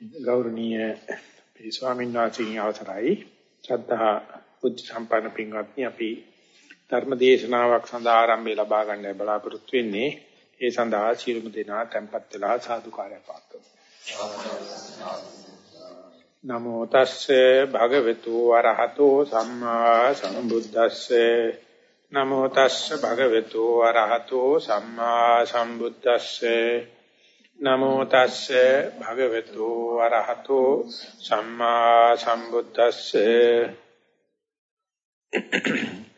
ගෞරවනීය ස්වාමීන් වහන්සේගේ අවසරයි. ශ්‍රද්ධා බුද්ධ සම්පන්න පින්වත්නි අපි ධර්ම දේශනාවක් සඳහා ආරම්භය ලබා ගන්න බලාපොරොත්තු වෙන්නේ. ඒ සඳහා සියලුම දෙනා tempත් වෙලා සාදුකාරය පාත්තුමු නමෝ තස්සේ භගවතු වරහතෝ සම්මා සම්බුද්දස්සේ. නමෝ තස්සේ භගවතු වරහතෝ සම්මා සම්බුද්දස්සේ. නමෝ තස්සේ භගවතු වරහතෝ සම්මා සම්බුද්දස්සේ.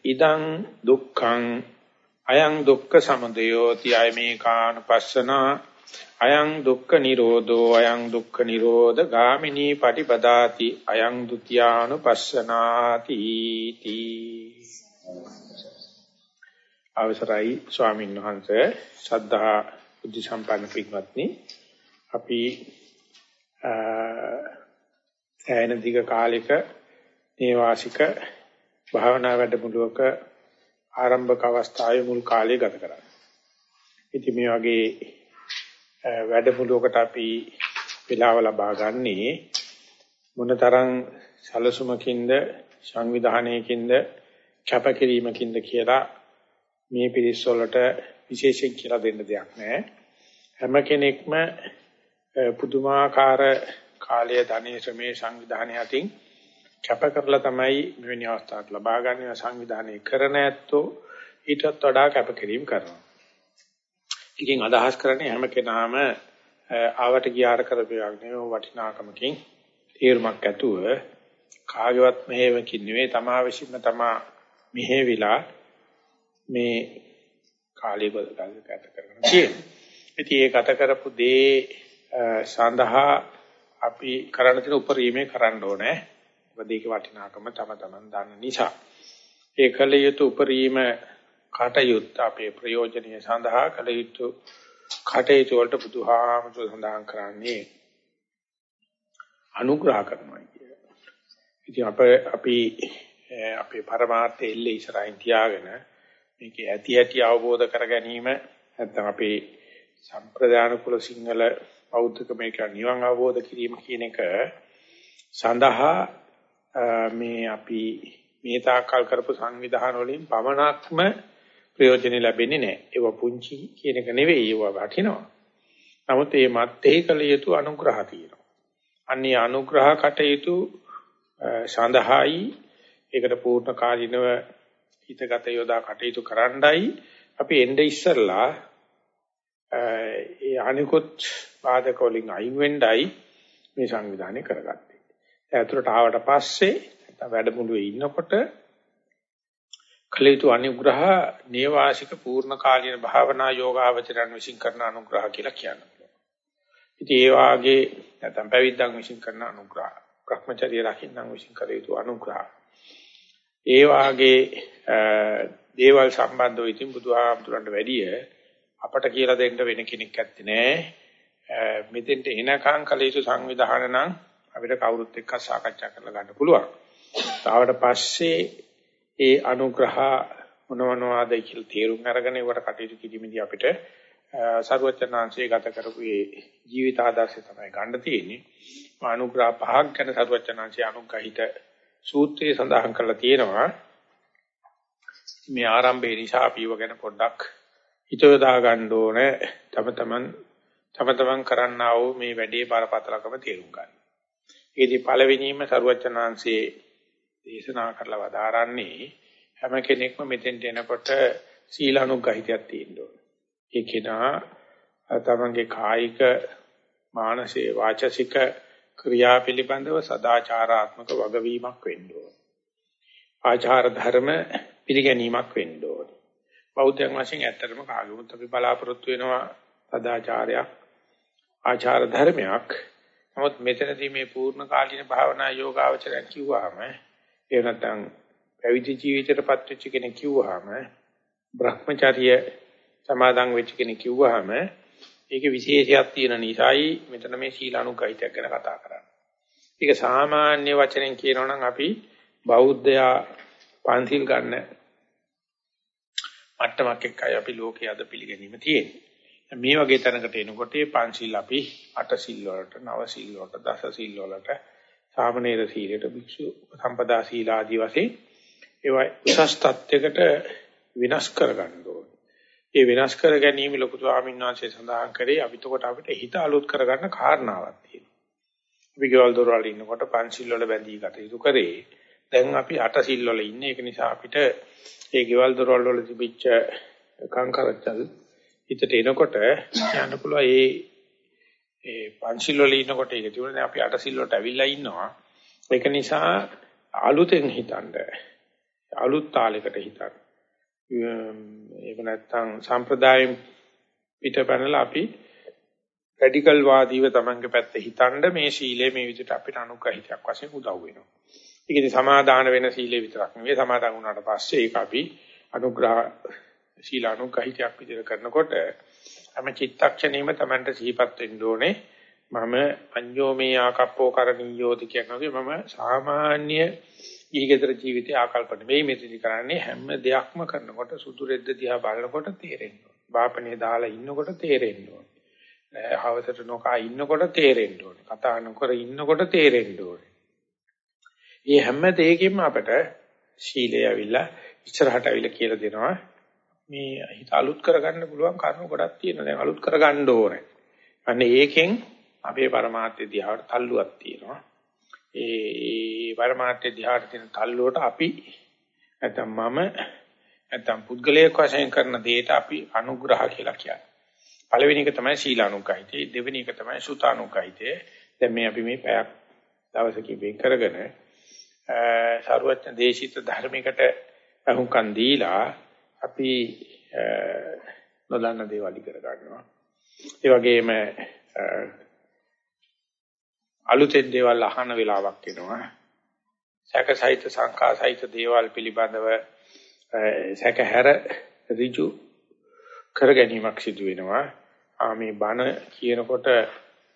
ඉදං දුක්ඛං අයං දුක්ඛ සමුදයෝ තියයි මේ කානුපස්සනා අයං දුක්ඛ නිරෝධෝ අයං දුක්ඛ නිරෝධ ගාමිනී පටිපදාති අයං ဒ ුතියානුපස්සනාති තී අවසරයි ස්වාමීන් වහන්සේ සද්ධා බුද්ධ සම්පන්න පිටවත්නි අපි සෑහෙන දිග කාලයක නේවාසික භාවනා වැඩමුළුවක ආරම්භක අවස්ථාවේ මුල් කාලය ගත කරා. ඉතින් මේ වගේ වැඩමුළුවකට අපි වෙලාව ලබා ගන්නේ මොනතරම් සලසුමකින්ද සංවිධානයකින්ද කැපකිරීමකින්ද කියලා මේ පිරිස් වලට විශේෂයෙන් කියලා දෙන්න දෙයක් නැහැ. හැම කෙනෙක්ම පුදුමාකාර කාලය ධනෙ ශ්‍රමේ සංවිධානය අතින් කැප කරලා තමයි මෙවැනි අවස්ථාවක් ලබා ගන්න සංවිධානය කරන ඇත්තෝ ඊටත් වඩා කැපකිරීම කරනවා. එකකින් අදහස් කරන්නේ හැම කෙනාම ආවට ගියාර කරපියක් නෙවෙයි වටිනාකමකින් තීරමක් ඇතුව කාගේවත් මෙහෙවකින් නෙවෙයි තමා විසින්ම තමා මෙහෙවිලා මේ කාලය ගත කරගෙන තියෙනවා. ඉතින් ඒ ගත කරපු දේ සඳහා අපි කරන්න තියෙන උපරිමේ කරන්න ඕනේ. මොකද ඒක වටිනාකම තම තමන් දන්න නිසා. ඒ කල යුතු උපරිම කටයුත්ත අපේ ප්‍රයෝජනීය සඳහා කල යුතු කටයුතු වලට බුදුහාමුදුර සඳහන් කරන්නේ අනුග්‍රහ කරනවා කියලා. ඉතින් අප අපි අපේ පරමාර්ථය එල්ලේ ඉස්සරහින් තියාගෙන මේකේ ඇති ඇති අවබෝධ කර ගැනීම නැත්නම් අපේ සම්ප්‍රදාන කුල සිංහල බෞද්ධක මේක නිවන් අවබෝධ කිරීම කියන එක සඳහා මේ අපි මේ තාක්කල් කරපු සංවිධාන වලින් පමණක්ම ප්‍රයෝජන ලැබෙන්නේ නැහැ. ඒව පුංචි කියන එක නෙවෙයි ඒව වටිනවා. නමුත් මේ මැත්තේ කළ යුතු අනුග්‍රහ තියෙනවා. අන්නේ අනුග්‍රහ කටයුතු සඳහායි ඒකට පූර්ණ කාලිනව හිතගත යොදා කටයුතු කරන්නයි අපි එnde ඉස්සරලා ඒ අනිකුත් බාධක වලින් අයින් වෙන්නයි මේ සංවිධානය කරගත්තේ. ඇතුළට ආවට පස්සේ නැත්නම් වැඩමුළුවේ ඉන්නකොට කලිතු අනුග්‍රහ නේවාසික පූර්ණ කාලීන භාවනා යෝගාවචරයන් විසින් කරන අනුග්‍රහ කියලා කියනවා. ඉතින් ඒ වාගේ නැත්නම් පැවිද්දන් විසින් කරන අනුග්‍රහ, Brahmacharya රකින්නන් විසින් කළ යුතු අනුග්‍රහ. ඒ වාගේ දේවල් සම්බන්ධව ඉතින් බුදුහාමුදුරන්ට වැඩිය අපට කියලා දෙන්න වෙන කෙනෙක් ඇත්තේ නෑ. මෙතෙන්ට එනකන් කල යුතු සංවිධාන නම් අපිට කවුරුත් එක්ක සාකච්ඡා කරලා ගන්න පුළුවන්. තාවට පස්සේ ඒ අනුග්‍රහ මොනවනවාද කියලා තේරුම් අරගෙන ඒවට කටයුතු කිරීමේදී අපිට සරුවචනාංශයේ ගත කරපු ඒ ජීවිත ආදර්ශය තමයි ගන්න තියෙන්නේ. අනුග්‍රහ පහක් ගැන සරුවචනාංශයේ අනුග්‍රහිත සූත්‍රයේ සඳහන් කරලා තියෙනවා. මේ ආරම්භයේ නිසා අපි ඉව ගැන පොඩ්ඩක් හිතවදා ගන්න ඕනේ. තම තමන් තම තමන් කරන්නා වූ මේ වැඩේ බරපතලකම තේරුම් ගන්න. ඒකදී පළවෙනිම සරුවචනාංශයේ දේශනා කරලා වදාරන්නේ හැම කෙනෙක්ම මෙතෙන්ට එනකොට සීලානුගහිතයක් තියෙන්න ඕනේ. ඒ කෙනා තමන්ගේ කායික මානසික වාචසික ක්‍රියා පිළිබඳව සදාචාරාත්මක වගවීමක් වෙන්න ඕනේ. ආචාර ධර්ම පිළිගැනීමක් වෙන්න ඕනේ. බෞද්ධයන් වශයෙන් ඇත්තටම කාගෙමුත් අපි බලාපොරොත්තු වෙනවා සදාචාරයක් ආචාර ධර්මයක්. නමුත් මෙතනදී මේ පූර්ණ කාලීන භාවනා යෝගාවචරයක් කිව්වහම ඒ නැත්නම් පැවිදි ජීවිතයටපත් වෙච්ච කෙනෙක් කිව්වහම Brahmacharya සමාදන් වෙච්ච කෙනෙක් කිව්වහම ඒකේ විශේෂයක් තියෙන නිසායි මෙතන මේ සීලානුගායිතයක් ගැන කතා කරන්නේ. ඒක සාමාන්‍ය වචනෙන් කියනවා නම් අපි බෞද්ධයා පන්සිල් ගන්න මට්ටමක් එක්කයි අපි ලෝකයේ අද පිළිගැනීම තියෙන්නේ. මේ වගේ තැනකට එනකොට මේ පංචශීල අපි අට සිල් වලට, නව සිල් වලට, දස සිල් වලට, සාමනීර සීලයට, භික්ෂු සම්පදා සීල ආදී වශයෙන් ඒවා උසස් තත්යකට විනාශ කරගන්න ඕනේ. ඒ විනාශ කර ගැනීම ලොකු ස්වාමීන් වහන්සේ සඳහන් කරේ අපිට අපිට හිත අලුත් කරගන්න කාරණාවක් තියෙනවා. අපි ගෙවල් දොරවල් ඉන්නකොට පංචශීල වල බැඳී කටයුතු කරේ. දැන් අපි අට සිල් වල ඉන්නේ. ඒක නිසා අපිට ඒ ගෙවල් දොරවල් වල තිබිච්ච කංකරච්චල් හිතට එනකොට යන්න පුළුවන් ඒ ඒ පංචශීල වල ඉන්නකොට ඒක තිබුණේ අපි අට සිල් වලට ඇවිල්ලා ඉන්නවා. ඒක නිසා අලුතෙන් හිතන්න අලුත් තාලයකට හිතන්න. ඒක නැත්තම් සම්ප්‍රදායෙන් පිටපැනලා අපි රැඩිකල් වාදීව තමන්ගේ පැත්ත හිතනද මේ සීලය මේ විදිහට අපිට අනුග්‍රහිතයක් වශයෙන් උදව් වෙනවා. ඒක ඉතින් සමාදාන වෙන සීලය විතරක් නෙවෙයි සමාදන් වුණාට පස්සේ ඒක අපි අනුග්‍රහ සීල අනුග්‍රහිතයක් විදිහට කරනකොට හැම චිත්තක්ෂණෙම තමන්ට සිහිපත් වෙන්න ඕනේ මම අඤ්ඤෝමේ ආකප්පෝ කරණීයෝති කියනවාගේ මම සාමාන්‍ය ඊගෙදර ජීවිතය ආකල්පන මේ මෙතනදි කරන්නේ හැම දෙයක්ම කරනකොට සුදු රෙද්ද දිහා බලනකොට තේරෙනවා. බාපනේ දාලා ඉන්නකොට තේරෙන්න ඕනේ. හවසට නොකා ඉන්නකොට තේරෙන්න ඕනේ. කතා නොකර ඉන්නකොට තේරෙන්න ඕනේ. මේ හැම දෙයකින්ම අපට ශීලය ඇවිල්ලා ඉස්සරහට ඇවිල්ලා කියලා දෙනවා. මේ හිත අලුත් කරගන්න පුළුවන් කරුණු ගොඩක් තියෙනවා. දැන් අලුත් කරගන්න ඕනේ. අන්න ඒකෙන් අපේ પરමාර්ථය දිහාට තල්ලුවක් තියෙනවා. ඒ පරමාර්ථ දිහාට තියෙන තල්ලුවට අපි නැත්නම් මම නැත්නම් පුද්ගලයෙක් වශයෙන් කරන දෙයට අපි අනුග්‍රහ කියලා කියන්නේ. පළවෙනි එක තමයි සීලානුගහිතේ, දෙවෙනි එක තමයි සුතානුගහිතේ. දැන් මේ අපි මේ පැයක් දවසකින් වෙන් කරගෙන සරුවත්න දේශිත ධර්මයකට අහුම්කන් දීලා අපි නොදන්න දේවල් ඉගෙන ගන්නවා. ඒ වගේම අලුතෙන් දේවල් අහන වෙලාවක් එනවා. සැකසහිත සංඛාසහිත දේවල් පිළිබඳව සැකහැර ඍජු කර ගැනීමක් සිදු වෙනවා. ආ මේ බණ කියනකොට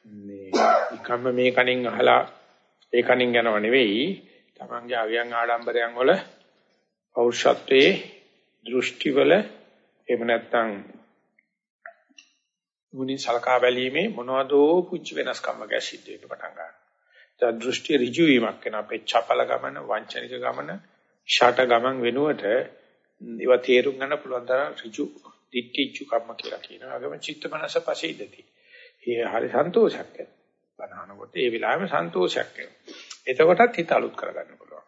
මේ නිකම්ම මේ කණින් අහලා ඒ කණින් යනව නෙවෙයි. තමන්ගේ අගයන් ආඩම්බරයන් වල පෞරුෂත්වයේ දෘෂ්ටිවල එහෙම නැත්නම් ගුණින් සලකා බැලීමේ මොනවදෝ පුංචි වෙනස්කම් වගේ සිද්ධ වෙන්න පටන් ගන්නවා. ඒ දෘෂ්ටි ඍජු වීමක් වෙන අපේ චපල ගමන, වංචනික ගමන, ෂට ගමන් වෙනුවට ඒවා තේරුම් ගන්න පුළුවන් තරම් ඍජු, දිට්ඨිච්චු කම්ම කියලා කියනවා. අගම චිත්ත මනස පසෙයිදති. ඒ හරි සන්තෝෂයක් වෙනවා. බනහනකොට ඒ වෙලාවෙම සන්තෝෂයක් වෙනවා. එතකොටත් හිත අලුත් කරගන්න පුළුවන්.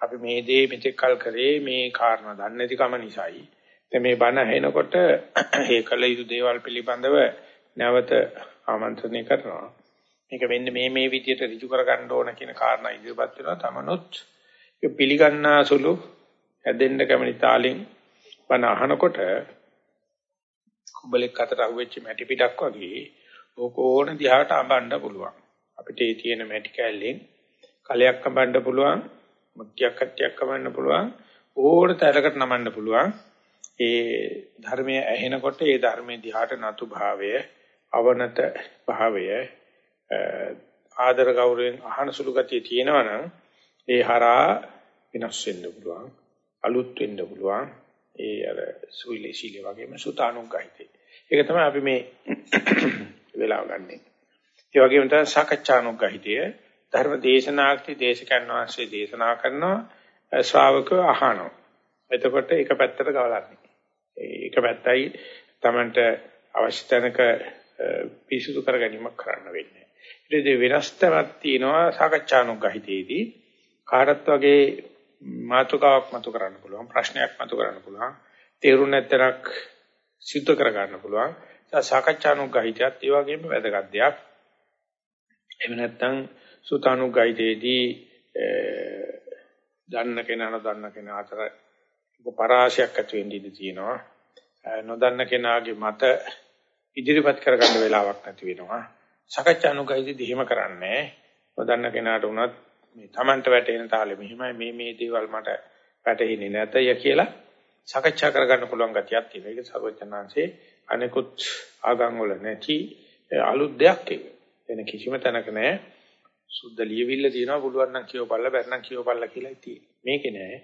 අපි මේ දේ මෙතෙක් කල් කරේ මේ කාරණා දන්නේ නැති කම නිසායි. දැන් මේ බණ ඇහෙනකොට ඒ කල යුතු දේවල් පිළිබඳව නැවත ආමන්ත්‍රණය කරනවා. මේක වෙන්නේ මේ මේ විදියට ඍජු කරගන්න ඕන කියන කාරණා ඉදිරිපත් වෙනවා. තමනුත් ඒ පිළිගන්නාසුළු හැදෙන්න කැමති තාලෙන් බණ අහනකොට කුඹලෙක් අතට අහුවෙච්ච මැටි පිටක් වගේ ඕක ඕන දිහාට අඹන්න පුළුවන්. අපිට ඒ තියෙන මැටි කැල්ලෙන් කලයක් අඹන්න පුළුවන්, මුට්ටියක් කට්ටියක් අඹන්න පුළුවන්, ඕන තරකට නමන්න පුළුවන්. ඒ ධර්මයේ ඇහෙනකොට ඒ ධර්මයේ දිහාට නතු භාවය, අවනත භාවය, ආදර ගෞරවයෙන් අහන සුළු ගතිය තියෙනවනම් ඒ හරහා විනාශ වෙන්න පුළුවන්, අලුත් වෙන්න පුළුවන්. ඒ අර සුවිලි සීලේ වගේම සුතානුග්ගහිතේ. ඒක තමයි අපි මේ වෙලාව ගන්නෙ. ඒ වගේම තමයි සාකච්ඡානුග්ගහිතය. ධර්ම දේශනාර්ථී දේශකයන් වහන්සේ දේශනා කරනවා ශ්‍රාවකව අහනවා. එතකොට එක පැත්තට ගවලන්නේ. ඒක පැත්තයි Tamanට අවශ්‍ය තැනක පිරිසුදු කර ගැනීමක් කරන්න වෙන්නේ. ඊට වෙනස්තමක් තියෙනවා සාකච්ඡානුගහිතේදී කාටත් වගේ මාතෘකාවක් මතු කරන්න පුළුවන් ප්‍රශ්නයක් මතු කරන්න පුළුවන් තේරුම් නැත්තරක් සිද්ධ කර ගන්න පුළුවන් සාකච්ඡානුගහිතයත් ඒ වගේම වැදගත් දෙයක්. එහෙම නැත්නම් සුතානුගහිතේදී දන්න කෙනා නොදන්න කෙනා අතර පරාශයක් ඇති වෙන්න ඉඩ තියෙනවා. නොදන්න කෙනාගේ මත ඉදිරිපත් කරගන්න වෙලාවක් නැති වෙනවා. සකච්ඡානුගායිදී එහෙම කරන්නේ නොදන්න කෙනාට උනත් මේ Tamanට වැටෙන තාලෙ මෙහිමයි මේ මේ දේවල් මට වැටෙන්නේ නැතය කියලා සාකච්ඡා කරගන්න පුළුවන් ගතියක් තියෙනවා. ඒක සර්වඥාන්සේ අනිකුත් ආගම් වල නැති අලුත් දෙයක් ඒක. වෙන කිසිම තැනක නැහැ. සුද්ධ ලියවිල්ල තියෙනවා පුළුවන් නම් කියවපල්ලා බැරි නම් කියවපල්ලා කියලා තියෙන්නේ. මේකේ නෑ.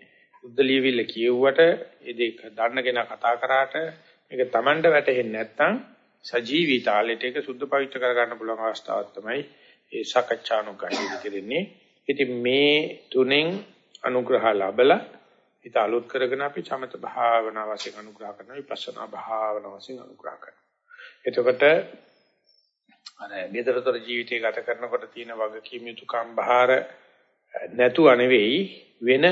සුද්ධ ලියවිල්ල කියවුවට ඒ දෙක දන්න කෙනා කතා කරාට මේක Tamanට වැටහෙන්නේ නැත්නම් සජීවී තාලෙට ඒක සුද්ධ පවිත්‍ර කරගන්න පුළුවන් අවස්ථාවක් තමයි ඒ සකච්ඡානුගාමී දෙකෙන්නේ. ඉතින් මේ තුනෙන් අනුග්‍රහ ලැබලා හිත අලුත් කරගෙන අපි සමත භාවනා වශයෙන් අනුග්‍රහ කරනවා විපස්සනා භාවනා වශයෙන් අනුග්‍රහ කරනවා. එතකොට අර නිතරතර ජීවිතය ගත කරනකොට තියෙන වගකීම් යුතුයකම් බහාර නැතුව නෙවෙයි වෙන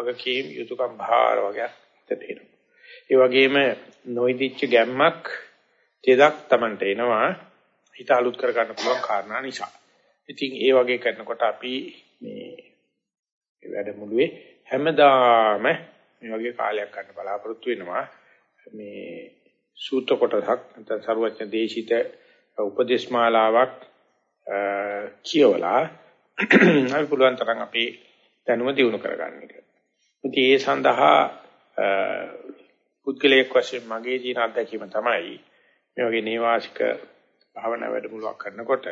වගකීම් යුතුයකම් බහාර වගේ තේරෙනවා. ඒ වගේම නොයිදිච්ච ගැම්මක් තෙදක් Tamanට එනවා හිත අලුත් කර ගන්න පුළුවන් කාරණා නිසා. ඉතින් ඒ වගේ කරනකොට අපි මේ වැඩමුළුවේ හැමදාම මේ වගේ කාලයක් ගන්න බලාපොරොත්තු වෙනවා. මේ සූත්‍ර කොටසක් නැත්නම් සරුවචන දේශිත උපදේශමාලාවක් කියවලා අපි පුළුවන් තරම් අපේ දැනුම දියුණු කරගන්න එක. ඉතින් ඒ සඳහා පුද්ගලයෙක් වශයෙන් මගේ ජීන අත්දැකීම තමයි මේ වගේ නේවාසික භාවනා වැඩමුළුවක් කරනකොට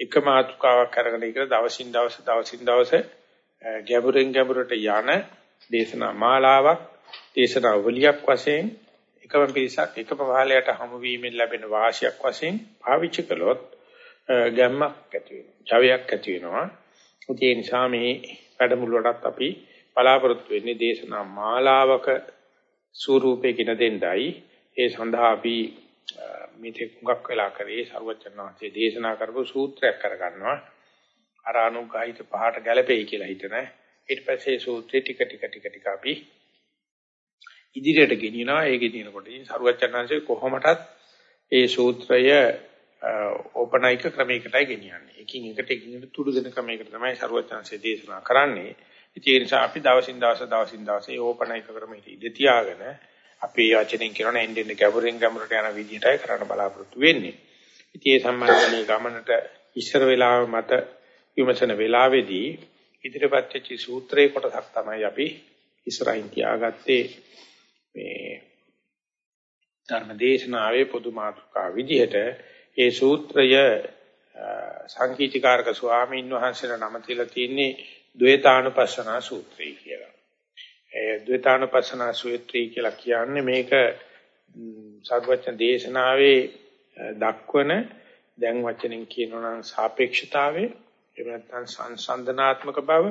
එක මාතෘකාවක් අරගෙන ඉකල දවසින් දවස දවසින් දවස ගැඹුරින් ගැඹුරට යන දේශනා මාලාවක් දේශනා වලියක් වශයෙන් එකම පිරිසක් එකම පහලයට හමු වීමෙන් ලැබෙන වාසියක් වශයෙන් පාවිච්චි කළොත් ගැම්මක් ඇති වෙනවා. ජවයක් ඇති වෙනවා. ඒ නිසා මේ වැඩමුළුවටත් අපි බලාපොරොත්තු වෙන්නේ දේශනා මාලාවක ස්වරූපයකින් දෙන්නයි. ඒ සඳහා අපි මේ හුඟක් වෙලා කරේ සර්වචන්නාංශයේ දේශනා කරපු සූත්‍රයක් කරගන්නවා. අර අනුගායිත පහට ගැලපෙයි කියලා හිතන. ඊට පස්සේ සූත්‍රේ ටික ටික ටික ටික අපි ඉදිරියට ගෙනියනවා ඒ ගෙනියනකොට ඉතින් සරුවච්චන්හන්සේ කොහොමටත් ඒ සූත්‍රය ඕපනයික ක්‍රමයකටයි ගෙනියන්නේ. එකින් එකට එකින් එකට තුඩු දෙන ක්‍රමයකට තමයි සරුවච්චන්හන්සේ දේශනා කරන්නේ. ඉතින් ඒ නිසා අපි දවසින් දවස දවසින් දවස ඒ ඕපනයික ක්‍රමයට ඉඳ තියාගෙන අපි වචනෙන් කියනවා එන්නේ ගැඹුරින් ගැඹුරට යන විදිහටයි කරන්න බලාපොරොත්තු වෙන්නේ. ඉතින් ඒ සම්බන්ධයෙන් ගමනට ඉස්සර වෙලාව මත විමසන වෙලාවේදී ඉදිරිපත් වෙච්ච සූත්‍රයේ කොටසක් තමයි අපි ඉස්සරහින් තියාගත්තේ මේ ධර්ම දේශනාවේ පොදු මාතෘකා විදිහට ඒ සූත්‍රය සංකීර්තිකාරක ස්වාමීන් වහන්සේලා නම තියලා තියෙන්නේ ද්වේතානුපස්සනා සූත්‍රය කියලා. ඒ ද්වේතානුපස්සනා සූත්‍රය කියලා කියන්නේ මේක සාගවචන දේශනාවේ දක්වන දැන් වචනෙන් කියනවා නම් සාපේක්ෂතාවය එහෙම නැත්නම් සංසන්දනාත්මක බව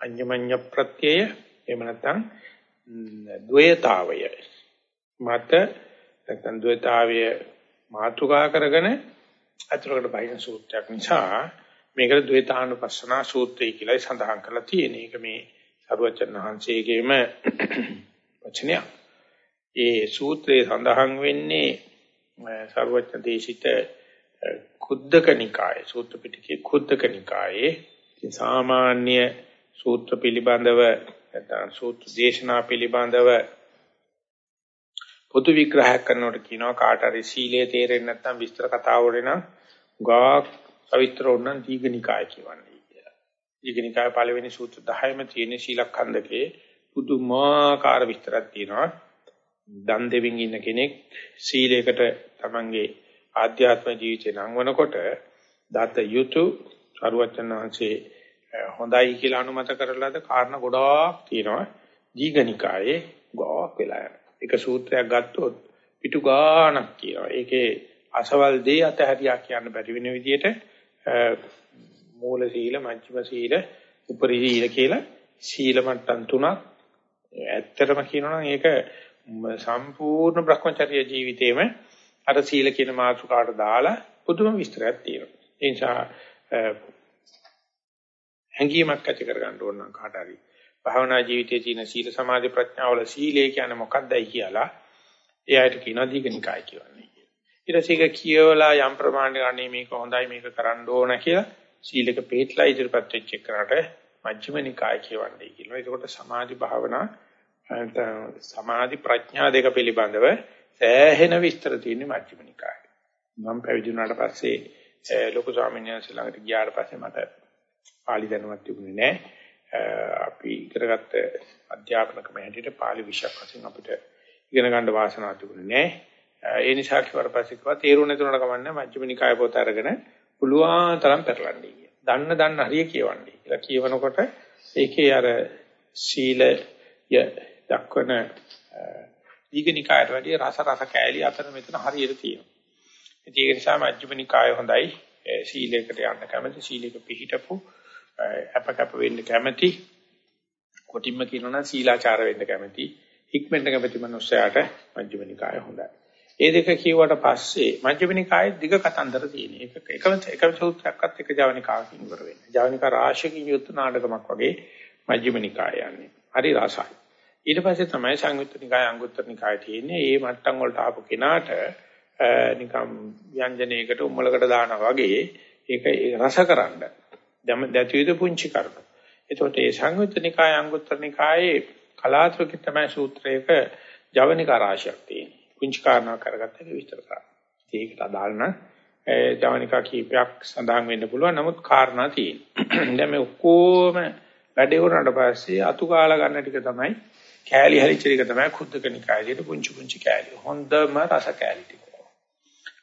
අඤ්ඤමඤ්ඤ ප්‍රත්‍යය එහෙම නැත්නම් ද්වේතාවය මත නැත්නම් ද්වේතාවය මාතුකා කරගෙන අතුරකට බහින සූත්‍රයක් නිසා මේකට ද්වේතානුපස්සනා සූත්‍රය කියලා සඳහන් කරලා තියෙන. ඒක මේ සරුවචන වහන්සේගේම වචනයක්. ඒ සූත්‍රයේ සඳහන් වෙන්නේ සරුවචන දේශිත කුද්දක නිකායේ සූත්‍ර පිටකයේ කුද්දක නිකායේ සාමාන්‍ය සූත්‍ර පිළිබඳව නැත්නම් සූත්‍ර දේශනා පිළිබඳව පොදු විග්‍රහයක් කරනකොට කියනවා කාට හරි සීලය තේරෙන්නේ නැත්නම් විස්තර කතා වලේ නම් ගාක් පවිත්‍ර උනන් දීඝනිකාය කියවන්නේ කියලා. දීඝනිකාය පළවෙනි සූත්‍ර 10ම තියෙන සීලඛණ්ඩකේ පුදුමාකාර විස්තරයක් තියෙනවා. දන් දෙමින් ඉන්න කෙනෙක් සීලයකට තමන්ගේ ආධ්‍යාත්ම ජීවිතේ නංවනකොට දත යුතු අරුවචන වහන්සේ හොඳයි කියලා අනුමත කරලාද කාරණා ගොඩාක් තියෙනවා දීඝනිකායේ ගොඩක් වෙලා යනවා. එක සූත්‍රයක් ගත්තොත් පිටු ගාණක් කියනවා. ඒකේ අසවල් දේ අතහැරියා කියන්න බැරි වෙන විදිහට මූල සීල, මජ්ක්‍ධිම සීල, උපරි සීල කියලා සීල මට්ටම් තුනක් ඇත්තටම කියනවා නම් ඒක සම්පූර්ණ Brahmacharya ජීවිතේම අර සීල කියන මාතෘකාවට දාලා පුදුම විස්තරයක් තියෙනවා. ඒ නිසා හැඟීමක් ඇති කරගන්න ඕන නම් කාට හරි භාවනා ජීවිතයේ තියෙන සීල සමාධි ප්‍රඥාවල සීලය කියන්නේ මොකක්දයි කියලා එයාට කියනවා දීගනිකාය කියන්නේ කියලා. ඊට පස්සේ ඒක කියවලා යම් ප්‍රමාණයක අනේ මේක හොඳයි මේක කරන්න ඕන කියලා සීලක පිළිපදලා ඉදිරිපත් වෙච්ච එකකට මජ්ක්‍ධිම නිකාය කියවන්නේ කියනවා. ඒකට සමාධි භාවනා සමාධි ප්‍රඥා දෙක පිළිබඳව සෑහෙන විස්තර තියෙන මජ්ක්‍ධිම නිකායේ. මම පැවිදි වුණාට පස්සේ ලොකු ස්වාමීන් වහන්සේ ළඟට ගියාට පස්සේ මට පාලි දැනුමක් තිබුණේ නැහැ. අපි ඉගෙනගත්ත අධ්‍යාපන ක්‍රම හැටියට පාලි විෂයක් වශයෙන් අපිට ඉගෙන ගන්න වාසනාවක් තිබුණේ නැහැ. ඒ නිසා කිව්වට පස්සේ කිව්වා තේරුණ නැතුණට කමන්නේ මජ්ක්‍ධිම නිකාය පොත අරගෙන පුළුවන් තරම් පෙරලන්නේ කියලා. දන්න දන්න හරිය කියවන්නේ කියලා කියවනකොට ඒකේ අර සීලය දක්වන දීගනිකායට වැඩිය රස රස කෑලි අතර මෙතන හරියට තියෙනවා. ඒක නිසා මජ්ක්‍ධිම නිකාය හොඳයි. සීලයකට යන්න කැමති, සීලයක පිළිහිටපු, අපකප වෙන්න කැමති, කොටින්ම කියනවා නම් සීලාචාර වෙන්න කැමති, හික්මෙන්න කැමති මනුස්සයාට මජ්ක්‍ධිම නිකාය හොඳයි. ඒ දෙක කියුවට පස්සේ මජ්ක්‍ධිම නිකායේ දිග කතන්දර තියෙන. ඒක එකම එකම සූත්‍රයක්වත් එක ජවනිකාවකින් ඉවර වෙන්නේ. ජවනිකා රාශියකින් යුත් නාටකමක් වගේ මජ්ක්‍ධිම නිකාය යන්නේ. හරි රසයි. ඊට පස්සේ තමයි සංයුත්ත නිකාය අංගුත්තර නිකාය තියෙන්නේ. මේ මට්ටම් වලට ආපු කෙනාට නිකම් ව්‍යංජනයකට උම්මලකට දානවා වගේ ඒක රසකරන්න දැතියුද පුංචි කර්ම. එතකොට මේ සංයුත්ත නිකාය අංගුත්තර නිකායේ කලාතුරකින් තමයි සූත්‍රයක ජවනිකා රාශියක් තියෙන්නේ. පුංචි කාරණා කරගත්ත එක විස්තර කරා. ඒකට අදාළ නම් ජවනිකා කීපයක් සඳහන් වෙන්න පුළුවන්. නමුත් කාරණා තියෙනවා. දැන් මේ ඔක්කොම වැඩේ වුණාට පස්සේ අතු කාලා ගන්න ටික තමයි කෑලි හැලිච්ච ටික තමයි කුද්දක නිකායේදී පුංචි පුංචි කෑලි. හොඳම රස කෑලි ටික.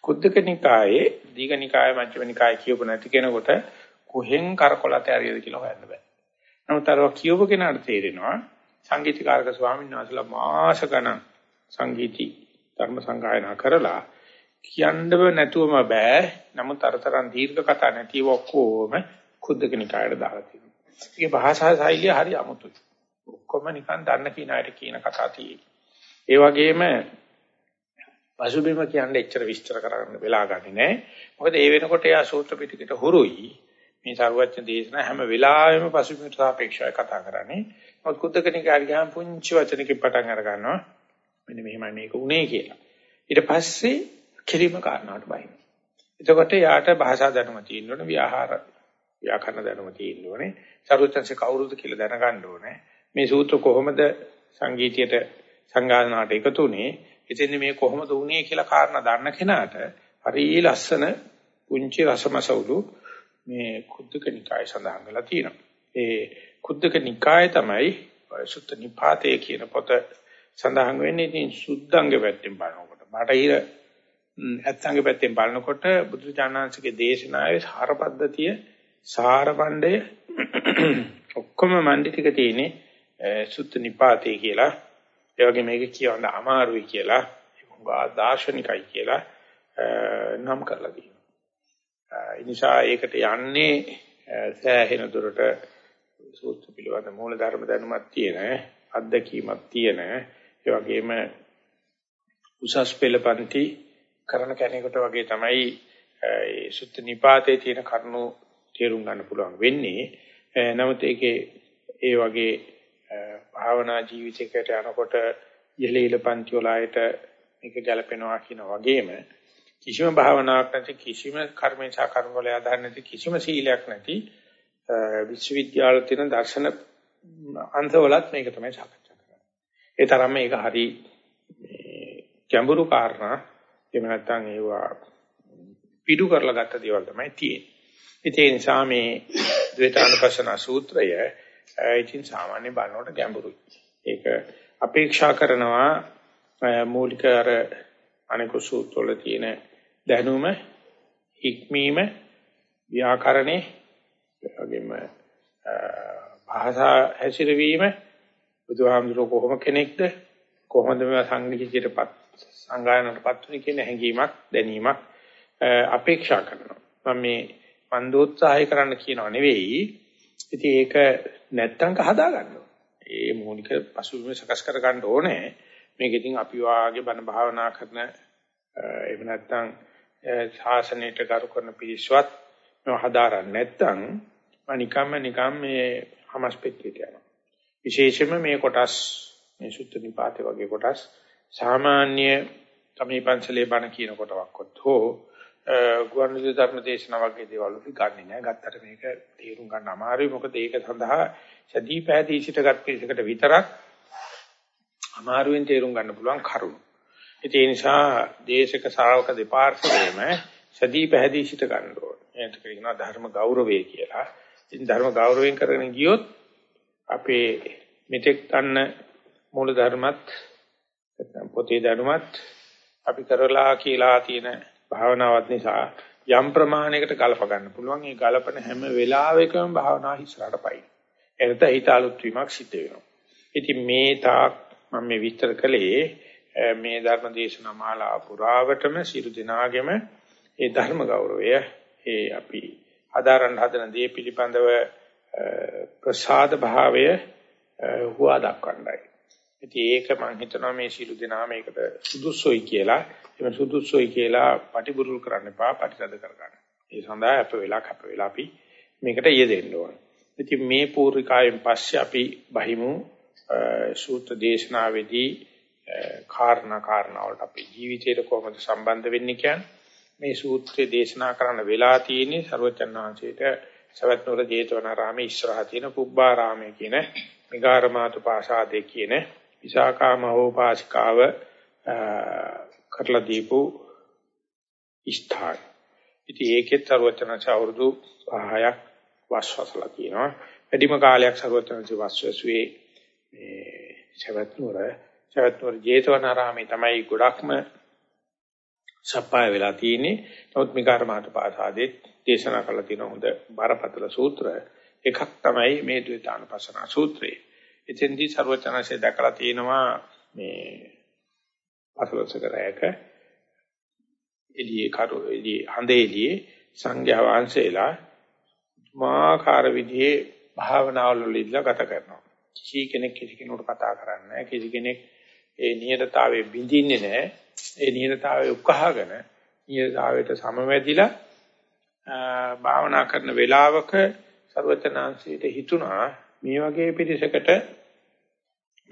කුද්දක නිකායේ දීඝ නිකාය මජ්ක්‍ධිම නිකාය කියපු නැති කෙනෙකුට කොහෙන් කරකොලත ඇරියද කියලා හොයන්න බෑ. නමුත් අර කියවපු කෙනාට තේරෙනවා සංගීතකාරක ස්වාමීන් වහන්සේලා මාස ගණන් සංගීති ධර්ම සංගායනා කරලා කියන්න නැතුවම බෑ. නමුත් අරතරන් දීර්ඝ කතා නැතිව ඔක්කොම කුද්දක නිකායට දාලා තියෙනවා. ඒකේ භාෂා ශෛලිය හරි අමුතුයි. ඔක්කොම නිකන් දන්න කියන අයට කියන කතා තියෙන්නේ. ඒ වගේම පසුබිම කියන්නේ එච්චර විස්තර කරන්න වෙලා ගන්නේ නැහැ. මොකද ඒ වෙනකොට එයා සූත්‍ර පිටකයට හුරුයි. මේ සරුවච්ච දේශනා හැම වෙලාවෙම පසුබිමට සාපේක්ෂව කතා කරන්නේ. මොකද කුද්දකනිකාරී ගහම පුංචි වචනකින් පටන් අර ගන්නවා. මෙන්න මෙහෙමයි මේක උනේ කියලා. ඊට පස්සේ කෙලිම කාරණාවට බහින. එතකොට යාට භාෂා දැනුම තියෙන්න ඕනේ, ව්‍යාහාර ව්‍යාකරණ දැනුම තියෙන්න ඕනේ. සරුවච්චන්සේ කවුරුද කියලා දැනගන්න ඕනේ. මේ සූත්‍ර කොහොමද සංගීතයට සංගායනාවට එකතු වුනේ? ඉතින් මේ කොහොමද වුනේ කියලා කාරණා දන්න කෙනාට හරි ලස්සන පුංචි රසමසවුලු මේ කුද්දක නිකාය සඳහන් කරලා තියෙනවා. ඒ කුද්දක නිකාය තමයි සුත්ත නිපාතේ කියන පොත සඳහන් වෙන්නේ ඉතින් සුද්ධංග පැත්තෙන් බලනකොට. බටහිර ඇත්තංග පැත්තෙන් බලනකොට බුදුචානන්සේගේ දේශනාවේ සාර පද්ධතිය සාරපණ්ඩය ඔක්කොම මණ්ඩි ටික තියෙන්නේ සුත්ත නිපාතේ කියලා ඒ වගේ මේක කියවන්න අමාරුයි කියලා උගා දාර්ශනිකයි කියලා නම් කරලා තියෙනවා. ඒ නිසා ඒකට යන්නේ සෑහෙන දුරට සූත්‍ර පිළිබඳ මූල ධර්ම දැනුමක් තියෙන අත්දැකීමක් තියෙන ඒ වගේම උසස් පෙළපන්ති කරන කෙනෙකුට වගේ තමයි ඒ සුත්ත නිපාතේ තියෙන කරුණු තේරුම් ගන්න පුළුවන් වෙන්නේ. නමුත් ඒකේ ඒ වගේ භාවනා ජීවිතයකට යනකොට ඉහළ පන්ති වල ආයත මේක ගැලපෙනවා කියන වගේම කිසිම භාවනාවක් නැති කිසිම කර්මේශා කර්ම වල ආධාර නැති කිසිම සීලයක් නැති විශ්වවිද්‍යාල තියෙන දර්ශන අන්තවලත් මේක තමයි සාකච්ඡා කරන්නේ. ඒ තරම් මේක හරි ගැඹුරු කාරණා එහෙම නැත්නම් ඒවා පිටු කරලා ගත්ත දේවල් තමයි තියෙන්නේ. ඒ නිසා මේ ද්වේතානුපස්සන සූත්‍රය ඉතින් සාමාන්‍ය බලනකොට ගැඹුරුයි. ඒක අපේක්ෂා කරනවා මූලික අර අනිකු සූත්‍රවල තියෙන දැනුම හික්මීම ව්‍යාකරණේ වගේම භාෂා හැසිරවීම බුදුහාමුදුරුවෝ කොහොම කෙනෙක්ද කොහොමද මේ සංගීතයටපත් සංගායනටපත් වෙන්නේ කියන හැඟීමක් දැනීමක් අපේක්ෂා කරනවා මම මේ මන්දෝත්සාහය කරන්න කියනව නෙවෙයි ඉතින් ඒක නැත්තම් හදා ගන්න ඒ මූලික පසුබිම සකස් කර ගන්න ඕනේ. මේක ඉතින් අපි වාගේ බණ භාවනා කරන එහෙම නැත්තම් ශාසනයට කරු කරන පිරිසවත් මේව හදාරන්නේ නැත්තම් නිකම්ම නිකම් මේ හමස්පෙක්කිට යනවා. විශේෂයෙන්ම මේ කොටස් මේ සුත්ත නිපාතේ වගේ කොටස් සාමාන්‍ය තමයි පන්සලේ බණ කියන කොටවක්වත් හෝ ගුවන්විදුලි ධර්ම දේශනා වගේ දේවල් අපි ගන්නෙ නෑ. ගත්තට මේක තේරුම් ගන්න අමාරුයි. මොකද ඒක සඳහා සදී පැහැදී සිටගත් පිළිසකට විතරක් අමාරුවෙන් තේරුම් ගන්න පුළුවන් කරුණු. ඒ නිසා දේශක ශ්‍රාවක දෙපාර්ශ්වයේම සදී පැහැදී සිට ගන්න ඕනේ. ඒකට කියනවා ධර්ම ගෞරවය කියලා. ඉතින් ධර්ම ගෞරවයෙන් කරගෙන ගියොත් අපේ මෙතෙක් ගන්න මූල ධර්මත් පොතේ දැනුමත් අපි කරලා කියලා තියෙන භාවනාවත් නිසා යම් ප්‍රමාණයකට ගලප ගන්න පුළුවන්. ඒ ගලපන හැම වෙලාවෙකම භාවනාව ඉස්සරහට පයින්. එනත හිත අලුත් වීමක් සිද්ධ වෙනවා. ඉතින් මේ තාක් මම මේ විස්තර කළේ මේ ධර්ම දේශනා මාලා පුරාවටම සියලු දෙනාගෙම ඒ ධර්ම ගෞරවය ඒ අපි ආදාරණ හදන දේ පිළිබඳව ප්‍රසාද භාවය හුවා දක්වන්නයි. ඉතින් ඒක මම හිතනවා මේ සීල දෙනා මේකට සුදුසුයි කියලා. එහෙම සුදුසුයි කියලා පටිබුරුල් කරන්න එපා, පටිසද කරගන්න. ඒ සඳහා අප වෙලා කැප වෙලා අපි මේකට යෙදෙන්න ඕන. ඉතින් මේ පූර්විකායෙන් පස්සේ අපි බහිමු සූත්‍ර දේශනාවේදී කාරණා කාරණා වලට අපේ ජීවිතයට කොහොමද සම්බන්ධ වෙන්නේ කියන්නේ මේ සූත්‍රය දේශනා කරන්න වෙලා තියෙන්නේ ਸਰවචන් වහන්සේට සවැත්නුවර ජේතවනාරාමයේ ඉස්සරහා තියෙන පුබ්බාරාමයේ කියන මිගාරමාතු පාසාදේ කියන විසාකාමහෝපාසිකාව කරලා දීපු ස්ථාන. ඉතින් ඒකේ තරවචනච අවුරුදු 5ක් වස්වසලා තියෙනවා. වැඩිම කාලයක් සර්වචනච වස්වසුවේ මේ සවැත්නුවර සවැත්නුවර ජේතවනාරාමයේ තමයි ගොඩක්ම සප්පාය වෙලා තියෙන්නේ. නමුත් මිගාරමාතු පාසාදේත් දේශනා කළ තියෙන හොඳ බරපතල සූත්‍ර එකක් තමයි මේ ද්විතානුපස්සන සූත්‍රය. එතෙන්දී ਸਰවචනසේ දැකලා තියෙනවා මේ අසලසක රැයක එළියේ කරු එළියේ හඳේ එළියේ සංඝයා වහන්සේලා මාකාර විදිහේ භාවනාවල ඉඳලා ගත කරනවා. කිසි කෙනෙක් කිසි කෙනෙකුට කතා කරන්නේ නැහැ. කිසි කෙනෙක් ඒ නියතතාවයේ බිඳින්නේ නැහැ. ඒ නියතතාවයේ උකහාගෙන නියතතාවයට සමවැදිලා භාවනා කරන වෙලාවක ਸਰවචනාංශයට හිතුණා මේ වගේ පිරිසකට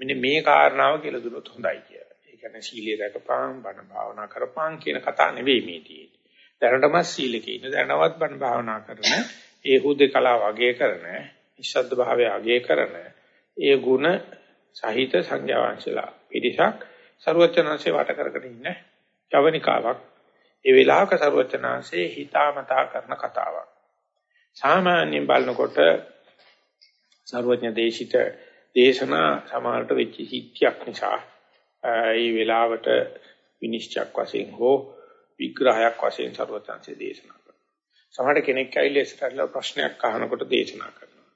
මෙන්න මේ කාරණාව කියලා දුනොත් හොඳයි කියලා. ඒ කියන්නේ සීලය රැකපන්, බණ භාවනා කරපන් කියන කතා නෙවෙයි මේ තියෙන්නේ. දැනටමත් සීලක ඉන්න, දැනවත් බණ භාවනා කරන, ඒ හුදේකලා වගේ කරන, නිස්සද්ද භාවය අගය කරන, ඒ ಗುಣ සහිත සංඥා වංශලා පිරිසක් ਸਰවචනාංශේ වට කරගෙන ඉන්න යවනිකාවක් ඒ වෙලාවක ਸਰවචනාංශේ හිතාමතා කරන කතාවක්. සාමාන්‍යයෙන් බලනකොට සර්වඥ දේශිත දේශනා සමානට වෙච්ච සිද්ධියක් නිසා ඒ වෙලාවට විනිශ්චයක් වශයෙන් හෝ විග්‍රහයක් වශයෙන් සර්වඥාන්සේ දේශනා කරනවා. සමහර කෙනෙක් ඇවිල්ලා ඉස්සරහට ප්‍රශ්නයක් අහනකොට දේශනා කරනවා.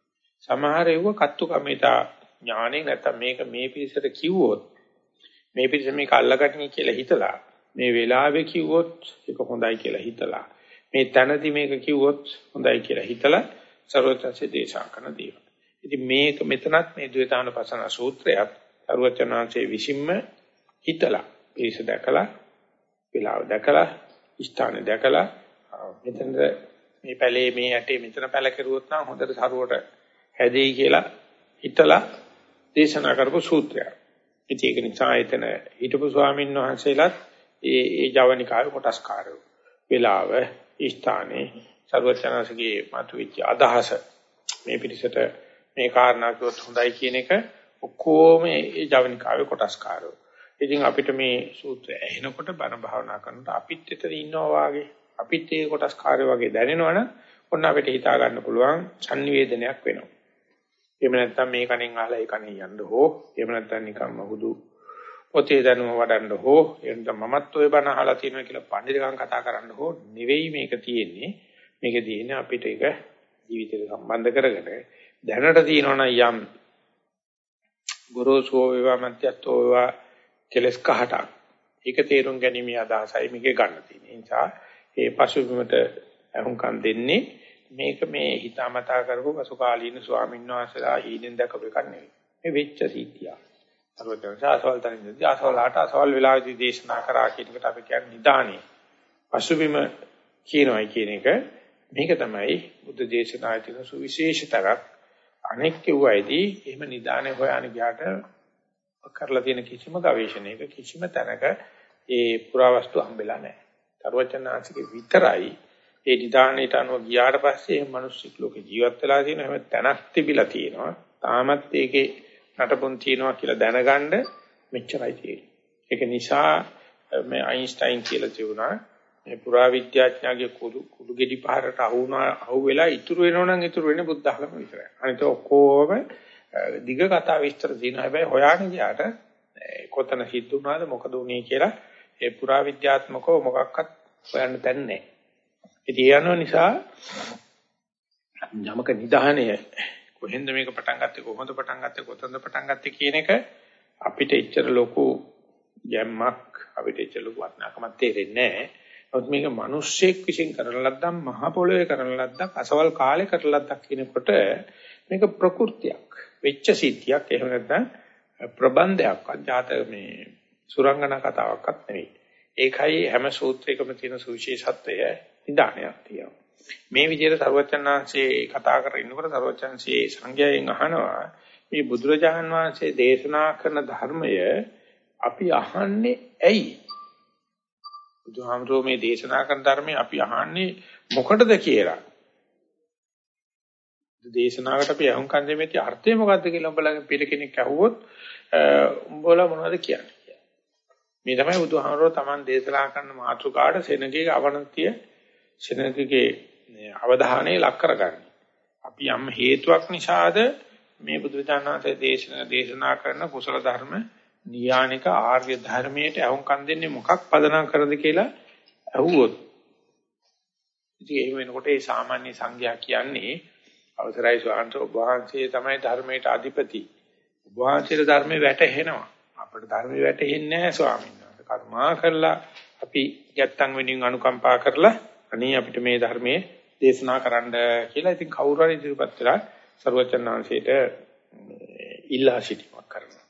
සමහර ඒව කත්තු කමිතා ඥාණය නැත්නම් මේක මේ පිළිසෙට කිව්වොත් මේ පිළිසෙ මේක අල්ලගන්නේ කියලා හිතලා මේ වෙලාවේ කිව්වොත් ඒක හොඳයි කියලා හිතලා මේ තැනදී මේක කිව්වොත් හොඳයි කියලා හිතලා සර්වඥාන්සේ දේශනා කරන දේවල්. ඉතින් මේක මෙතනත් මේ ද්වේතානුපසන සූත්‍රයත් සර්වඥාන්සේ විසින්ම හිතලා පිරිස දැකලා වෙලාව දැකලා ස්ථාන දැකලා මෙතනද මේ පැලේ මේ ඇටේ මෙතන පැල කෙරුවොත් නම් හොඳට සරුවට හැදෙයි කියලා හිතලා දේශනා කරපු සූත්‍රයක්. ඉතින් ඒක නිසා එතන හිටපු ස්වාමීන් වහන්සේලාත් ඒ ඒ ජවනිකාවේ කොටස්කාරයෝ. වෙලාව ස්ථානේ සර්වචනසගේ මතුවෙච්ච අදහස මේ පිටිසට මේ කාරණා කිව්වොත් හොඳයි කියන එක ඔක්කොම ඒ ජවනිකාවේ කොටස්කාරෝ. ඉතින් අපිට මේ සූත්‍රය ඇහෙනකොට බණ භාවනා කරනකොට අපිත් එතන ඉන්නවා වාගේ අපිත් ඒ කොටස්කාරය වගේ දැනෙනවනම් ඔන්න අපිට හිතා ගන්න පුළුවන් sannivedanayak වෙනවා. එහෙම නැත්නම් මේ කණෙන් අහලා ඒ කණෙන් යන්න හෝ එහෙම නැත්නම් නිකම්ම හුදු පොතේ දැනුම වඩන්න හෝ එහෙනම් මමත් ඔය බණ අහලා තියෙනවා කියලා පඬිතුකම් කතා කරන්න හෝ නෙවෙයි මේක තියෙන්නේ. මේක තියෙන්නේ අපිට ඒක ජීවිතයට සම්බන්ධ කරගෙන දැනට තියෙනවනම් යම් ගුරුසෝ වේවා මන්ත්‍යත්ෝ වේවා කෙලස් කහටක් ඒක තේරුම් ගැනීම අදහසයි මේකේ ගන්න තියෙන්නේ. ඒ නිසා ඒ පසුබිමට අහුම්කම් දෙන්නේ මේක මේ හිතාමතා කරපු පසුකාලීන ස්වාමීන් වහන්සේලා ඊනෙන් දැකපු එකක් නෙවෙයි. මේ වෙච්ච සිද්ධිය. අරවදන්සාසවල් තනින්දී ආසවලට අසවල් වෙලාවේදී දේශනා කරා කියන එකට අපි කියන්නේ නිදානේ. පසුබිම කියනවායි කියන එක මේක තමයි බුද්ධ දේශනාවේ තියෙන සුවිශේෂතරක්. අනෙක් කිව්වයිදී එහෙම නිදානේ හොයන ගියාට කරලා තියෙන කිසිම ගවේෂණයක කිසිම තැනක ඒ පුරාවස්තු හම්බෙලා නැහැ. තරවචනාංශික විතරයි ඒ නිදානයට අනුව ගියාට පස්සේ මේ මිනිස්සු ලෝකේ ජීවත් වෙලා තියෙන හැම තැනක් තිබිලා තියෙනවා. තාමත් ඒකේ නටබුන් තියෙනවා කියලා දැනගන්න මෙච්චරයි තියෙන්නේ. ඒක නිසා මේ අයින්ස්ටයින් කියලා තියුණා මේ පුරාවිද්‍යාඥයාගේ කුඩු කුඩු ගෙඩි පහරට අහු වුණා අහු වෙලා ඉතුරු වෙනවනම් ඉතුරු වෙන්නේ බුද්ධ ධර්ම විතරයි. අනිත ඔක්කොම දිග කතා විස්තර දිනන හැබැයි හොයාගෙන ගියාට කොතන සිද්ධ වුණාද මොකද වුනේ කියලා ඒ පුරාවිද්‍යාත්මකව මොකක්වත් හොයන්න තැන්නේ නැහැ. ඉතින් ඒ අනුව නිසා යමක නිදහණය කොහෙන්ද මේක පටන් ගත්තේ කොහොමද පටන් ගත්තේ කොතනද පටන් ගත්තේ කියන එක අපිට එච්චර ලොකු ගැම්මක් අපිට එච්චර ලොකු වටිනාකමක් තේරෙන්නේ නැහැ. නමුත් මේක මිනිස්සෙක් විසින් කරන ලද්දක් මහ පොළොවේ කරන ලද්දක් අසවල් කාලේ කරන ලද්දක් කියනකොට මේක ප්‍රകൃතියක් වෙච්ච සිද්ධියක් එහෙම නැත්නම් ප්‍රබන්ධයක්වත් ජාත මේ සුරංගනා කතාවක්වත් නෙවෙයි. ඒකයි හැම සූත්‍රයකම තියෙන සුවිශේෂත්වය නිදානයක් තියෙනවා. මේ විදිහට සර්වචන්නාංශේ කතා කරගෙන ඉන්නකොට සර්වචන්සේ සංඝයාගෙන් අහනවා මේ බුදුරජාණන් වහන්සේ දේශනා කරන ධර්මය අපි අහන්නේ ඇයි? බුදුහාමුදුරුවෝ මේ දේශනා කරන ධර්මය අපි අහන්නේ මොකටද කියලා. දේශනාවට අපි අහුම්කන් දෙමෙති අර්ථය මොකද්ද කියලා උඹලගෙන් පිළ කෙනෙක් අහුවොත් උඹලා මොනවද කියන්නේ මේ තමයි බුදුහාමරෝ Taman දේශනා කරන මාතෘකාට සෙනගේ අවනතිය සෙනගගේ අවධානය ලක් කරගන්නේ. අපි යම් හේතුවක් නිසාද මේ බුදුචානන්සේ දේශන දේශනා කරන කුසල ධර්ම නියානික ආර්ය ධර්මයට අහුම්කන් දෙන්නේ මොකක් පදනම් කරද කියලා අහුවොත් ඉතින් එහෙම වෙනකොට ඒ සාමාන්‍ය සංඝයා කියන්නේ අවසරයි ස්වාමීන් වහන්සේ තමයි ධර්මයට අධිපති. වහන්සේට ධර්මයේ වැටහෙනවා. අපිට ධර්මයේ වැටහෙන්නේ නැහැ ස්වාමීන් වහන්සේ. කර්මා කරලා අපි යත්තන් වෙනින් අනුකම්පා කරලා අනේ අපිට මේ ධර්මයේ දේශනා කරන්න කියලා ඉතින් කවුරු හරි ඉදිරිපත් කරලා ਸਰවචන්නාංශයට ඉල්ලා සිටීමක් කරනවා.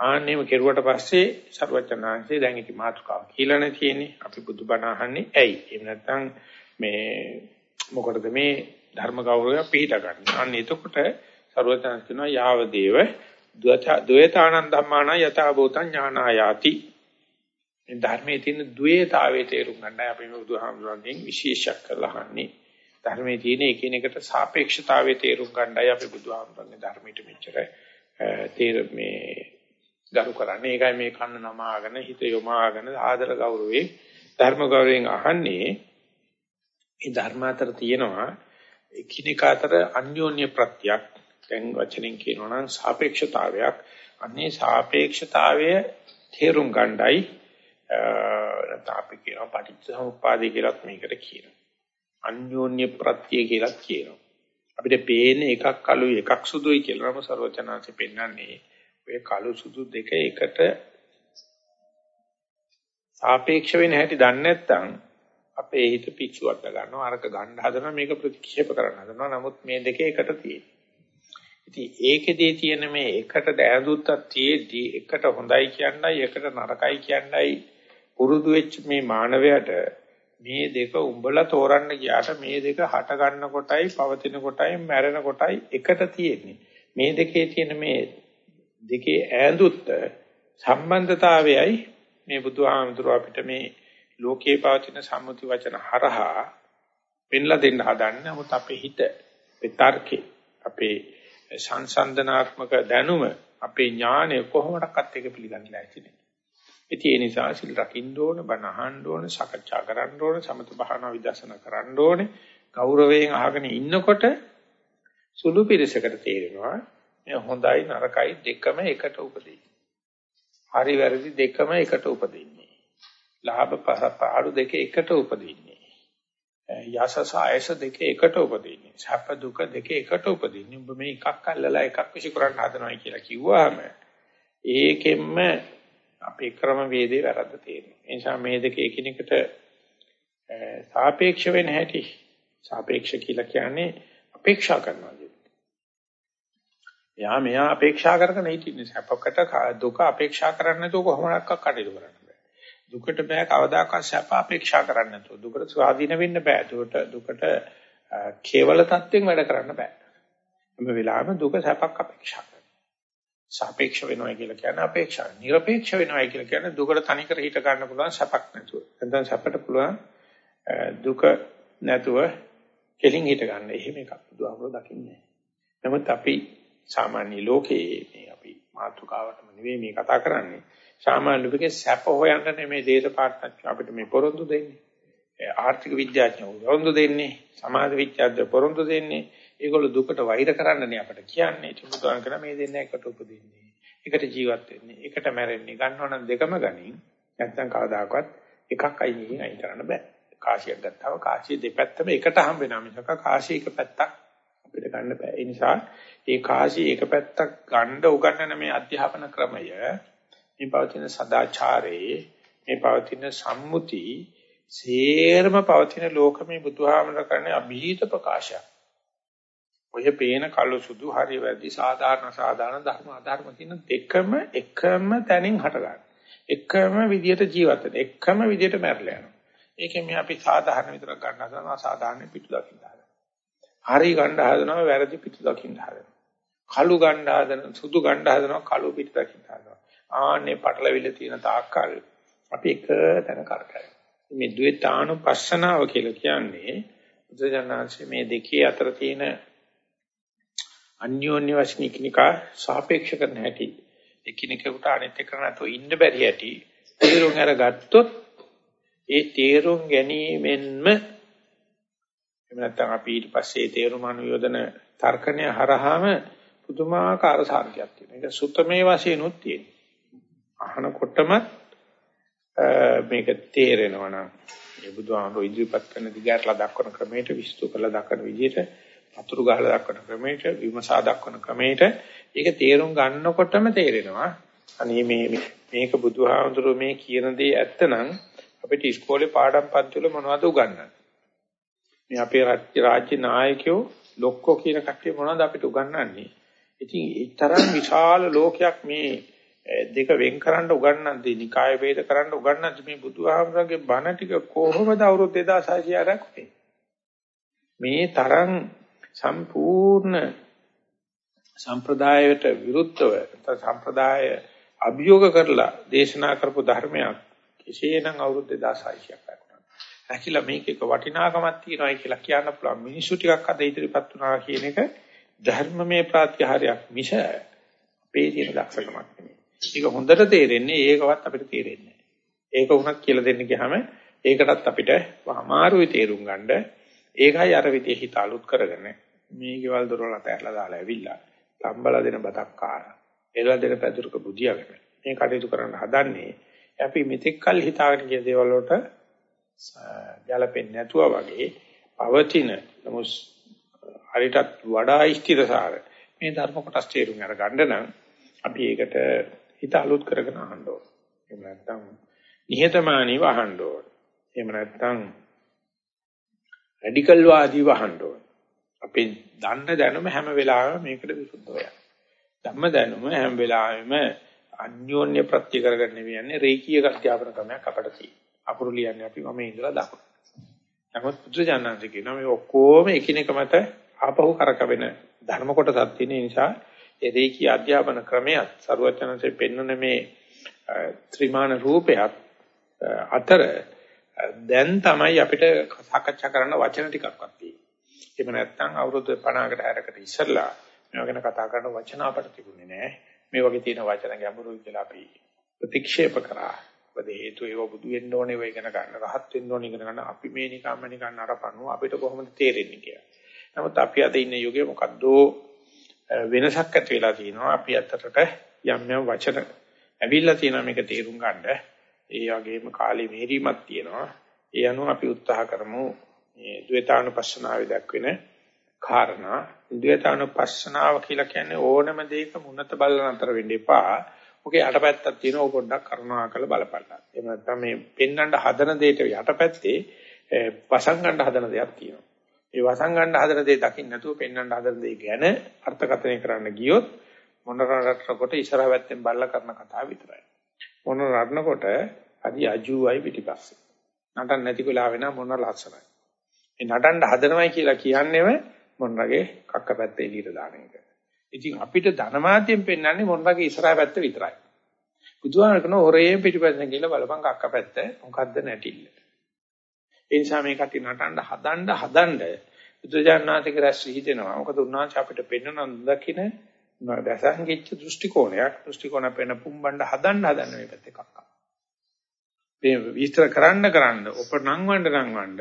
ආන්නේම කෙරුවට පස්සේ ਸਰවචන්නාංශය දැන් ඉති මාතුකාව කියලා නේ තියෙන්නේ. අපි බුදුබණ අහන්නේ ඇයි? එහෙම නැත්නම් මේ මොකටද මේ ධර්ම ගෞරවය පිළිහිට ගන්න. අන්න එතකොට ਸਰවචන්නාංශ කියනවා යාව දේව ද්වේතානන්ද ධම්මාන යථාභූත ඥානායාති ධර්මයේ තියෙන ද්වේතාවයේ තේරුම් ගන්නයි අපි මේ බුදුහාමුදුරන්ගෙන් විශේෂයක් කරලා අහන්නේ. ධර්මයේ තියෙන එකිනෙකට සාපේක්ෂතාවයේ තේරුම් ගන්නයි අපි බුදුහාමුදුරන්ගේ ධර්මයට මෙච්චර තේර මේ ගරු කරන්නේ. ඒකයි මේ කන්න නමාගෙන හිත යොමාගෙන ආදර ගෞරවේ ධර්ම ගෞරවයෙන් අහන්නේ. මේ ධර්ම අතර තියෙනවා එකිනෙක අතර අන්‍යෝන්‍ය ප්‍රත්‍යක් දැන් වචනෙන් කියනවා නම් සාපේක්ෂතාවයක් අන්නේ සාපේක්ෂතාවය තේරුම් ගන්නයි නැත්නම් අපි කියනවා පටිච්චසමුප්පාදේ කියලාත් මේකට කියනවා අන්‍යෝන්‍ය ප්‍රත්‍ය කියලාත් කියනවා. අපිට පේන්නේ එකක් කළුයි එකක් සුදුයි කියලා නම ਸਰවචනාංශෙ පෙන්වන්නේ. ඔය කළු සුදු දෙක එකට සාපේක්ෂ වෙන හැටි දන්නේ නැත්නම් අපේ හිත පිච්චුවට ගන්නවා අරක ගන්න හදනවා මේක ප්‍රතික්ෂේප කරන්න හදනවා. නමුත් මේ දෙකේ එකට තියෙන්නේ. ඉතින් ඒකෙදී තියෙන මේ එකට දෑදුත්තක් තියේදී එකට හොඳයි කියන්නයි එකට නරකයි කියන්නයි පුරුදු වෙච්ච මේ මානවයාට මේ දෙක උඹලා තෝරන්න ගියාට මේ දෙක හට ගන්න කොටයි පවතින කොටයි මැරෙන කොටයි එකට තියෙන්නේ. මේ දෙකේ තියෙන මේ දෙකේ ඈඳුත්ත සම්බන්ධතාවයයි මේ බුදුහාමුදුරුව අපිට මේ ලෝකේ පවතින සම්මුති වචන හරහා පෙන්ලා දෙන්න හදන්නේ. නමුත් අපේ හිත විතර්කේ අපේ සංසන්දනාත්මක දැනුම අපේ ඥානය කොහොමඩක්වත් එක පිළිගන්නේ නැහැ ඉතින්. ඒ නිසා සිල් රකින්න ඕන, බණ අහන්න ඕන, සාකච්ඡා කරන්න ඕන, සමත භාවනා විදර්ශනා කරන්න ඕනේ. ගෞරවයෙන් අහගෙන ඉන්නකොට සුළු පිරිසකට තේරෙනවා මේ හොඳයි නරකයි දෙකම එකට උපදින්නේ. හරි වැරදි දෙකම එකට උපදින්නේ. ලාභ පාඩු දෙක එකට උපදින්නේ. යසස ආයස දෙක එකට උපදින්නේ. සැප දුක දෙක එකට උපදින්නේ. ඔබ මේ එකක් අල්ලලා එකක් විසි කරන්න හදනවා කියලා කිව්වහම ඒකෙන්ම අපේ ක්‍රම වේදේ වැරද්ද තියෙනවා. ඒ නිසා මේ දෙක එකිනෙකට සාපේක්ෂ වෙන හැටි සාපේක්ෂ කියලා කියන්නේ අපේක්ෂා කරනවා කියන්නේ. යා මෙයා අපේක්ෂා කරගෙන හිටින්නේ සැපකට දුක අපේක්ෂා කරන්නේ නැතුව කොහොමදක් කටයුතු කරන්නේ. දුකට බෑ කවදාකවත් සැප අපේක්ෂා කරන්නේ නැතුව. දුකට ස්වාධීන වෙන්න බෑ. දුකට දුකට කේවල තත්ත්වෙන් වැඩ කරන්න බෑ. හැම වෙලාවෙම දුක සැපක් අපේක්ෂා කරනවා. සාපේක්ෂ වෙනවා කියලා කියන්නේ අපේක්ෂා. নিরপেক্ষ වෙනවා කියලා කියන්නේ දුකට තනිකර හිට ගන්න පුළුවන් සැපක් නැතුව. නැත්නම් සැපට පුළුවන් දුක නැතුව කෙලින් හිට ගන්න. එහෙම එකක් බුදුහාමුදුරුවෝ දකින්නේ නමුත් අපි සාමාන්‍ය ලෝකයේ මේ අපි මාතෘකාවටම නෙවෙයි මේ කතා කරන්නේ. සාමාන්‍ය ලෝකේ සැප හොයන්න නෙමෙයි දේශපාලනඥයෝ අපිට මේ පොරොන්දු දෙන්නේ. ආර්ථික විද්‍යාඥයෝ පොරොන්දු දෙන්නේ, සමාජ විද්‍යාඥයෝ පොරොන්දු දෙන්නේ. ඒගොල්ලෝ දුකට වෛර කරන්නනේ අපිට කියන්නේ. ඒක බුදුන් කරන මේ දෙන්න එකට උපදින්නේ. එකට ජීවත් වෙන්නේ. එකට මැරෙන්නේ. ගන්නවා නම් දෙකම ගනින්. නැත්නම් කවදාකවත් එකක් අයින් අයින් කරන්න බෑ. කාසියක් ගත්තාම කාසිය දෙපැත්තම එකට හම්බ වෙනවා මිසක කාසිය එක පැත්තක් අපිට ගන්න බෑ. ඒ නිසා ඒ කාසිය එක පැත්තක් ගන්න උගන්නන මේ අධ්‍යාපන ක්‍රමය මේ පවතින සදාචාරයේ මේ පවතින සම්මුති සේරම පවතින ලෝකමේ බුදුහාමර කරන්නේ અભීත ප්‍රකාශයක්. ඔය පේන කළු සුදු හරි වැරදි සාධාරණ සාධාරණ ධර්ම අධර්ම කියන දෙකම එකම තැනින් හටගන්න. එකම විදියට ජීවත් වෙන එකම විදියට මැරලා යනවා. ඒකෙන් මේ අපි සාධාරණ විතරක් ගන්න හදනවා අසාධාරණ පිටු දකින්න හදනවා. හරි ගන්න හදනවා වැරදි පිටු දකින්න හදනවා. කළු ගන්න හදන සුදු ගන්න හදනවා කළු පිටු දකින්න හදනවා. ආන්නේ පටලවිල තියෙන තාක්කල් අපි එක තැන කරකැවෙනවා. මේ ද්වේතානුපස්සනාව කියලා කියන්නේ බුදුජානනාංශයේ මේ දෙකේ අතර තියෙන අන්‍යෝන්‍ය වශයෙන් එකිනෙකා සාපේක්ෂ කරන හැටි එකිනෙකට අනිත් එක නැතෝ ඉන්න බැරි හැටි තේරුම් අරගත්තොත් ඒ තේරුම් ගැනීමෙන්ම එහෙම නැත්නම් අපි ඊට පස්සේ තේරුම් අනුයෝදන තර්කණය හරහාම පුදුමාකාර සාර්ථකයක් තියෙනවා. ඒක සුත්තමේ වශයෙන් උත් තියෙනවා. අහනකොටම මේක තේරෙනවා නම් මේ බුදුහාමුදුරු ඉදිරිපත් කරන දිගටලා දක්වන ක්‍රමයට විස්තු කරලා දක්වන විදිහට අතුරු ගහලා දක්වන ක්‍රමයට විමසා දක්වන ක්‍රමයට ඒක තේරුම් ගන්නකොටම තේරෙනවා. අනේ මේ මේක බුදුහාමුදුරු මේ කියන දේ ඇත්තනම් අපිට ඉස්කෝලේ පාඩම් පන්ති වල මොනවද උගන්වන්නේ? මේ අපේ රාජ්‍ය නායකයෝ ලොක්කෝ කියන කට්ටිය මොනවද අපිට උගන්වන්නේ? ඉතින් ඒ තරම් විශාල ලෝකයක් මේ දෙක වෙන් කරන්න උගන්වන්නේ නිකාය වේද කරන්න උගන්වන්නේ මේ බුදුහාමුදුරගේ බණ ටික කොහොමද අවුරුදු 2600 රැක්කේ මේ තරම් සම්පූර්ණ සම්ප්‍රදායට විරුද්ධව සම්ප්‍රදාය අභියෝග කරලා දේශනා කරපු ධර්මයක් කෙසේනම් අවුරුදු 2600ක් වුණා. ඇකිලා මේකේක වටිනාකමක් තියෙනවායි කියලා කියන්න පුළුවන් මිනිස්සු ටිකක් අද ඉදිරිපත් වුණා කියන එක ධර්මමය ප්‍රත්‍යහාරයක් මිස අපේ තියෙන දක්ෂකමක් නෙමෙයි. ඒක හොඳට තේරෙන්නේ ඒකවත් අපිට තේරෙන්නේ ඒක වුණත් කියලා දෙන්න ගියාම ඒකටත් අපිට අමාරුයි තේරුම් ගන්න. ඒකයි අර විදිහේ හිත අලුත් කරගෙන මේ ගෙවල් දොරවල් අතහැරලා දාලා ඇවිල්ලා තම්බලා දෙන බතක් කාලා එළලා දෙන පැදුරක බුදියාගෙන මේ කටයුතු කරන්න හදන්නේ අපි මෙතෙක් කල් හිතාගෙන ගිය දේවල් වලට ගැලපෙන්නේ නැතුව වගේ පවතින නමුත් හරිටත් වඩා ස්ථිරසාර මේ ධර්ම කොටස් තේරුම් අරගන්න නම් අපි ඒකට හිත අලුත් කරගෙන අහන්න ඕන. එහෙම නැත්නම් නිහතමානීව අහන්න ඕන. එහෙම නැත්නම් රැඩිකල් වාදීව අහන්න ඕන. අපි දන්න දැනුම හැම වෙලාවෙම මේකට විරුද්ධව යනවා. ධම්ම දැනුම හැම වෙලාවෙම අන්‍යෝන්‍ය ප්‍රත්‍ය කරගෙන නෙවෙන්නේ රේකී අධ්‍යාපන ක්‍රමයක් අපට තියෙනවා. අකුරු ලියන්නේ අපි මම ඉඳලා දක්වනවා. නමුත් බුදුජානනාංශ කියනවා මේ ඔක්කොම එකිනෙක මත ආපහු කරකවෙන ධර්ම කොටසක් තියෙන නිසා ඒ රේකී අධ්‍යාපන ක්‍රමයක් සරුවචනන්සේ පෙන්වන මේ ත්‍රිමාන රූපයක් අතර දැන් තමයි අපිට සාකච්ඡා කරන්න වචන ටිකක්වත් තියෙන්නේ. එහෙම නැත්නම් අවුරුදු 50කට 60කට ඉස්සෙල්ලා මේවා ගැන කතා කරන වචන අපට තිබුණේ නැහැ. මේ වගේ තියෙන වචන ගැඹුරුයි කියලා අපි ප්‍රතික්ෂේප කරා. මොකද හේතුව ඒව බුදු වෙන්න ඕනේ ඒව ඉගෙන ගන්න, රහත් වෙන්න ඕනේ ඉගෙන ගන්න. අපි මේ නිකම්ම නිකන් අරපන්නු අපිට කොහොමද තේරෙන්නේ කියලා. නමුත් අපි අද ඉන්න යුගයේ මොකද්ද වෙනසක් ඇති වෙලා තියෙනවා. අපි අතරට යම් යම් වචන ඇවිල්ලා තියෙනවා මේක තේරුම් ගන්න. ඒ වගේම කාලේ මෙහෙරීමක් තියෙනවා. ඒ අනුව අපි උත්සාහ කරමු මේ ද්වේතානුපස්සනාවේ දක්වන කාරණා ද්වේතානුපස්සනාව කියලා කියන්නේ ඕනම දෙයක මුනත බලන අතර වෙන්න එපා. ඔකේ යටපැත්තක් තියෙනවා ඕක පොඩ්ඩක් කරුණාකර බලපල්ලා. එහෙම නැත්නම් මේ පෙන්වන්න හදන දෙයට යටපැත්තේ වසංගන්න හදන දෙයක් තියෙනවා. ඒ වසංගන්න හදන දේ දකින්න නැතුව පෙන්වන්න හදන දේ ගැන අර්ථකථනය කරන්න ගියොත් මොන රටකට ඉස්සරහ පැත්තෙන් බල්ලා කරන කතාව විතරයි. මොන රටනකොට අදි අජුවයි පිටිපස්සේ. නටන්න නැති වෙලා වෙන මොන ලස්සනයි. මේ නටන්න හදනවයි කියලා කියන්නේම මොනරගේ කක්ක පැත්තේ එළියට දාන එක. ඉතින් අපිට ධනමාත්‍යයෙන් පෙන්වන්නේ මොනරගේ ඉස්සරහ පැත්ත විතරයි. බුදුහාමර කරන හොරේ පිටිපස්සෙන් ගිහලා බලපන් කක්ක පැත්ත මොකද්ද නැටිල්ල. ඒ නිසා මේ කටි නටන්න හදන්න හදන්න බුදුජානනාතික රැස් හිතෙනවා. මොකද උන්වහන්සේ අපිට පෙන්වන දකින්න දැසංගිච්ච දෘෂ්ටි කෝණයක්. දෘෂ්ටි කෝණ පෙන පුම්බණ්ඩ හදන්න හදන්න මේ පැත්තේ කක්ක. මේ විස්තර කරන්න කරන්න උපනංවන්න නංවන්න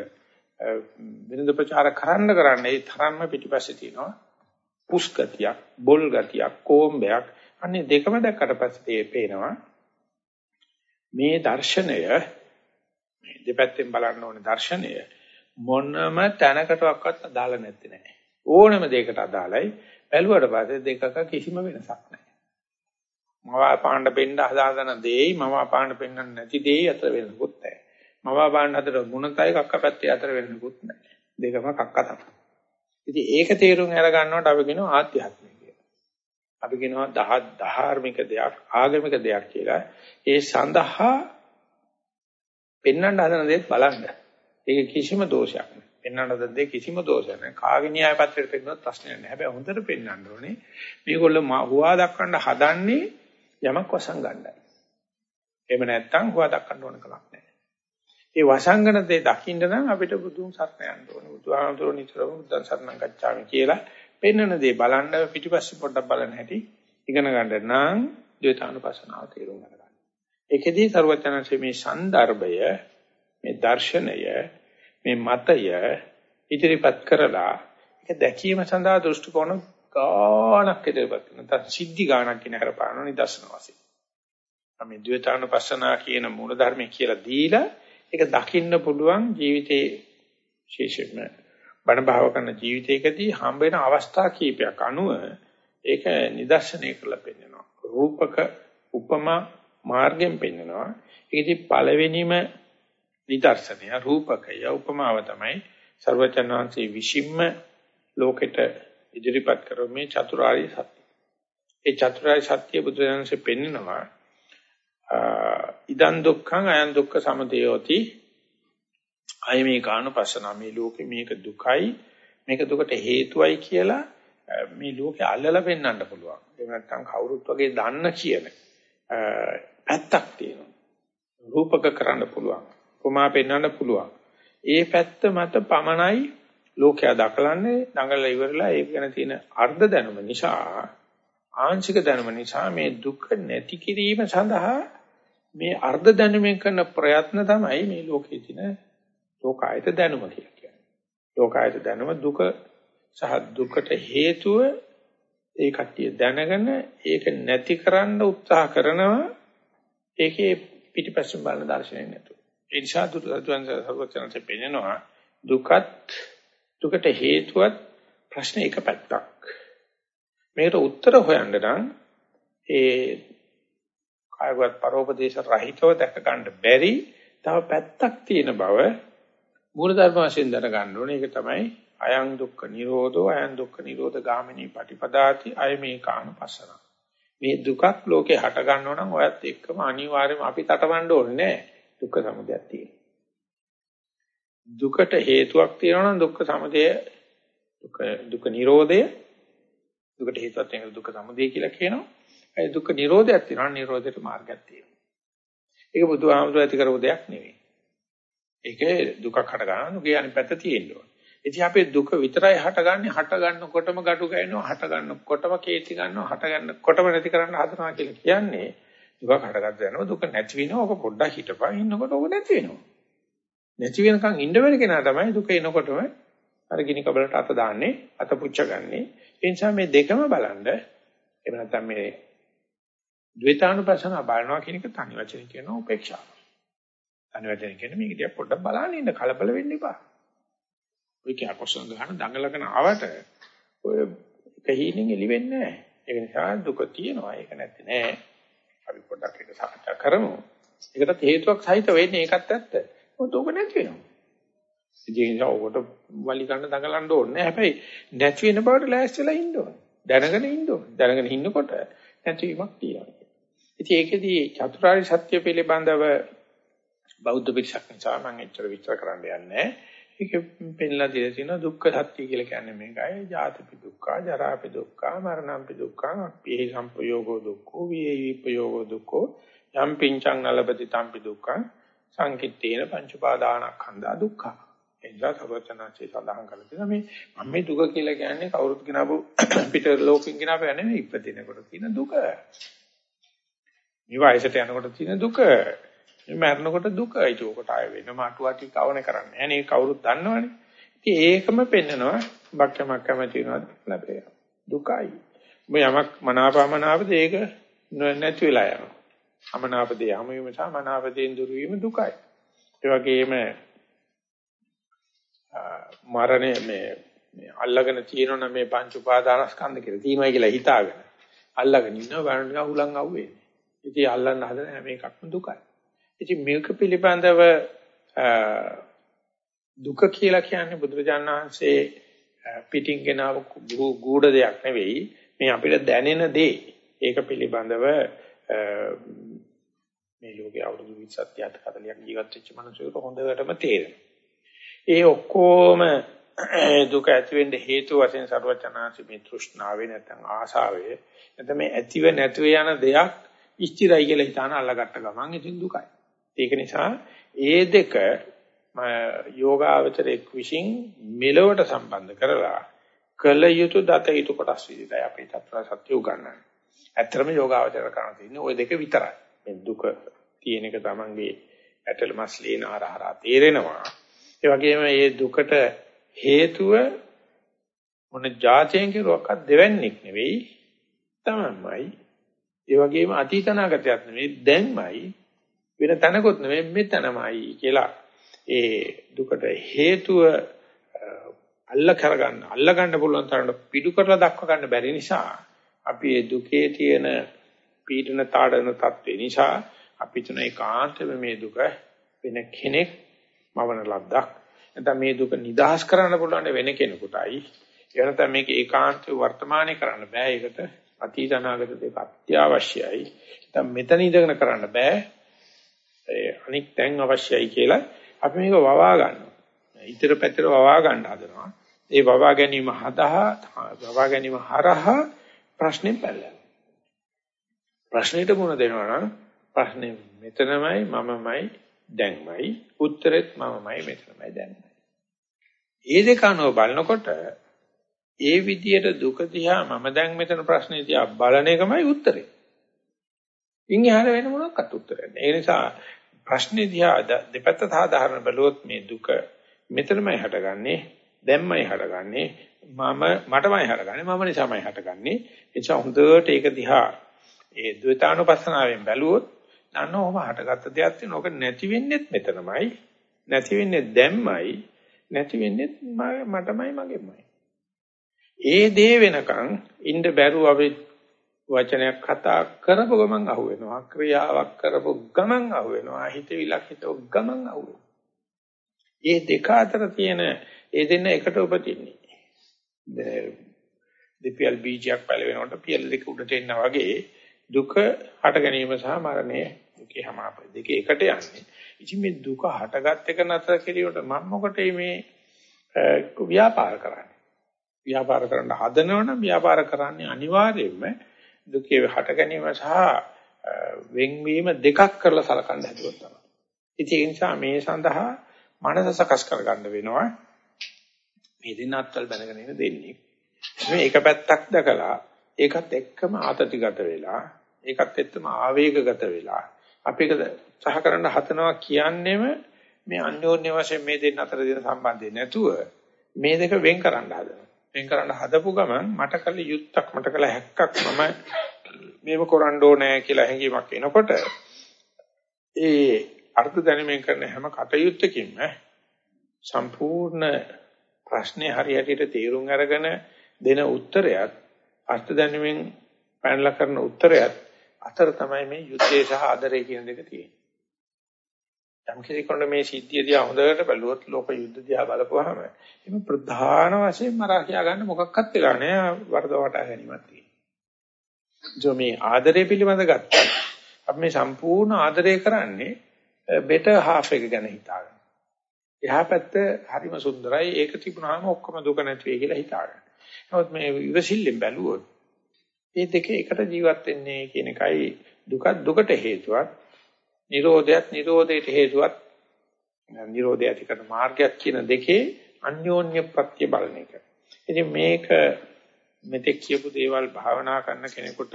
විනද ප්‍රචාර කරන්න කරන්න ඒ තරම්ම පිටිපස්සේ තියෙනවා. පුස් ගතියක් බොල් ගතියක් කොම්බයක් අනේ දෙකම දැක්කට පස්සේ පේනවා. මේ දර්ශනය මේ දෙපැත්තෙන් බලන්න ඕනේ දර්ශනය මොනම තැනකටවත් අදාළ නැත්තේ නෑ. ඕනම දෙයකට අදාළයි. බැලුවට පස්සේ දෙකක කිසිම වෙනසක් නැහැ. මව පාණ්ඩ පෙන්න හදාගෙන දෙයි මම පාණ්ඩ පෙන්නන්නේ නැති දෙයි අතර වෙනසකුත් නැහැ. මවා බාන්න අතර මුණතයි කක්ක පැත්තේ අතර වෙන්නකුත් නැහැ. දෙකම කක්ක තමයි. ඉතින් ඒක තේරුම් අර ගන්නකොට අපි කියනවා ආධ්‍යාත්මික කියලා. අපි කියනවා දහ ධාර්මික දෙයක් ආගමික දෙයක් කියලා. ඒ සඳහා පෙන්වන්න හදන දේත් බලන්න. ඒක කිසිම දෝෂයක් නෑ. පෙන්වන්නද දෙ කිසිම දෝෂයක් නැහැ. කාගේ න්‍යාය පත්‍රයට පෙන්නුවත් ප්‍රශ්නයක් නැහැ. හැබැයි හොඳට පෙන්වන්න ඕනේ. මේගොල්ලෝ හුවා දක්වන්න හදන්නේ යමක් වසංගන්නයි. එහෙම නැත්නම් හුවා දක්වන්න ඕන කමක් නැහැ. ඒ වසංගන දේ දකින්න නම් අපිට බුදුන් සත්‍ය යන්න ඕනේ. බුදුහාමුදුරුවෝ නිතරම බුද්ධං සරණං ගච්ඡාමි කියලා පෙන්වන දේ බලන්න පිටිපස්සේ පොඩ්ඩක් බලන්න හැටි ඉගෙන ගන්න නම් ද්වේතානුපස්සනාව තේරුම් ගන්න. ඒකෙදී සරුවචනන්සේ මේ සන්දර්භය මේ දර්ශනය මේ මතය ඉදිරිපත් කරලා ඒක දැකීම සඳහා දෘෂ්ටි කෝණ ගානක් ඉදිරිපත් කරනවා. සිද්ධි ගානක් කියන හරපාන නිදර්ශන වශයෙන්. අපි ද්වේතානුපස්සනා කියන මූල ධර්මය කියලා දීලා ඒක දකින්න පුළුවන් ජීවිතේ විශේෂයෙන්ම බණ භාව කරන ජීවිතයකදී හම්බ වෙන අවස්ථා කීපයක් අනුව ඒක නිදර්ශනය කරලා පෙන්නනවා. රූපක උපමා මාර්ගයෙන් පෙන්නනවා. ඒකෙදි පළවෙනිම නිදර්ශනය රූපකය උපමාව තමයි ਸਰවචන් වහන්සේ විසින්ම ලෝකෙට ඉදිරිපත් කරන මේ චතුරාර්ය සත්‍ය. ඒ චතුරාර්ය සත්‍ය බුදුරජාණන්සේ පෙන්නනවා ඉදන් දුක්ඛං අයන් දුක්ඛ සමුදයෝති අය මේ කාණපසන මේ ලෝකේ මේක දුකයි මේක දුකට හේතුවයි කියලා මේ ලෝකේ අල්ලලා පෙන්වන්න පුළුවන්. එහෙම නැත්නම් කවුරුත් වගේ දන්න කියන පැත්තක් තියෙනවා. රූපක කරන්න පුළුවන්. කොමා පෙන්වන්න පුළුවන්. ඒ පැත්ත මත පමණයි ලෝකයා දකලන්නේ දඟලලා ඉවරලා ඒක ගැන තියෙන අර්ධ දැනුම නිසා ආංශික දැනුම නිසා මේ දුක නැති කිරීම සඳහා මේ අර්ධ දැනුමෙන් කරන ප්‍රයත්න තමයි මේ ලෝකයේ තියෙන ලෝකායත දැනුම කියලා කියන්නේ. ලෝකායත දැනුම දුක සහ දුකට හේතුව ඒ කට්ටිය දැනගෙන ඒක නැති කරන්න උත්සාහ කරනවා ඒකේ පිටිපස්සෙන් බලන දර්ශනය නැතුව. ඒ නිසා දුතුන් සර්වචනන්සේ පෙන්නනවා දුකත් දුකට හේතුවත් ප්‍රශ්න එක පැත්තක්. මේකට උත්තර හොයන්න නම් ඒ කායවත් පරෝපදේශ රහිතව දැක ගන්න බැරි තව පැත්තක් තියෙන බව මූලධර්ම වශයෙන් දැනගන්න ඕනේ. ඒක තමයි අයං දුක්ඛ නිරෝධෝ අයං දුක්ඛ නිරෝධ ගාමිනී පටිපදාති අය මේ කාම පස්සන. මේ දුකක් ලෝකේ හට ගන්නව නම් ඔයත් එක්කම අනිවාර්යයෙන්ම අපි තටමඬ ඕනේ නැහැ. දුක්ඛ සමුදයක් තියෙනවා. දුකට හේතුවක් තියෙනවා නම් දුක්ඛ සමුදය දුක්ඛ දුක්ඛ නිරෝධය දුකට හේතුවක් තියෙන දුක්ඛ සමුදය කියලා කියනවා. ඒ දුක්ඛ නිරෝධයක් තියෙනවා නිරෝධයට මාර්ගයක් තියෙනවා. ඒක බුදුහාමුදුරුවෝ ඇති කරපු දෙයක් නෙවෙයි. ඒක දුකක් හට ගන්න දුකේ අනිත් පැත්ත තියෙනවා. ඉතින් අපේ දුක විතරයි හටගන්නේ හට ගන්නකොටම gadu ගෑනවා හට ගන්නකොටම කේති ගන්නවා හට ගන්නකොටම නැති කරන්න හදනවා කියලා කියන්නේ දුක හටගත්ත යනවා දුක නැති වෙනවා ඔක පොඩ්ඩක් හිටපන් ඉන්නකොට ඔක නැති වෙනවා නැති වෙනකන් ඉන්න වෙන කෙනා තමයි දුක එනකොටම අර ගිනි කබලට අත දාන්නේ අත පුච්ච ගන්නෙ ඒ නිසා මේ දෙකම බලන්න එහෙම නැත්නම් මේ ද්වේතානුපස්සන බලනවා කියන එක තනි වචන කියනවා උපේක්ෂාව තනි වචන කියන්නේ මේක දිහා පොඩ්ඩක් බලන්න ඉන්න කලබල වෙන්න එපා ඔය කැපොසන් ගන්න දඟලගෙන ආවට ඔය එක හීනෙන් එලි වෙන්නේ නැහැ. ඒක නිසා දුක තියෙනවා. ඒක නැති නෑ. අපි පොඩ්ඩක් ඒක සාකච්ඡා කරමු. ඒකට හේතුවක් සහිත වෙන්නේ ඒකත් ඇත්ත. මොකද උක නැති වෙනවා. ඉතින් ඔකට වලි ගන්න දඟලන්න ඕනේ හැබැයි නැති වෙන බවට ලෑස්තිලා ඉන්න ඕනේ. දැනගෙන ඉන්න ඕනේ. දැනගෙන ඉන්නකොට නැතිවීමක් තියෙනවා. ඉතින් ඒකෙදී චතුරාර්ය සත්‍ය පිළිබඳව බෞද්ධ පිරිසක් නිසා මම එච්චර විස්තර කරන්න යන්නේ නැහැ. ඒක පෙන්ලා දීලා තියෙනවා දුක්ඛ සත්‍ය කියලා කියන්නේ මේකයි. ජාතිපි දුක්ඛ, ජරාපි දුක්ඛ, මරණම්පි දුක්ඛ, අප්පේ සම්පයෝගෝ දුක්ඛෝ, විපයෝගෝ දුක්ඛෝ, යම් පිංචං නලපති තම්පි දුක්ඛ, සංකිට්ඨේන පංච උපාදානස්කන්ධා දුක්ඛ. එනිසා සර්වචනාචේ සඳහන් කරලා තියෙනවා මේ මම මේ දුක කියලා කියන්නේ කවුරුත් කියනපු පිට ලෝකෙන් කියනපු නෙමෙයි ඉපදිනකොට තියෙන දුක. මේ වයසට යනකොට තියෙන දුක. මැරෙනකොට දුක ඒක උකට ආය වෙනම අටුවාටි කවණ කරන්නේ. අනේ කවුරුත් දන්නවනේ. ඉතින් ඒකම පෙන්නනවා බක්කමක් කැමති වෙනවද ලැබේ. දුකයි. ඔබ යමක් මනාපමනාපද ඒක නැති වෙලා යනවා. අමනාපදේ යම වීම සහ මනාපදෙන් දුරු වීම දුකයි. ඒ වගේම මරණය මේ මේ අල්ලගෙන තියෙනවනේ මේ පංච උපාදානස්කන්ධ කියලා තියෙනවා කියලා හිතාගෙන අල්ලගෙන ඉන්නවා බලන්න උලන් අවුවේ. ඉතින් අල්ලන්න හදන හැම එකක්ම දුකයි. ඉතින් මේක පිළිබඳව දුක කියලා කියන්නේ බුදුරජාණන් වහන්සේ පිටින් ගෙනාව ගුඩ දෙයක් නෙවෙයි මේ අපිට දැනෙන දේ ඒක පිළිබඳව මේ ලෝකේ අවුරුදු 20ක් 40ක් ජීවත් වෙච්ච මිනිස්සුන්ට හොඳටම තේරෙනවා. ඒ ඔක්කොම දුක ඇති වෙන්න හේතු වශයෙන් සර්වචනාසි මේ තෘෂ්ණාවේ නැත්නම් ආසාවේ නැත්නම් මේ ඇතිව නැතිව යන දෙයක් ඉස්තිරයි කියලා හිතාන අල්ලගත්ත ගමන් ඉතින් දුකයි. ඒක නිසා ඒ දෙක යෝගාවචරයක් විසින් මෙලවට සම්බන්ධ කරලා කල යුතු දත යුතු කොටස් විදිහට අපි තත්ත්ව සත්‍ය උගන්වන්නේ. ඇත්තටම යෝගාවචර කරන තියෙන්නේ ওই දෙක විතරයි. මේ දුක තියෙන එක තමන්ගේ ඇටල මස් ලේන ආරහරා තේරෙනවා. ඒ වගේම මේ දුකට හේතුව මොන જાතයෙන් කිරුවක්වත් දෙවන්නේක් නෙවෙයි. තමන්මයි. ඒ වගේම අතීතනාගතයක් නෙවෙයි දැන්මයි වෙන තැනකොත් නෙවෙයි මෙතනමයි කියලා ඒ දුකට හේතුව අල්ල කරගන්න අල්ල ගන්න පුළුවන් තරමට පිටු කරලා දක්ව ගන්න බැරි නිසා අපි ඒ දුකේ තියෙන පීඩන තාඩන තත්ත්වේ නිසා අපි තුන ඒකාන්තව මේ දුක වෙන කෙනෙක් මවන ලද්දක්. නැත්නම් මේ දුක නිදහස් කරන්න පුළුවන් වෙන කෙනෙකුටයි. ඒ නැත්නම් මේක ඒකාන්තව වර්තමානයේ කරන්න බෑ. ඒකට අතීත අනාගත දෙක අත්‍යවශ්‍යයි. නැත්නම් මෙතන ඉඳගෙන කරන්න බෑ. ඒ අනික් තැන් අවශ්‍යයි කියලා අපි මේක වවා ගන්නවා. ඊතර පැතර වවා ගන්න හදනවා. ඒ වවා ගැනීම හදා වවා ගැනීම හරහා ප්‍රශ්නේ පැලලා. ප්‍රශ්නෙට මුණ දෙනවා නම් ප්‍රශ්නේ මෙතනමයි මමමයි දැන්මයි උත්තරෙත් මමමයි මෙතනමයි දැන්මයි. ඒ දෙක අනුව බලනකොට ඒ විදියට දුක දිහා මම දැන් මෙතන ප්‍රශ්නේ දිහා බලන එකමයි උත්තරේ. ඉන් එහාට වෙන මොනක්වත් උත්තරයක් නෑ. ඒ නිසා ප්‍රශ්නේ දිහා දෙපැත්ත සාධාරණ බැලුවොත් මේ දුක මෙතනමයි හටගන්නේ දැම්මයි හටගන්නේ මම මටමයි හටගන්නේ මම නිසාමයි හටගන්නේ. ඒ නිසා හොඳට ඒක දිහා ඒ ද්වේතානුපස්සනාවෙන් බැලුවොත් නන්නෝම හටගත්ත දෙයක් තියෙන ඕක නැති වෙන්නේත් මෙතනමයි නැති වෙන්නේ දැම්මයි නැති වෙන්නේ මටමයි මගෙමයි. ඒ දේ වෙනකන් ඉන්න බැරුව අපි වචනයක් කතා කරපු ගමන් අහු වෙනවා ක්‍රියාවක් කරපු ගමන් අහු වෙනවා හිතවිලක් හිතව ගමන් අහු වෙනවා මේ දෙක අතර තියෙන ඒ දෙන්න එකට උපදින්නේ. දෙපියල් බීජයක් පළ වෙනකොට පියල් දෙක උඩට එනවා වගේ දුක හට ගැනීම සහ මරණය දුකේ හැම දෙකේ එකට යන්නේ. ඉතින් මේ දුක හටගත් එක නතර කිරීමට මම මොකටද මේ ව්‍යාපාර කරන්නේ? ව්‍යාපාර කරන්න හදනවනම් ව්‍යාපාර කරන්නේ අනිවාර්යයෙන්ම දුකේ හට ගැනීම සහ වෙන්වීම දෙකක් කරලා සලකන්න හැදුවොත් තමයි. ඉතින් ඒ නිසා මේ සඳහා මනස සකස් කරගන්න වෙනවා. මේ දෙන්න අත්වල බැනගෙන ඉන්න දෙන්නේ. මේ එක පැත්තක් දැකලා ඒකත් එක්කම ආතතිගත වෙලා ඒකත් එක්කම ආවේගගත වෙලා අපි ඒක සහ කරන්න හදනවා කියන්නේම මේ අන්‍යෝන්‍ය වශයෙන් මේ දෙන්න අතර තියෙන සම්බන්ධය නැතුව මේ දෙක වෙන් කරන්න හදනවා. වෙන් කරන්න හදපු ගමන් මට කල යුත්තක් මට කල හැක්කක් මම මේව කරන්න ඕනේ කියලා හැඟීමක් එනකොට ඒ අර්ථ දැනීමෙන් කරන හැම කටයුත්තකින්ම සම්පූර්ණ ප්‍රශ්නේ හරියට තේරුම් අරගෙන දෙන උත්තරයත් අර්ථ දැනීමෙන් පැනලා කරන උත්තරයත් අතර තමයි මේ යුද්ධය සහ ආදරය කියන දෙක තියෙන්නේ. යම් කෙනෙකුට මේ සිද්ධිය දිහා හොඳට බැලුවොත් ලෝක යුද්ධ දිහා බලපුවාම එimhe ප්‍රධාන වශයෙන් මරා කියා ගන්න මොකක්වත් වෙලා නෑ වරද වටා ගැනීමක් තියෙනවා. જો මේ ආදරය පිළිබඳ ගත්තා අපි මේ සම්පූර්ණ ආදරය කරන්නේ බෙටර් half එක ගැන හිතාගෙන. එහා පැත්ත හරිම සුන්දරයි ඒක තිබුණාම ඔක්කොම දුක නැති වෙයි කියලා හිතාගෙන. නමුත් මේ ඉවසිල්ලෙන් බැලුවොත් මේ දෙක එකට ජීවත් වෙන්නේ කියන එකයි දුක දුකට හේතුවක් නිරෝධයත් නිරෝධයට හේතුවත් නිරෝධය ඇති කරන මාර්ගයක් කියන දෙකේ අන්‍යෝන්‍ය ප්‍රත්‍ය බලන එක. ඉතින් මේක මෙතෙක් කියපු දේවල් භාවනා කරන කෙනෙකුට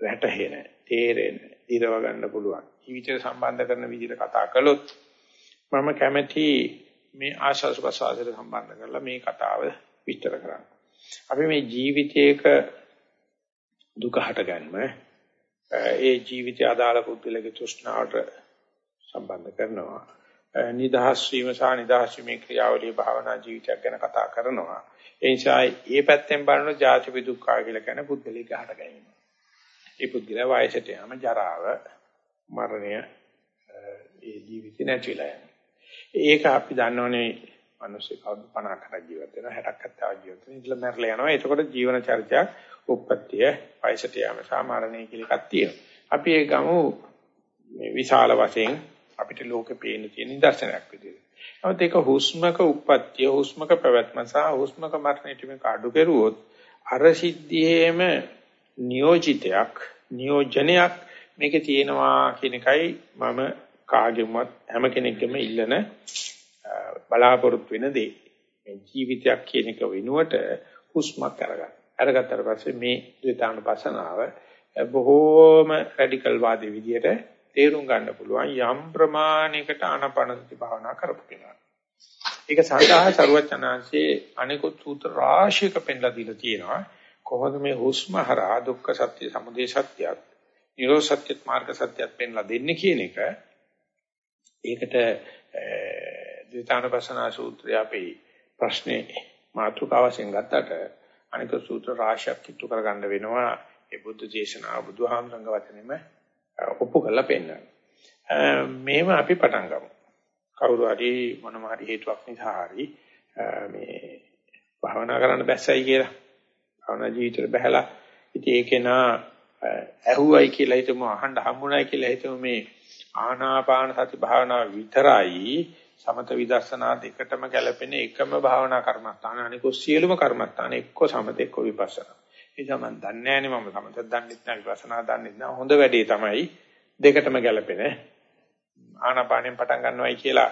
වැටහෙන, තේරෙන, දිරව ගන්න පුළුවන්. ජීවිතය සම්බන්ධ කරන විදිහට කතා කළොත් මම කැමැති මේ ආශාස ප්‍රසආසයට සම්බන්ධ කරලා මේ කතාව විස්තර කරන්න. අපි මේ ජීවිතයක දුක හටගන්න ඒ ජීවිතය අදාළ පුද්ගලගේ තෘෂ්ණාවට සම්බන්ධ කරනවා. නිදහස් වීම සහ නිදහස් වීමේ ක්‍රියාවලිය භාවනා ජීවිතයක් ගැන කතා කරනවා. ඒ නිසා මේ පැත්තෙන් බලන ජාති විදුක්ඛා කියලා කියන පුද්ගලික හට ගැනීම. ඒ පුද්ගලයා වයසට යෑම ජරාව මරණය ඒ ජීවිතේ නැතිලා යනවා. ඒක අපි දන්නෝනේ මිනිස්සු කවුද 50කට ජීවත් වෙනවා 60ක් 70ක් ජීවත් වෙනවා ඉතල මැරලා යනවා. එතකොට ජීවන චර්යාවක් උප්පත්තිය, වයසට යාම, සාමරණය කියලා එකක් තියෙනවා. අපි ඒ ගමු මේ විශාල වශයෙන් අපිට ලෝකේ පේන තියෙන නිදර්ශනයක් විදිහට. නමුත් ඒක හුස්මක උප්පත්තිය, හුස්මක පැවැත්ම සහ හුස්මක මරණයට මේ කාඩු කෙරුවොත් අර සිද්ධියේම නියෝජිතයක්, නියෝජනයක් මේකේ තියෙනවා කියන එකයි මම කාගෙමත් හැම කෙනෙක්ගේම ඉල්ලන බලාපොරොත්තු වෙන දේ. මේ ජීවිතයක් කියන එක වෙනුවට හුස්මක් අරගන්න. අරගත්තට පස්සේ මේ ද්විතානුපසනාව බොහෝම රැඩිකල් වාදී විදියට තේරුම් ගන්න පුළුවන් යම් ප්‍රමාණයකට ආනාපානසති භාවනා කරපු කෙනා. ඒක සඳහා ਸਰවචනාංශයේ අනිකුත් සූත්‍ර රාශියක පෙන්ලා දීලා තියෙනවා. කොහොමද මේ හුස්ම හරහා දුක්ඛ සත්‍ය, සමුදය සත්‍යත්, නිරෝධ සත්‍යත්, මාර්ග සත්‍යත් පෙන්ලා දෙන්නේ කියන එක. ඒකට ද්විතානපසනා සූත්‍රය අපේ ප්‍රශ්නේ මාතෘකාව වශයෙන් ගත්තට අනික සූත්‍ර රාශියක් කිට්ටු කරගන්න වෙනවා ඒ බුද්ධ දේශනාව බුදුහාමරංග වචනෙම ඔප්පු කරලා පෙන්නනවා. මේව අපි පටන් ගමු. කවුරු හරි මොනම හරි හේතුවක් නිසා හරි මේ භාවනා කරන්න බැස්සයි කියලා භාවනා ජීවිතේ බහැලා ඉතින් ඒකේනා ඇහුවයි කියලා හිතමු අහන්න හම්බුනායි කියලා හිතමු මේ ආනාපාන සති භාවනාව විතරයි සමත විදර්ශනා දෙකටම ගැලපෙන එකම භාවනා කර්මස්ථාන අනිකෝ සියලුම කර්මස්ථාන එක්ක සමත එක්ක විපස්සනා. ඒ zaman දන්නේ නැහැ මම සමත දන්නෙත් නැහැ විපස්සනා දන්නෙත් නැහැ. හොඳ වැඩේ තමයි දෙකටම ගැලපෙන ආනාපානෙන් පටන් ගන්නවයි කියලා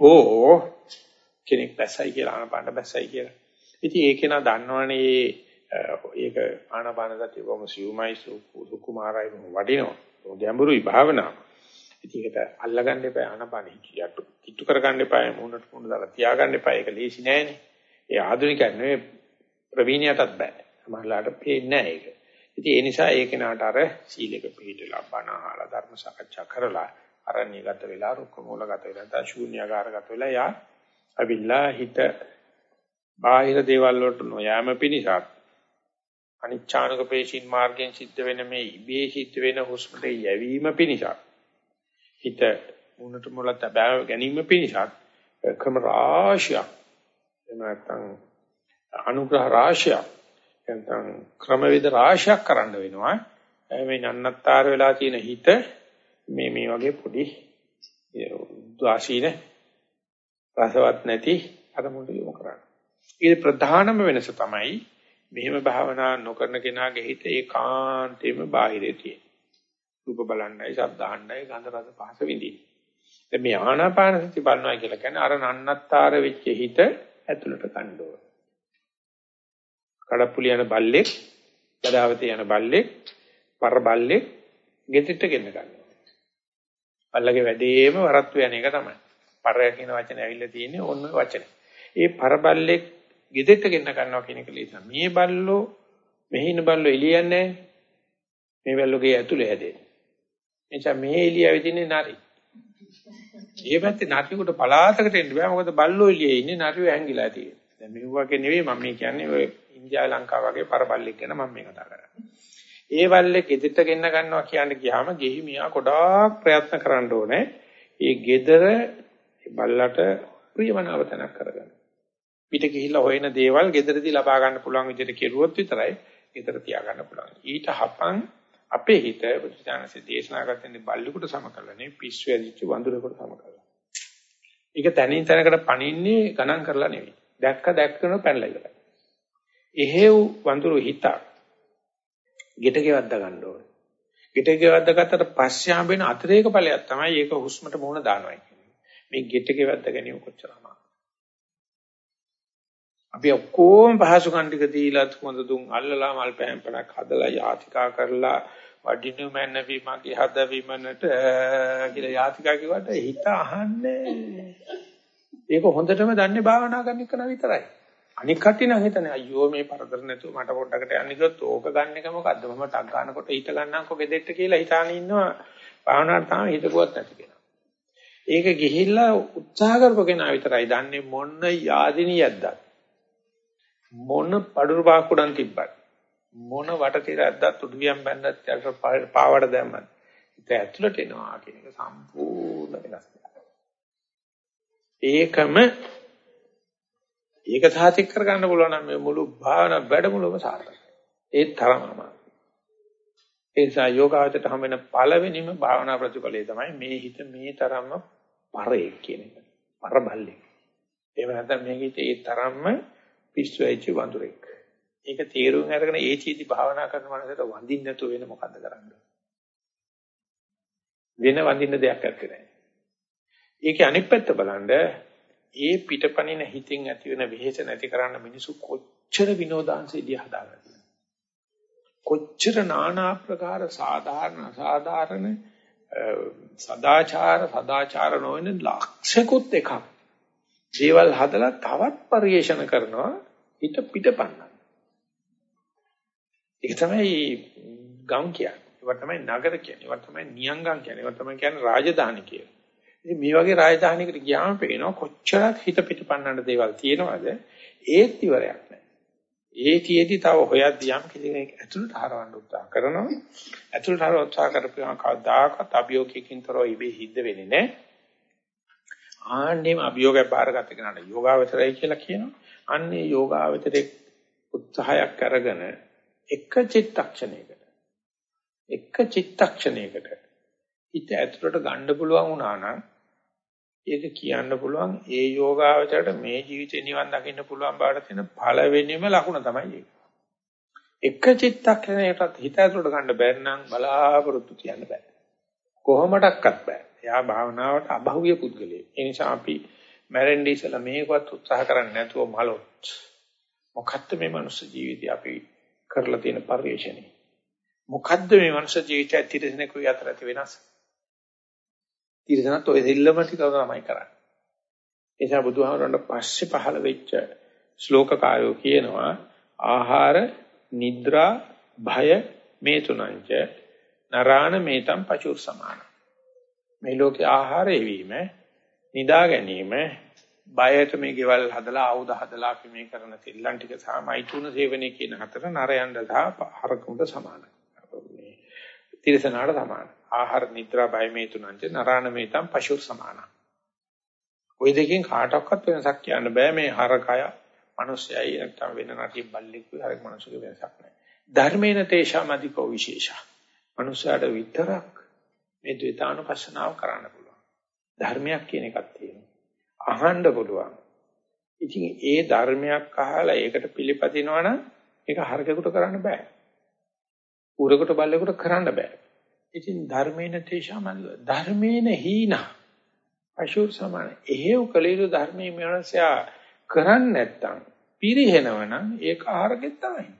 හෝ කෙනෙක් බැස්සයි කියලා ආනාපාන බැස්සයි කියලා. ඉතින් ඒක නා දන්නවනේ ඒක ආනාපාන සතිය කොහොම සිව්මයි සුකුමාරයි වඩිනවා. ගැඹුරුයි භාවනාව. ඉතින් ඒකට අල්ලගන්න එපා ආනපාන හිටියට කිට්ටු කරගන්න එපා මොනට මොන දාලා තියාගන්න එපා ඒක ලේසි නෑනේ. ඒ ආධුනිකයන් නෙවෙයි ප්‍රවීණයටත් බෑ. සමහරලාට පේන්නේ නෑ ඒක. ඉතින් ඒ නිසා ඒ කෙනාට අර සීලෙක පිළිදලා බණ අහලා ධර්ම සාකච්ඡා කරලා අරණ්‍යගත වෙලා රුක්ක මූලගත වෙලා දා ශූන්‍යagaraගත වෙලා යා අවිල්ලා හිත බාහිර දේවල් වලට නොයෑම පිණිසත් අනිච්ඡානක පේශින් මාර්ගයෙන් සිද්ධ වෙන මේ ඉබේ සිද්ධ වෙන හුස්මට යැවීම පිණිසත් හිත මුණට මුලට බෑ ගැනීම පිණිසත් ක්‍රම රාශියක් එහෙම නැත්නම් අනුග්‍රහ රාශියක් නැත්නම් ක්‍රමවේද රාශියක් කරන්න වෙනවා මේ නන්නත්තර වෙලා තියෙන හිත මේ මේ වගේ පොඩි ද්වාශීන රසවත් නැති අරමුණට යොමු කරන්න. ඊට ප්‍රධානම වෙනස තමයි මෙහෙම භාවනා නොකරන කෙනාගේ හිත ඒකාන්තයෙන්ම බාහිරේ තියෙන. රූප බලන්නයි, ශබ්ද අහන්නයි, ගන්ධ රස පහස විඳින්න. දැන් මේ ආනාපාන සති බලනවා කියලා කියන්නේ අර නන්නත්තර වෙච්ච හිත ඇතුළට ගන්න ඕන. කඩප්පුලි යන බල්ලෙක්, ගදාවතේ යන බල්ලෙක්, පර බල්ලෙක් ගෙතිට ගෙන්න ගන්නවා. බල්ලගේ වැඩේම වරත්තු යන එක තමයි. පරය කියන වචනේ ඇවිල්ලා තියෙන්නේ ඕන වචනේ. ඒ පර බල්ලෙක් ගෙදෙට්ට ගෙන්න ගන්නවා කියන එක ලේසි. මේ බල්ලෝ මෙහි ඉන්න බල්ලෝ එළියන්නේ මේ බල්ලෝගේ ඇතුලේ හැදෙන්නේ. එනිසා මේ එළිය ඇවිදින්නේ නරි. ඒ පැත්තේ නරියෙකුට පලාතකට එන්න බෑ මොකද බල්ලෝ එළියේ ඉන්නේ නරියෝ ඇංගිලා තියෙන්නේ. දැන් මේ වගේ නෙවෙයි මම මේ කියන්නේ ඔය ඉන්දියා ලංකාව වගේ පරබල්ලෙක් ගැන මම මේ කතා කරන්නේ. ඒ බල්ලේ ගෙදෙට්ට ගෙන්න ගන්නවා කියන්නේ ගියාම ගෙහි මියා ගොඩාක් ප්‍රයත්න කරන්න ඕනේ. ඒ ගෙදර බල්ලට ප්‍රියමනාව තැනක් කරගන්න. පිට ගිහිල්ලා හොයන දේවල් ගෙදරදී ලබා ගන්න පුළුවන් විදිහට කෙරුවොත් විතරයි ගෙදර තියාගන්න පුළුවන්. ඊට හපන් අපේ හිත බුදුචානන්සේ දේශනා කරන්නේ බල්ලෙකුට සම කරලා නෙවෙයි පිස්සු ඇදිච්ච වඳුරෙකුට සම කරලා. ඒක තනින් තනකට පණින්නේ ගණන් කරලා නෙවෙයි. දැක්ක දැක්කන පැනලා ඉවරයි. එහෙව් වඳුරු හිත ගෙට ගෙවද්ද ගන්න ඕනේ. ගෙට ගෙවද්ද ගත්තට පස්සේ හම්බෙන අතිරේක ඵලයක් තමයි ඒක හුස්මට මුහුණ දානවා කියන්නේ. මේ ගෙට ගෙවද්ද ගැනීම කොච්චර අමාරුද? අපි ඔක්කොම පහසුකම් ටික දීලා හොඳ දුන් අල්ලලා මල් පෑම්පණක් හදලා යාතිකා කරලා වඩිනු මැනවි මගේ හදවිමනට කියලා යාතිකා කිව්වට හිත අහන්නේ. ඒක හොඳටම දන්නේ භාවනා කරන එක විතරයි. අනික කටි නම් හිතන්නේ අයියෝ මේ පරදර නැතුව මට පොඩ්ඩකට යන්න කිව්වොත් ඕක ගන්න එක මොකද්ද? මම ටක් ගන්නකොට හිත ගන්නම්කො ගෙදෙට්ට කියලා හිතාන ඉන්නවා. භාවනාවට තාම හිතකුවත් නැති කෙනා. ඒක ගිහිල්ලා උත්සාහ කරපු කෙනා විතරයි. දන්නේ මොන යාදිනියක්ද? මොන පඩුරු පාකුඩන් තිබ්බත් මොන වටතිරද්දත් උඩුවියන් බැන්දත් යට පාවඩ දැම්මත් ඒක ඇතුළට එනවා කියන එක සම්පූර්ණ සම්පූර්ණ වෙනස් ඒකම ඒක සාතික කරගන්න පුළුවන් නම් මේ මුළු භාවනා වැඩමුළුවම සාර්ථකයි. ඒ තරම අමාරුයි. ඒ නිසා යෝගාවචරයට හම් වෙන පළවෙනිම භාවනා ප්‍රතිඵලය තමයි මේ හිත මේ තරම්ම පරේ කියන එක. පරබල්ලේ. එහෙම නැත්නම් මේ හිත ඒ තරම්ම පිස්සු වෙච්ච වඳුරෙක්. ඒක තීරුම් අරගෙන ඒ චීති භාවනා කරන මනසට වඳින්න නැතුව වෙන මොකද්ද කරන්නේ? වෙන වඳින්න දෙයක් නැත්තේ. ඒකේ අනිත් පැත්ත බලන්න ඒ පිටපණින හිතින් ඇති වෙන වෙහෙස නැති කරන්න මිනිසු කොච්චර විනෝදාංශයේදී හදාගන්නද කොච්චර নানা ආකාර සාධාරණ අසාධාරණ සදාචාර සදාචාර නොවන ලක්ෂකුත් එකක් දේවල් හදලා තවත් පරිේෂණ කරනවා හිත පිටපන්නන ඒක තමයි ගම් කියන්නේ ඒවා තමයි නගර කියන්නේ ඒවා තමයි නියංගම් කියන්නේ ඒවා තමයි කියන්නේ රාජධානි කියන්නේ ඉතින් මේ වගේ රාජධානියකට ගියාම පේනවා කොච්චරක් හිත පිටපන්නන දේවල් තියෙනවද ඒත් ඉවරයක් නැහැ. ඒ තියේදී තව හොයද්දී යම් කෙනෙක් ඇතුළට හරවන්න උත්සාහ කරනවා. ඇතුළට හරව උත්සාහ කරපුවාම කවදාකවත් අභියෝගයකින් තොරව ඉබේ හිද්ද වෙන්නේ නැහැ. ආන්නේම අභියෝගය බාරගත කෙනාට යෝගාවචරය කියලා කියනවා. අන්නේ යෝගාවචරයේ උත්සාහයක් අරගෙන එක චිත්තක්ෂණයකට එක චිත්තක්ෂණයකට හිත ඇතුළට ගන්න පුළුවන් වුණා නම් ඒක කියන්න පුළුවන් ඒ යෝගාවචරයට මේ ජීවිතේ නිවන් දකින්න පුළුවන් බවට තියෙන පළවෙනිම ලකුණ තමයි ඒක. එක චිත්තක්ෂණයකට හිත ඇතුළට ගන්න බැරි නම් බලාපොරොත්තු කියන්න බෑ. කොහොමඩක්වත් බෑ. එයා භාවනාවට අභෞවිය පුද්ගලයෙක්. ඒ නිසා අපි මැරෙන්න ඉස්සලා මේකවත් උත්සාහ කරන්නේ නැතුව මලොත් මොකක්ද මේ මනුස්ස ජීවිතය අපි කරලා තියෙන පරිශ්‍රණය. මොකද්ද මේ මනුස්ස ජීවිතය තිරසනෙකුයි අතර ඇති වෙනස? තිරසනත් ඔය දෙල්ලම ටික තමයි කරන්නේ. ඒ නිසා බුදුහාමරන්ට පස්සේ පහළ වෙච්ච ශ්ලෝක කායෝ කියනවා ආහාර නිද්‍රා භය මේ තුනංච නරාණ මේතම් පචුර් සමාන. මේ ලෝකේ ආහාරය වීම නිදා ගැනීම බයට මේ ගෙවල් හදලා ආයුධ හදලා අපි මේ කරන තෙල්ලන් ටික සහ මෛතුන සේවනයේ කියන හතර නරයන්ද සහ හරකුන්ට සමානයි. මේ තිරසනාට සමානයි. ආහාර නිද්‍රා බය මේ තුනන්ට නරාණ මේතම් පශුර් සමාන. ওই දෙකෙන් කාටවත් වෙනසක් කියන්න බෑ මේ හරකය මිනිස්සයයි නැත්නම් වෙන නැති බල්ලෙකුයි හරක මිනිස්සුගේ වෙනසක් නැහැ. ධර්මේන තේෂාමදිකෝ විශේෂා. මිනිස්සයාට විතරක් මේ ද්විතානුපස්සනාව කරන්න පුළුවන්. ධර්මයක් කියන එකක් තියෙනවා. අහන්න පුළුවන්. ඉතින් ඒ ධර්මයක් අහලා ඒකට පිළිපදිනවා නම් ඒක හරකෙකුට කරන්න බෑ. ඌරකට බල්ලෙකුට කරන්න බෑ. ඉතින් ධර්මේන තේෂාමල් ධර්මේන හීන අශුර් සමාන එහෙව් කලීරු ධර්මයේ මනසයා කරන්නේ නැත්තම් පිරිහෙනවනම් ඒක ආහාරකෙත් තමයි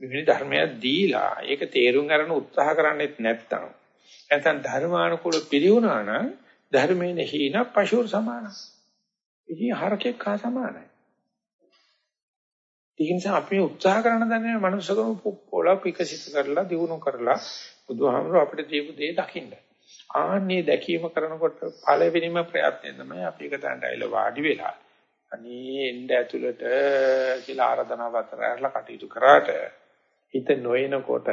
විවිධ ධර්මයක් දීලා ඒක තේරුම් ගන්න උත්සාහ කරන්නේත් නැත්තම්. නැත්නම් ධර්මානුකූල පිළිවුණා නම් ධර්මේන හීන පශුර් සමාන ඉතින් හරකෙක් හා සමානයි. ඒ නිසා අපි උත්සාහ කරන දන්නේ මනුස්සකම පොළොව විකසිත කරලා දිනු කරලා බුදුහාමුදුර අපිට දීපු දේ දකින්න. ආන්නේ දැකීම කරනකොට පළවෙනිම ප්‍රයත්නය තමයි අපි එක තැනට ඇවිල්ලා වාඩි වෙලා අනේ එන්න ඇතුළට කියලා ආරාධනාව අතරලා කටයුතු කරාට හිත නොයනකොට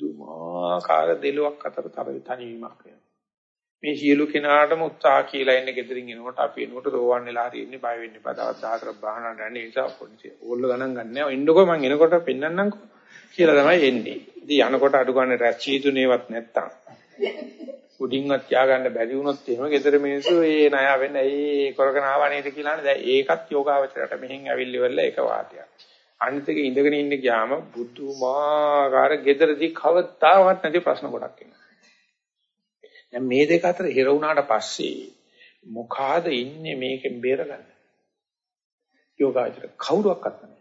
දුමාකාර දෙලොක් අතර තනිවීමක් වෙනවා. මේ සියලු කෙනාටම උත්සාහ කියලා ඉන්න gedirin එනකොට අපි එනකොට රෝවන් වෙලා හරි ඉන්නේ බය වෙන්න එපා. දවස් 14ක් බාහනට යන්නේ ඒ නිසා පොඩි ඕල්ල ගණන් ගන්නෑ. එන්නකො මං එනකොට පෙන්නන්නම්කෝ කියලා තමයි එන්නේ. ඉතින් යනකොට අඩු ගන්න රැච්චීතුනේවත් නැත්තම් උඩින්වත් තියාගන්න බැරි වුණොත් එහෙම ගෙදර මිනිස්සු ඒ ණය වෙන්න ඒ කරගෙන ආවා නේද කියලානේ දැන් ඒකත් යෝගාවචරයට මෙහෙන් ඇවිල්ලි වෙලා ඒක වාතයක්. අනිත් එක ඉඳගෙන ඉන්න ගියාම බුදුමාකාර gederදී කවදාවත් නැති ප්‍රශ්න ගොඩක් එනවා. දැන් මේ දෙක අතර හිර වුණාට පස්සේ මොකාද ඉන්නේ මේකෙන් බේරගන්න. යෝගාචර කවුරුවක්වත් නැහැ.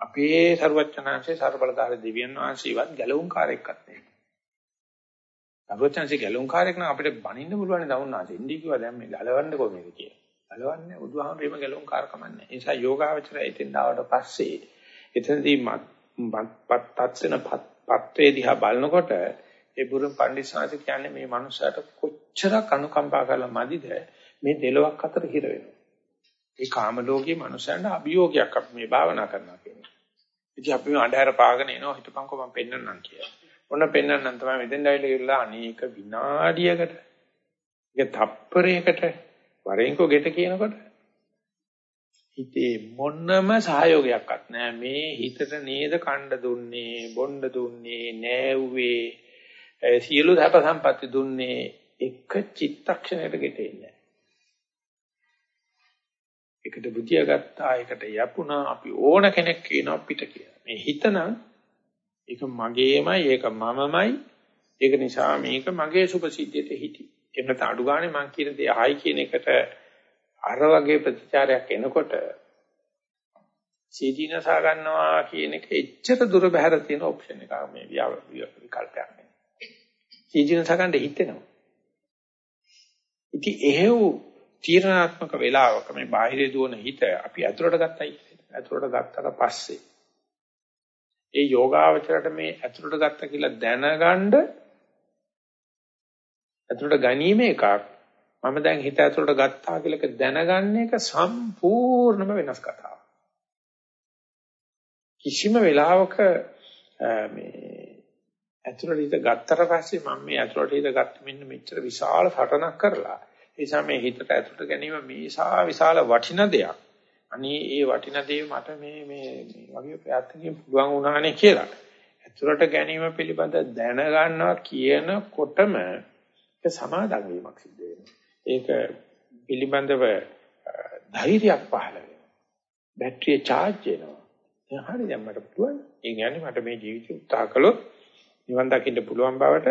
අපේ ਸਰවඥාන්සේ ਸਰබලදාර දෙවියන් වහන්සේවත් ගැලවුම් කාර්යයක්වත් නැහැ. ਸਰවඥාන්සේ ගැලවුම් කාර්යයක් නම් අපිට බණින්න පුළුවන් දවුන්නාසේ. ඉන්දී කිව්වා දැන් මේ ගලවන්න කොහොමද කියලා. ගලවන්නේ බුදුහාමුදුරේම ගැලවුම්කාරකම නැහැ. ඒ නිසා යෝගාචරය එතෙන් ආවට පස්සේ එතනදී පත් තත්සන පත්වේ දිහා බලනකොට ඒ බුරුම් පඬිස්සාති කියන්නේ මේ මනුස්සයාට කොච්චරක් අනුකම්පා කරලා මදිද මේ දෙලොක් අතර හිර වෙනවා. ඒ කාම ලෝකයේ මනුස්සයන්ට අභියෝගයක් අපි මේ භාවනා කරනවා කියන්නේ. ඉතින් අපි අඳුර පාගෙන එනවා හිතපන්කෝ මම පෙන්නන්නම් කියලා. ඔන්න පෙන්වන්නම් තමයි මෙතෙන් ඇවිල්ලා ඉවරලා අනේක විනාඩියකට ඒක තප්පරයකට වරෙන්කෝ ගෙට කියනකොට හිතේ මොනම සහයෝගයක්වත් නැහැ මේ හිතට නේද කණ්ඩ දුන්නේ බොණ්ඩ දුන්නේ නෑව්වේ සියලු සැප සම්පatti දුන්නේ එක චිත්තක්ෂණයකට ගෙටෙන්නේ එකට බුදියා ගත්තා එකට යපුණා අපි ඕන කෙනෙක් කියනවා පිට කියලා. මේ හිතනම් ඒක මගේමයි ඒක මමමයි. ඒක නිසා මේක මගේ සුභසිද්ධියට හිටි එහෙම නැත්නම් අඩු ගානේ මං කියන දේ ආයි කියන එකට අර වගේ ප්‍රතිචාරයක් එනකොට සීදීනසා ගන්නවා කියන එක එච්චර දුර බැහැර තියෙන ඔප්ෂන් එකක් මේ විකල්පයක් නෙවෙයි. සීදීනසා ගන්න හිතෙනවා. ඉතින් එහෙව් තීරණාත්මක වෙලාවක මේ බාහිරේ දුවන හිත අපි ඇතුළට ගත්තයි. ඇතුළට ගත්තට පස්සේ ඒ යෝගාවචරයට මේ ඇතුළට ගත්ත කියලා දැනගන්න ඇතුළට ගැනීම එකක් මම දැන් හිත ඇතුළට ගත්තා කියලා දැනගන්න එක සම්පූර්ණම වෙනස් කතාවක්. කිසිම වෙලාවක මේ ඇතුළට හිත ගත්තට පස්සේ මම මේ ඇතුළට හිත ගත්ත මෙන්න මෙච්චර විශාල සටනක් කරලා ඒ නිසා මේ හිතට ඇතුළට ගැනීම මේසා විශාල වටින දෙයක්. අනේ ඒ වටින දේ මට මේ මේ වගේ ප්‍රයත්නකින් පුළුවන් වුණානේ කියලා. ඇතුළට ගැනීම පිළිබඳ දැනගන්නවා කියනකොටම ඒක සමාදම් වීමක් සිද්ධ වෙනවා. ඒක පිළිබඳව ධෛර්යයක් පහළ වෙනවා. බැටරිය charge වෙනවා. දැන් හරි දැන් මට පුළුවන්. ඒ කියන්නේ මට මේ ජීවිතය උත්සාහ කළොත් නිවන් දකින්න පුළුවන් බවට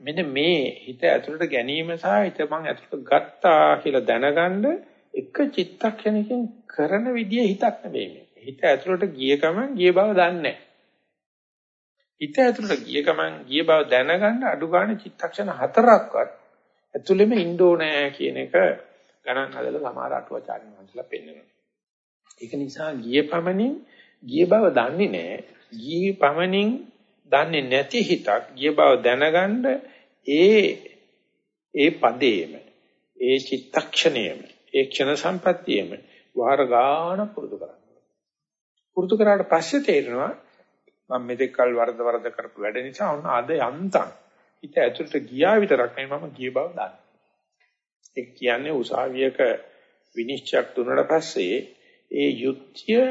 මෙන්න මේ හිත ඇතුළට ගැනීම සහ හිත මං ඇතුළට ගත්තා කියලා දැනගන්න එක චිත්තක්ෂණකින් කරන විදිය හිතක් නෙවෙයි මේ. හිත ඇතුළට ගිය ගමන් ගිය බව දන්නේ නැහැ. හිත ඇතුළට ගිය ගමන් ගිය බව දැනගන්න අඩු ගන්න චිත්තක්ෂණ හතරක්වත් ඇතුළෙම ඉන්න ඕනේ කියන එක ගණන් හදලා සමහර අටුවාචාර්ය මහන්සලා පෙන්වනවා. ඒක නිසා ගිය පමණින් ගිය බව දන්නේ නැහැ. ගිය පමණින් දන්නේ නැති හිතක් ගිය බව දැනගන්න ඒ ඒ පදේම ඒ චිත්තක්ෂණයම ඒ ක්ෂණ සම්පත්තියම වාර ගාන පුරුදු කරන්න. පුරුදු කරාට පස්සේ තේරෙනවා මම මෙතෙක් කල් වරද වරද කරපු වැඩ නිසා ඔන්න අද යන්තම් හිත ඇතුළට ගියා විතරක් නෙවෙයි මම ගිය බව දන්නවා. ඒ කියන්නේ උසාවියක විනිශ්චයක් දුන්නාට පස්සේ ඒ යුක්තිය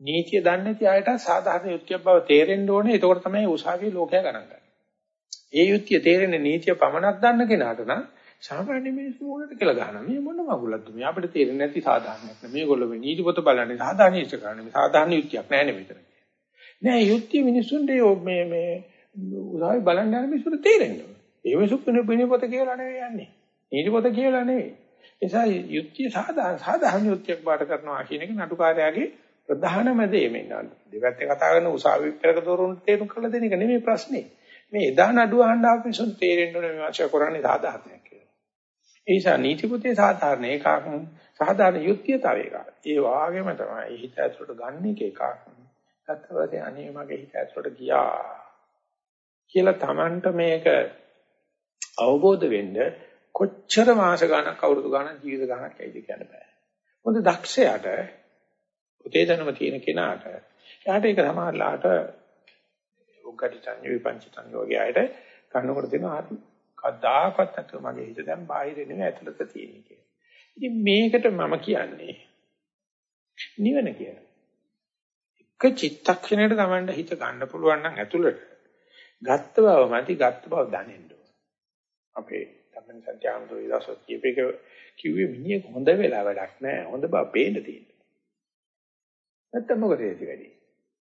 නීතිය දන්නේ නැති අයට සාධාරණ යුක්තියක් බව තේරෙන්න ඕනේ. ඒකෝට තමයි උසාවියේ ලෝකයා ගණන් ගන්නේ. ඒ යුක්තිය තේරෙන්නේ නීතිය පමණක් දන්න කෙනාට නම් සාමාන්‍ය මිනිස්සු මොනට කියලා ගන්නවා. මේ මොන මගුලක්ද මේ අපිට තේරෙන්නේ නැති සාධාරණයක් නේ. මේගොල්ලෝ මේ නීති පොත බලන්නේ සාධාරණ ඉෂ්ට කරන්නේ. සාධාරණ යුක්තියක් නැහැ නේ මෙතන. නෑ යුක්තිය මිනිස්සුන්ට මේ මේ උසාවි බලන්න යන මිනිස්සුන්ට තේරෙන්නේ. ඒ මිනිස්සු වෙන පොත කියලා නෙවෙයි යන්නේ. නීති පොත කියලා නෙවෙයි. ඒ නිසා යුක්තිය සාධාරණ සාධාරණ යුක්තියක් බාට කරනවා කියන එක නඩුකාරයාගේ ප්‍රධානම දේ මේ දෙපැත්තේ කතා කරන උසාවි පෙරක දොරුන්ට තේරුම් කරලා දෙන එක නෙමෙයි ප්‍රශ්නේ. මේ එදා නඩුව අහන්න ආපු මිනිසුන් තේරෙන්න ඕනේ මේ වාචය කරන්නේ සාධාරණයක් කියලා. ඒ නිසා නීතිපොතේ සාධාරණ එකක් සාධාරණ යුක්තිය තව එකක්. ඒ වාගේම තමයි හිත ඇතුළට ගන්න එක එකක්. ගත්තවසේ අනේ මගේ හිත ඇතුළට ගියා කියලා Tamanට මේක අවබෝධ වෙන්න කොච්චර මාස ගණක් අවුරුදු ගණක් ජීවිත ගණක් ඇයිද කියන්න බෑ. මොකද දක්ෂයාට පුතේ දැනුම තියෙන කෙනාට එයාට ඒක සමහරලාට උග්ගටිතඤ්ඤ විපංචිතඤ්ඤ වගේ අයට කන්නකොට දෙනවා හරි කද්දාකවත් නැතුව මගේ හිත දැන් බාහිර නෙවෙයි ඇතුළත තියෙන කියලා. ඉතින් මේකට මම කියන්නේ නිවන කියලා. එක චිත්තක්ෂණයකට Tamanda හිත ගන්න පුළුවන් නම් ඇතුළට ගත්ත බව මැදි ගත්ත බව දැනෙන්න ඕන. අපේ තමයි සත්‍යම්දෝ ඊදසොත් කියපේක කිව්වේ මිනිහ හොඳ වෙලා වැඩක් නැහැ. හොඳ බව පේන්න තියෙනවා. නැත්තම් මොකද ඒ වැඩි?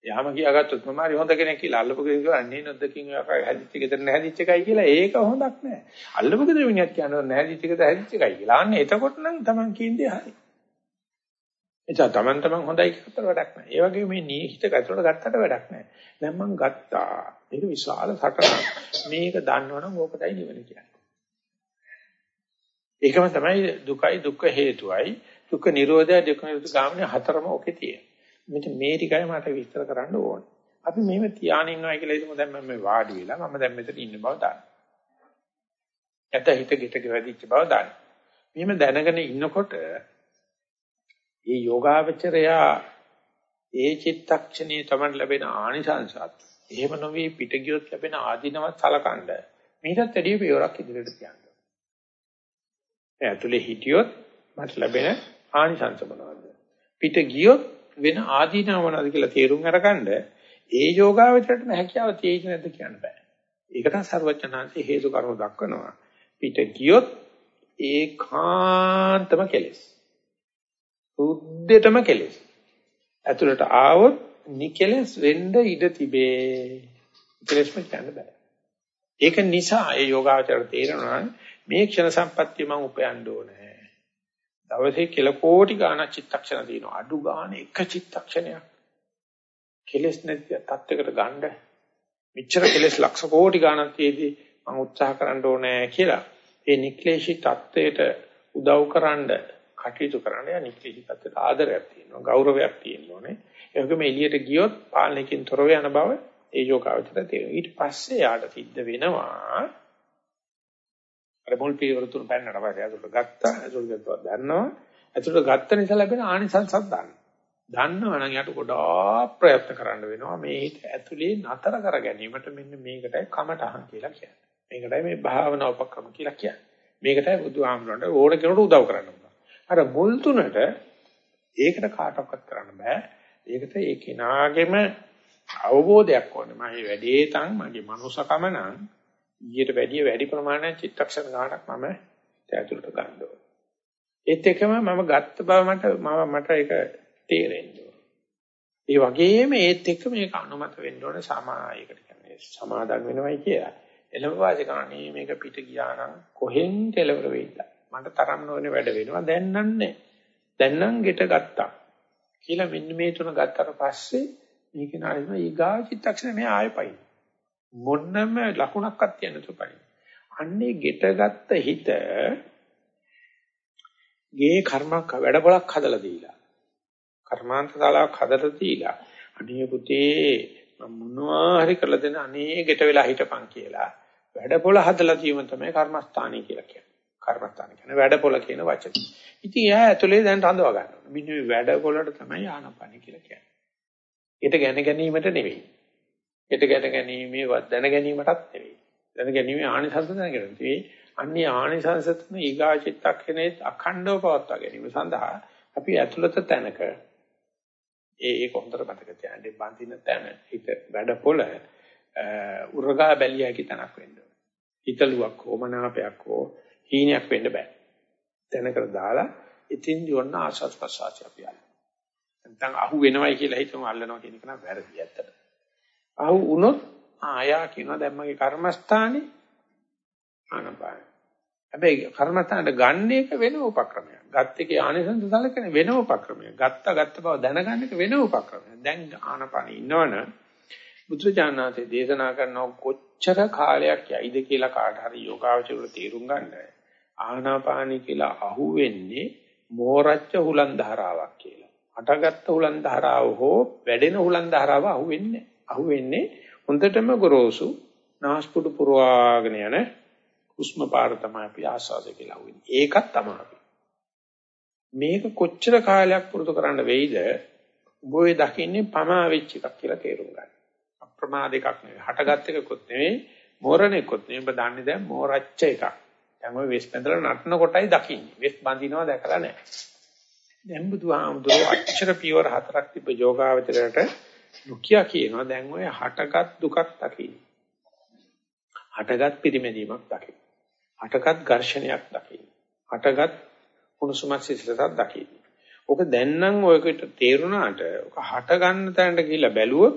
යාම කියාගත්තොත් මම හරි හොඳ කෙනෙක් කියලා අල්ලපු කෙනෙක් කියන්නේ නොදකින් ඔයා හැදිච්ච ගෙදර නැහැදිච්ච එකයි කියලා ඒක හොඳක් නෑ. අල්ලපු ගෙදර මිනිහක් කියනවා නැහැදිච්ච ගෙදර හැදිච්ච එකයි කියලා. අන්න එතකොට නම් Taman කියන්නේ හරි. එතන Taman Taman හොඳයි කියතර වැඩක් නෑ. ඒ වගේ මේ නීහිත ගැතුලට ගත්තට වැඩක් නෑ. දැන් මං ගත්තා. මේක විශාල සටනක්. මේක දන්නවනම් ඕකටයි නිවන කියන්නේ. ඒකම තමයි දුකයි දුක්ඛ හේතුවයි දුක්ඛ නිරෝධය දුක්ඛ නිරෝධ ගාමිනී හතරම ඔකේ තියෙනවා. මෙන්න මේ ටිකයි මට විස්තර කරන්න ඕනේ. අපි මෙහෙම තියාගෙන ඉන්නවා කියලා හිතමු දැන් මම මේ වාඩි වෙලා මම දැන් මෙතන ඉන්න බව දන්න. ඇත හිත ගෙට ගෙවදිච්ච බව දන්න. මෙහෙම දැනගෙන ඉන්නකොට මේ යෝගාවචරයා ඒ චිත්තක්ෂණයේ තමයි ලැබෙන ආනිසංසත් එහෙම නොවේ පිට ගියොත් ලැබෙන ආධිනවත් සලකන්න මේකත් වැඩි පියවරක් ඉදිරියට තියන්න. ඒ ඇතුලේ හිටියොත් මට ලැබෙන ආනිසංස මොනවද? පිට ගියොත් වෙන ආධිනව මොනවද කියලා තේරුම් අරගන්න ඒ යෝගාවචරයට හැකියාව තියෙයිද නැද්ද කියන්න බෑ. ඒකට සර්වඥාන්සේ හේතු කරුණු දක්වනවා. පිට ගියොත් ඒකාන්තම කෙලෙස්. උද්දෙටම කෙලෙස්. ඇතුළට ආවොත් නිකලස් වෙන්න ඉඩ තිබේ. කෙලස්ම කියන්න බෑ. ඒක නිසා ඒ යෝගාචර තේරෙනවා මේ ක්ෂණ සම්පත්තිය මම උපයන්න ඕනේ. දවසේ කෙල කෝටි ගාණක් චිත්තක්ෂණ දිනනවා. අඩු ගාණ එක චිත්තක්ෂණයක්. කෙලස් නැති තත්යකට ගන්න. මෙච්චර කෙලස් ලක්ෂ කෝටි ගාණක් තියේදී මම උත්සාහ කරන්න ඕනේ කියලා. ඒ නික්ලේශී தත්වයට උදව් කරන්න කටයුතු කරන්න යා නික්ලේශී தත්වයට ආදරයක් තියෙනවා ගෞරවයක් තියෙනෝනේ ඒ වගේම එළියට ගියොත් පාලනයකින් තොරව යන බව ඒ යෝගාවචර තේරෙනවා. ඊට පස්සේ යාට සිද්ධ වෙනවා. අර මුල් පියවර තුන පෙන්නට පස්සේ අතුලට ගත්තා. අතුලට ගත්තා දන්නවා. අතුලට ගත්ත නිසා ලැබෙන ආනිසංසත් දන්නවා. දන්නවා නම් යාට ගොඩාක් ප්‍රයත්න කරන්න වෙනවා. මේ හිත ඇතුලේ නතර කර ගැනීමට මෙන්න මේකටයි කමටහන් කියලා කියන්නේ. මේකටයි මේ භාවනා උපක්‍රම කියලා කියන්නේ. මේකටයි බුදුහාමුදුරන්ට ඕන කෙනෙකුට උදව් කරන්න ඕන. අර මුල් තුනට ඒකට කාටවත් කරන්න බෑ. ඒකට ඒ කෙනාගේම අවබෝධයක් ඕනේ. මම මේ වැඩේ තන් මගේ මනුසකම නම් ඊට වැඩිය වැඩි ප්‍රමාණයක් චිත්තක්ෂණ ගන්නක් මම ඇතුළට ගන්න ඕනේ. ඒත් එකම මම ගත්ත බව මට මම මට ඒක තේරෙන්න ඕනේ. ඒ වගේම ඒත් එක්ක මේක අනුමත වෙන්න ඕනේ සමායයකට කියන්නේ සමාදන් වෙනවයි කියලා. එළඹ වාසේ කණී මේක පිට ගියා නම් කොහෙන් කෙලවර වෙයිද? මට තරම් නොවන වැඩ වෙනවා. දැන් නන්නේ. දැන් නම් ගෙට ගත්තා. කියලා මෙන්න මේ තුන ගත්තට පස්සේ මේක නාරිම ඊගා චිත්තක්ෂණ මේ ආයෙපයි. මොන්නම ලකුණක්වත් තියන්න තුපයි. අන්නේ ගෙට ගත්ත හිත ගේ කර්මක් වැඩපොලක් හදලා දීලා. කර්මාන්ත ශාලාවක් හදලා දීලා. අනේ පුතේ මම මොනවා හරි කරලා දෙන අනේ ගෙට වෙලා හිටපන් කියලා වැඩපොළ හදලා තියෙම තමයි කර්මස්ථානයි කියලා කියන්නේ. කර්මස්ථාන කියන්නේ වැඩපොළ කියන වචනේ. ඉතින් එයා ඇතුලේ දැන් රඳවා ගන්නවා. මෙන්න මේ වැඩපොළට තමයි ආනපන කියලා කියන්නේ. ඊට ගැන ගැනීමට නෙවෙයි. ඊට ගැන ගැනීමේ දැන ගැනීමටත් නෙවෙයි. දැන ගැනීමේ ආනිසංස දැන ගැනීම. අන්නේ ආනිසංස තුන ඊගාචිත්තක්ෂණේ අඛණ්ඩව පවත්වා ගැනීම සඳහා අපි ඇතුළත තැනක ඒ ඒක හොඳට මතක තියාගන්න බඳින තැන හිත වැඩ පොළ උරගා බැලිය හැකි තැනක් වෙන්න ඕනේ. හිතලුවක් හෝ මනාපයක් හෝ හීනයක් වෙන්න බෑ. තැනකට දාලා ඉතින් යොන්න ආශස් ප්‍රසආචය අපි අල්ල. නැත්නම් අහු වෙනවයි කියලා හිතමු අල්ලනවා කියන එක නම් වැරදි ඇත්තට. අහු වුණොත් ආයා කියනවා දැන් මගේ කර්මස්ථානේ ආනපාන. හැබැයි කර්මස්ථානට ගන්න එක වෙන උපක්‍රමයක්. ගත්ත එකේ ආනිසංස සලකන වෙන උපක්‍රමයක්. ගත්ත ගත්ත බව දැනගන්න එක වෙන උපක්‍රමයක්. දැන් ආනපාන ඉන්නවනම් බුදුචානන්සේ දේශනා කරන කොච්චර කාලයක් යයිද කියලා කාට හරි යෝගාවචරවල තේරුම් ගන්න. ආනාපානි කියලා අහුවෙන්නේ මෝරච්ච හුලන් ධාරාවක් කියලා. අටගත්ත හුලන් ධාරාව හෝ වැඩෙන හුලන් ධාරාව අහුවෙන්නේ. අහුවෙන්නේ හොඳටම ගොරෝසු නාස්පුඩු පුරවාගෙන යන හුස්ම පාර තමයි අපි ආස්වාද කියලා අහුවෙන්නේ. ඒකත් තමයි. මේක කොච්චර කාලයක් පුරුදු කරන්න වෙයිද? ඔබ ඔය දකින්නේ පමා වෙච්ච එකක් කියලා තේරුම් ගන්න. අප්‍රමාද එකක් නෙවෙයි. හටගත් එකකුත් නෙවෙයි, මෝරණ එකකුත් නෙවෙයි. ඔබ දන්නේ දැන් මෝරච්ච එකක්. දැන් ඔය වෙස් බඳලා නටන කොටයි දකින්නේ. වෙස් බඳිනවා දැකලා නැහැ. දැන් බුදුහාමුදුරුවෝ අච්චර පියවර හතරක් තිබ්බ යෝගාවචරයට දුකිය කියනවා. දැන් ඔය හටගත් දුකක් දකින්න. හටගත් පිරිමැදීමක් දකින්න. හටගත් ඝර්ෂණයක් දකින්න. හටගත් කුණුසුමක් සිසිලසක් දකින්න. ඔක දැන් නම් ඔයකට තේරුණාට ඔක හට ගන්න තැනට ගිහිල්ලා බැලුවොත්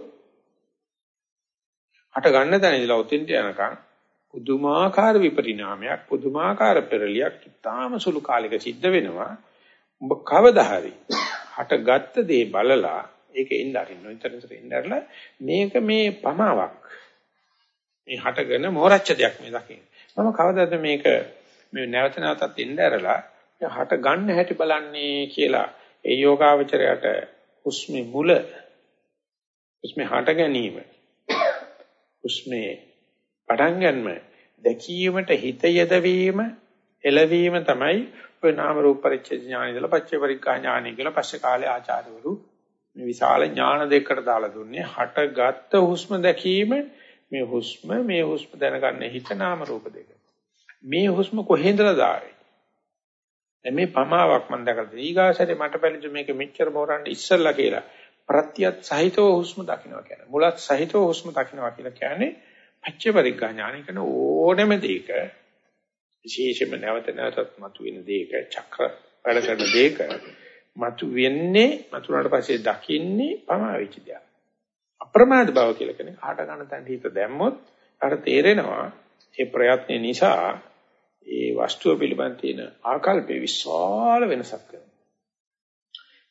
හට ගන්න තැන ඉඳලා උතින්ට යනකම් පුදුමාකාර විපරිණාමයක් පුදුමාකාර පෙරලියක් ඉතාම සුළු කාලයක සිද්ධ වෙනවා. ඔබ කවදා හරි හටගත්ත දේ බලලා ඒකේ ඉන්න අරින්න ඉතරතර ඉන්නරලා මේක මේ පමාවක්. මේ හටගෙන මෝරච්ච දෙයක් මේ දකින්න. මම කවදාද මේක මේ නැවත නැවතත් ඉන්න ඇරලා හට ගන්න හැටි බලන්නේ කියලා ඒ යෝගාවචරයට හුස්මේ මුල හුස්මේ හට ගැනීම උස්මේ පටන් ගන්නම දැකීමට හිත යදවීම එළවීම තමයි ඔය නාම රූප පරිච්ඡේද ඥාන ඉඳලා පච්චේ පරික්ඛා ඥානයි කියලා පස්සේ කාලේ ආචාර්යවරු මේ විශාල ඥාන දෙකකට දාලා දුන්නේ හටගත්ත හුස්ම දැකීම මේ හුස්ම මේ හුස්ම දැනගන්න හිත නාම රූප දෙක. මේ හුස්ම කොහෙන්දලා දාවේ? දැන් මේ පමාවක් මම දැකලා ඊගාසරේ මට බැලිද මේක මෙච්චර මෝරන්න ඉස්සල්ලා කියලා ප්‍රත්‍යත් සහිතව හුස්ම දකින්නවා කියන්නේ. මුලත් සහිතව හුස්ම දකින්නවා කියලා කියන්නේ පච්ච පරිග්ගා ඥාන කරන ඕනෙම දෙයක විශේෂයෙන්ම නැවත නැවතත් මතුවෙන දෙයක චක්‍ර වැඩ කරන දෙයක මතු වෙන්නේ මතුනාට පස්සේ දකින්නේ පමා වෙච්ච දෙයක්. අප්‍රමාද බව කියලා කියන්නේ කාට ගන්න තැන හිත දැම්මොත් අර තේරෙනවා ඒ ප්‍රයත්න නිසා ඒ වස්තුව පිළිබඳ තියෙන ආකල්පේ විශාල වෙනසක් කරනවා.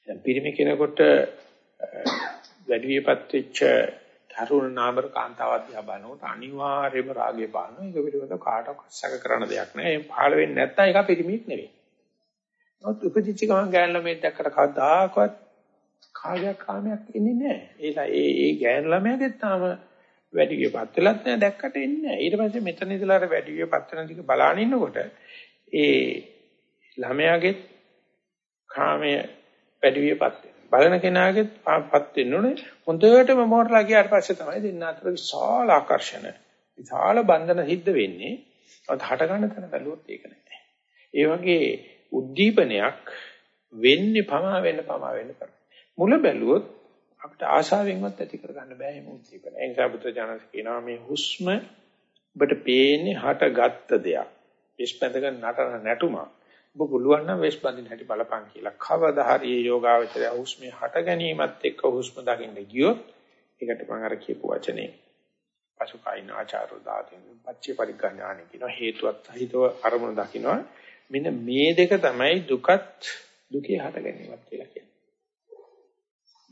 දැන් පිරිමි කෙනෙකුට වැඩි විපත් වෙච්ච තරුණ නාමර කාන්තාවක් දිහා බලනකොට අනිවාර්යයෙන්ම රාගය පානවා. ඒක පිළිබඳව කාටවත් සැක කරන්න දෙයක් නැහැ. ඒ පහළ වෙන්නේ නැත්තම් ඒක පිරිමික් නෙවෙයි. නමුත් උපදිච්ච ගමන් ගෑන් ළමයෙක් දැක්කට කවදාකවත් කාගයක් කාමයක් එන්නේ නැහැ. ඒලා ඒ ඒ ගෑන් ළමයාගෙත් තාම වැඩි වියපත් වෙලත් නැහැ දැක්කට එන්නේ නැහැ. ඊට පස්සේ මෙතන ඉඳලා අර වැඩි වියපත් වෙන ටික බලාගෙන ඉන්නකොට ඒ ළමයාගෙත් කාමය වැඩි වියපත් වෙනවා. බලන කෙනාගෙත් පාපත් වෙන්න ඕනේ. හොඳටම මෝරලා ගියාට පස්සේ තමයි දෙන්න අතර විශාල ආකර්ෂණ, විශාල බන්ධන සිද්ධ වෙන්නේ. අත හට ගන්න තැන බැලුවොත් ඒක නෑ. ඒ වගේ උද්දීපනයක් වෙන්නේ පමා වෙන්න පමා වෙන්න කරා. මුල බැලුවොත් අපිට ආශාවෙන්වත් ඇති කරගන්න බෑ මේ උද්දීපන. ඒ නිසා බුද්ධ ඥානස් කියනවා මේ හුස්ම ඔබට පේන්නේ හටගත්ත දෙයක්. විශ්පඳගෙන නටන නැටුමක්. ඔබ පුළුවන් නම් වෙස් බඳින්න හැටි බලපං කියලා. කවදා හරි මේ යෝගාවචරය හුස්මේ හට ගැනීමත් එක්ක හුස්ම දකින්න ගියොත් ඒකට මම අර කියපු වචනේ පසුකායින ආචාර දාතින් පච්චේ පරිඥාණි කියන හේතුවත් සහිතව අරමුණ දකින්නවා. මෙන්න මේ දෙක තමයි දුකත් දුකේ හට ගැනීමත් කියලා කියන්නේ.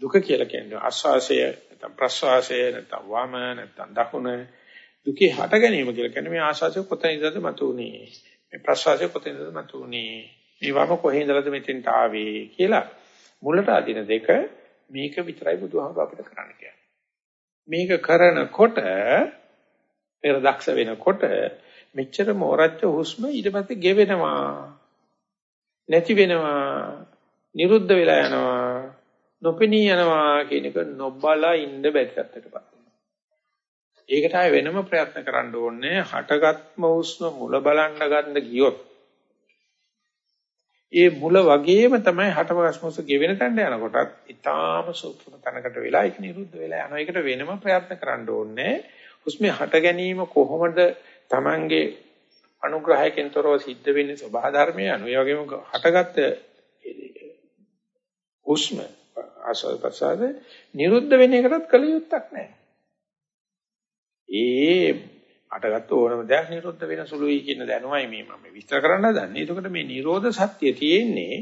දුක කියලා කියන්නේ ආස්වාසය නැත්නම් ප්‍රස්වාසය නැත්නම් වම නැත්නම් දකුණ දුකේ හට ගැනීම කියලා කියන්නේ මේ ආස්වාසය කොතනින්ද මතුනේ මේ ප්‍රසවාසය කොතැනද මතුනේ මේ වම කොහේ ඉඳලාද මෙතෙන්ට ආවේ කියලා මුලට අදින දෙක මේක විතරයි බුදුහාමුදුර අපිට කරන්න කියන්නේ. මේක කරනකොට පෙර දක්ෂ වෙනකොට මෙච්චර මෝරච්ච හුස්ම ඊට පස්සේ ගෙවෙනවා. නැති වෙනවා. නිරුද්ධ වෙලා යනවා. නොපෙනී යනවා කියන එක නොබලා ඉන්න බැරි තත්ත්වයකටපත් ඒකට ආය වෙනම ප්‍රයත්න කරන්න ඕනේ හටගත්ම උස්ම මුල බලන්න ගන්න ගියොත් ඒ මුල වගේම තමයි හටවස්ම උස්ම ගෙවෙන තැනට යනකොටත් ඊටාම සූක්ෂම තැනකට වෙලා ඒක නිරුද්ධ වෙලා යනවා. ඒකට වෙනම ප්‍රයත්න කරන්න ඕනේ. හුස්මේ හට ගැනීම කොහොමද Tamange අනුග්‍රහයෙන් තොරව සිද්ධ වෙන්නේ සබහා ධර්මයේ අනු. ඒ වගේම හටගත්ත හුස්ම ආසල් ප්‍රසාද නිරුද්ධ වෙන එකටත් කල යුත්තක් නැහැ. ඒ අටගත්ත ඕනම දෙයක් නිරෝධ වෙන සුළුයි කියන දැනුමයි මේ මම විස්තර කරන්න හදන්නේ. එතකොට මේ නිරෝධ සත්‍ය තියෙන්නේ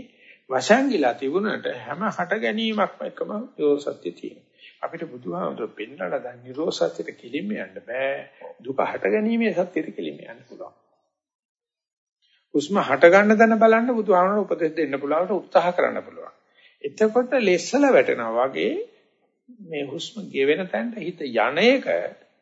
වශංගිලා තිබුණට හැම හට ගැනීමක්ම එකම නිරෝධ සත්‍ය තියෙනවා. අපිට බුදුහාමුදුරු පෙන්නලා දැන් නිරෝධ සත්‍යෙට කිලිම යන්න බෑ. දුක හට ගැනීමේ සත්‍යෙට කිලිම යන්න පුළුවන්. හුස්ම හට ගන්න දන බලන්න බුදුහාමුදුරු උපදෙස් දෙන්න පුළුවන් උත්සාහ කරන්න පුළුවන්. එතකොට ලෙස්සල වැටෙනවා වගේ මේ හුස්ම ගෙවෙන තැනට හිත යන එක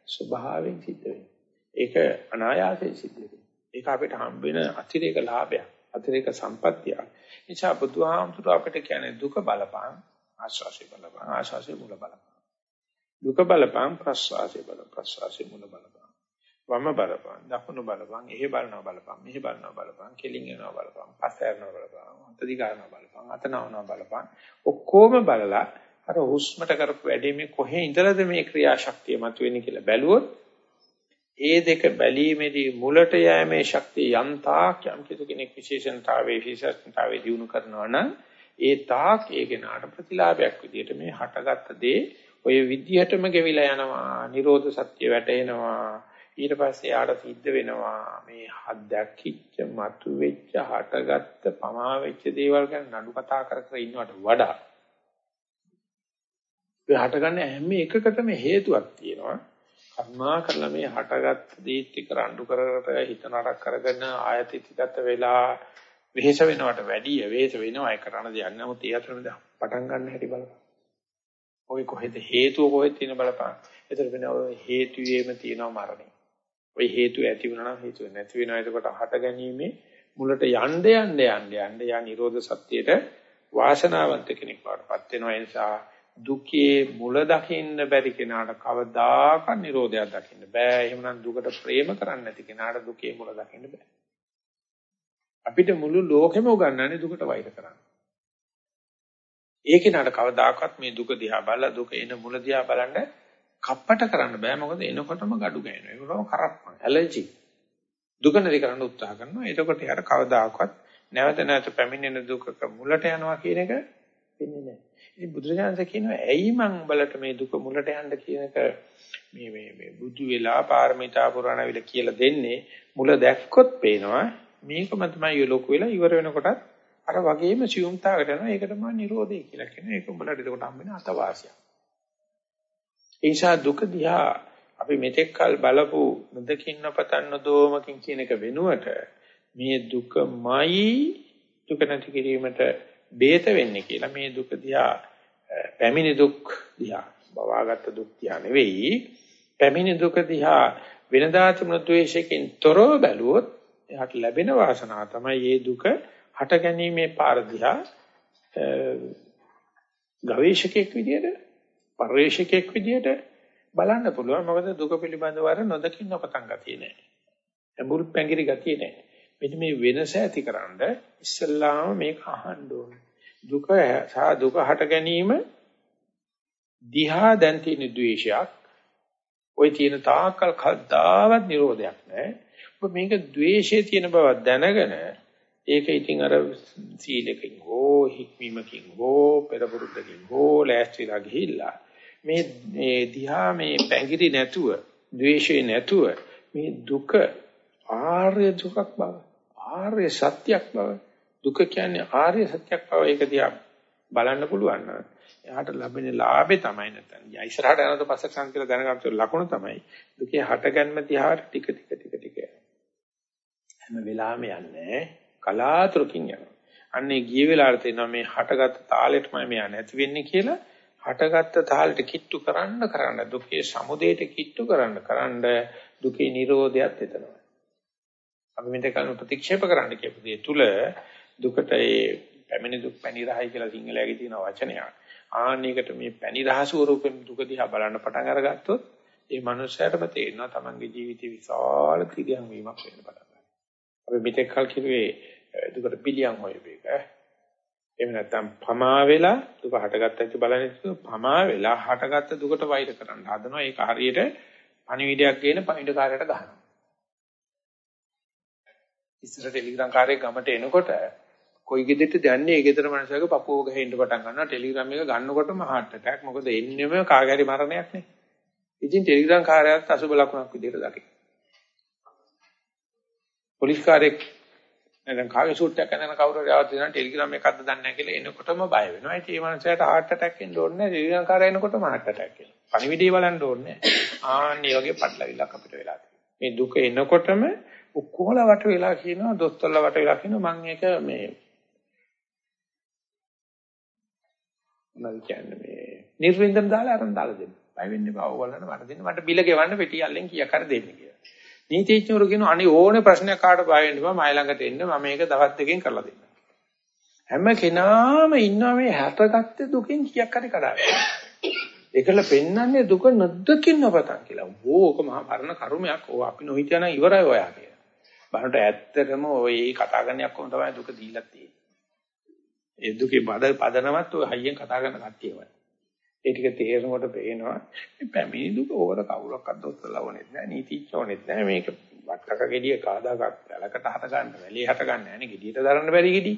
ස්වභාවයෙන් සිද්ධ වෙනවා. ඒක අනායාසයෙන් සිද්ධ වෙනවා. ඒක අපිට හම්බ වෙන අතිරේක ලාභයක්, අතිරේක සම්පත්තියක්. නිසා බුදුහාමුදුර අපිට කියන්නේ දුක බලපං, ආශාසය බලපං, ආශාසය මුල බලපං. දුක බලපං, ප්‍රසවාසය බලපං, ප්‍රසවාසය මුල බලපං. වම බලපං, දකුණු බලපං, එහෙ බලනවා බලපං, මෙහෙ බලනවා බලපං, කෙලින් යනවා බලපං, පස්ස යනවා බලපං, අත දිගානවා බලපං, අත නවනවා බලපං. ඔක්කොම බලලා අර හුස්මට කරපු වැඩේමේ කොහේ ඉඳලාද මේ ක්‍රියාශක්තිය මතුවෙන්නේ කියලා බැලුවොත් ඒ දෙක බැලීමේදී මුලට යෑමේ ශක්තිය යන්තාක් යම් කෙනෙක් විශේෂණතාවයේ විශේෂණතාවයේ දිනු කරනවා නම් ඒ තාක් ඒ කෙනාට ප්‍රතිලාභයක් විදිහට මේ හටගත්ත දේ ඔය විදිහටම ගෙවිලා යනවා නිරෝධ සත්‍ය වැටෙනවා ඊට පස්සේ යාට සිද්ධ වෙනවා මේ හදැක්කිච්ච මතු වෙච්ච හටගත්ත පමා වෙච්ච දේවල් ගැන නඩු කතා කර කර ඉන්නවට වඩා ඒ හටගන්න හැම එකකටම හේතුවක් තියෙනවා. කර්මා කරලා මේ හටගත් දීත් එක්ක රණ්ඩු කරකට හිත නරක කරගෙන ආයතිතිගත වෙලා වෙහෙස වෙනවට වැඩිය වෙහෙස වෙනවා ඒ කරන දෙයක්. නමුත් ඒ අතරමැද පටන් ගන්න හැටි බලපන්. ඔය කොහෙද හේතුව කොහෙද තියෙන බලපන්. ඒතර වෙන ඔය හේතුයේම තියෙනවා මරණය. ඔය හේතුව ඇති වුණා නම් හේතුව නැති වෙනවා. එතකොට හට ගැනීමේ මුලට යන්න යන්න යන්න යන්න යා නිරෝධ සත්‍යයට වාසනාවන්ත කෙනෙක් වඩපත් වෙනවා. ඒ නිසා දුකේ මුල දකින්න බැරි කෙනාට කවදාකවත් Nirodhayak දකින්න බෑ. එහෙමනම් දුකට ප්‍රේම කරන්නේ නැති කෙනාට දුකේ මුල දකින්න බෑ. අපිට මුළු ලෝකෙම උගන්වන්නේ දුකට වෛර කරන්න. ඒ කෙනාට කවදාකවත් මේ දුක දිහා බලලා දුක එන මුල දිහා බලන්න කප්පට කරන්න බෑ. මොකද එනකොටම gadu ගෑනවා. ඒකටම කරප්පන. ඇලර්ජි. දුක නැති කරන්න උත්සාහ කරනවා. එතකොට යාර කවදාකවත් නැවත නැවත පැමිණෙන දුකක මුලට යනවා කියන එක වෙන්නේ නැහැ. ඉතින් බුදුරජාණන් කියනවා ඇයි මං උඹලට මේ දුක මුලට යන්න කියන එක මේ මේ මේ බුදු වෙලා පාරමිතා පුරාණ විල කියලා දෙන්නේ? මුල දැක්කොත් පේනවා මේකම තමයි ලොකු වෙලා ඉවර වෙනකොටත් අර වගේම සියුම්තාවකට යනවා. ඒක තමයි නිරෝධය කියලා කියන්නේ ඒක උඹලට එතකොට හම්බෙන අතවාසියක්. ඒ නිසා දුක දිහා අපි මෙතෙක් කල් බලපු නොදකින්න පතන්න දෝමකින් කියන එක වෙනුවට මේ දුකමයි දුක නැති කිරීමට බේත වෙන්නේ කියලා මේ දුක දිහා පැමිණි දුක් දිහා බවාගත් දුක් දිහා නෙවෙයි පැමිණි දුක දිහා වෙනදා තිබුණු ද්වේෂයෙන් තොරව බැලුවොත් එයාට ලැබෙන වාසනාව තමයි මේ දුක හට ගැනීමේ පාර දිහා ගවේෂකෙක් විදියට පරිවේශකෙක් විදියට බලන්න පුළුවන් මොකද දුක පිළිබඳව අර නොදකින්න පතන් ගතිය නෑ. ඇඹුල් පැංගිරි ගතිය නෑ. මෙන්න මේ වෙනස ඇතිකරනද ඉස්සල්ලාම මේක අහන්න ඕනේ. දුක සහ දුක හට ගැනීම දිහා දැන් තියෙන ද්වේෂයක් ওই තියෙන තාකල් කද්දාවත් නිරෝධයක් නැහැ. ඔබ මේක ද්වේෂයේ තියෙන බව දැනගෙන ඒක ඉතින් අර සීලකින් හෝ හික්මීමකින් හෝ පෙරපුරුද්දකින් හෝ ලෑස්තිලා ගිහිල්ලා මේ මේ දිහා මේ පැංගිරි නැතුව ද්වේෂේ නැතුව මේ දුක ආර්ය දුකක් බව ආර්ය සත්‍යයක් බව දුක කියන්නේ ආර්ය සත්‍යයක් බව ඒක දිහා බලන්න පුළුවන් නම් එයාට ලැබෙන ලාභේ තමයි නැත්නම් ඉස්සරහට යනකොට පස්සට සං කියලා දැනගන්න ලකුණ තමයි දුකේ හටගන්ම දිහාට ටික ටික ටික ටික. හැම වෙලාවෙම යන්නේ කලාතුරකින් යනවා. අන්නේ ගිය වෙලාවට තේනවා මේ හටගත් තාලෙටමයි මෙයා නැති වෙන්නේ කියලා හටගත්ත තාලෙට කිට්ටු කරන්න කරන්න දුකේ සමුදයට කිට්ටු කරන්න කරන්න දුකේ නිරෝධයත් එතනවා. අපි මෙතන කලින් ප්‍රතික්ෂේප කරන්න කියපු දේ තුල දුකට ඒ පැමිණි දුක් පැණි රහයි කියලා සිංහලයේ තියෙන වචනයක්. ආන්නයකට මේ පැණි රහ ස්වරූපෙන් දුක දිහා බලන්න පටන් අරගත්තොත් ඒ මනුස්සයාටම තේරෙනවා තමන්ගේ ජීවිතේ විශාල පිළියම් වීමක් වෙන්න පටන් ගන්නවා. අපි මෙතෙක් කල් කිව්වේ දුකට පිළියම් හොයපේක. එහෙම නැත්නම් පමා වෙලා දුක හටගත්ත ඇති බලන්නේ පමා වෙලා හටගත්ත දුකට වෛර කරන්න හදනවා. ඒක හරියට පණිවිඩයක් ගේන පණිවිඩකාරයට ගහනවා. ඉස්සර ටෙලිග්‍රෑම් කාර්යයක් ගමට එනකොට කොයි ගෙදරට යන්නේ? ඒ ගෙදර මනුස්සයගේ පපුව ගහෙන්න පටන් ගන්නවා. ටෙලිග්‍රෑම් එක ගන්නකොටම heart attack. මොකද එන්නෙම කාගෑරි මරණයක් නේ. ඉතින් ටෙලිග්‍රෑම් කාර්යයත් අසුබ ලකුණක් විදිහට දකින්න පොලිස් කාර්යයක් නැත්නම් කාගේ ෂූට් එකක් කරන කවුරු හරි ආවත් දෙනවා ටෙලිග්‍රෑම් එකක්ද දන්නේ නැහැ කියලා එනකොටම බය වෙනවා. ඉතින් මේ මනුස්සයාට heart attack එන්න ඕනේ නැහැ. ටෙලිග්‍රෑම් කාර්යය එනකොටම heart attack එනවා. පණිවිඩය බලන්න ඕනේ ආන්නේ වගේ පටලවිලක් අපිට වෙලා තියෙනවා. මේ දුක එනකොටම ඔක්කොම වට වෙලා කියනවා දොස්තරලා වට වෙලා කියනවා මම ඒක මේ මොනවද කියන්නේ මේ නිර්වින්දන දාලා අරන් දාලා දෙන්න. බය වෙන්න එපා. ඕගොල්ලන්ට මට දෙන්න. මට බිල ගෙවන්න පෙට්ටිය අල්ලෙන් කීයක් හරි දෙන්න කියලා. නීතිඥවරු කියනවා අනේ ඕනේ ප්‍රශ්නයක් කාට බය වෙන්න එපා. මයි ළඟට එන්න මම මේක දවස් දෙකකින් කරලා දෙන්නම්. හැම කෙනාම ඉන්නවා මේ හැටගත්තේ දුකින් කීයක් හරි කඩාගෙන. ඒකල පෙන්වන්නේ දුක නොදකින්න පතන් කියලා. ඕක මහා පරණ කර්මයක්. ඕ අපි නොහිතන ඉවරයි ඔයා කියලා. බලන්න ඇත්තටම ওই කතා කරන්නයක් කොහොම තමයි දුක දීලා තියෙන්නේ. ඒ දුකේ බඩ පදනමත් ඔය හයියෙන් කතා කරන කට්ටියමයි. ඒ ටික තේරෙනකොට පේනවා මේ පැමිණි දුක ඕවර කවුරක්වත් දොස්තරලා ඕනෙත් නැහැ නීතිච්ච ඕනෙත් නැහැ මේක වට්ටක ගෙඩිය කාදාගත් වැලකට හට ගන්න වැලිය හට ගන්න නැහැ නේ ගෙඩියට දරන්න බැරි ගෙඩි.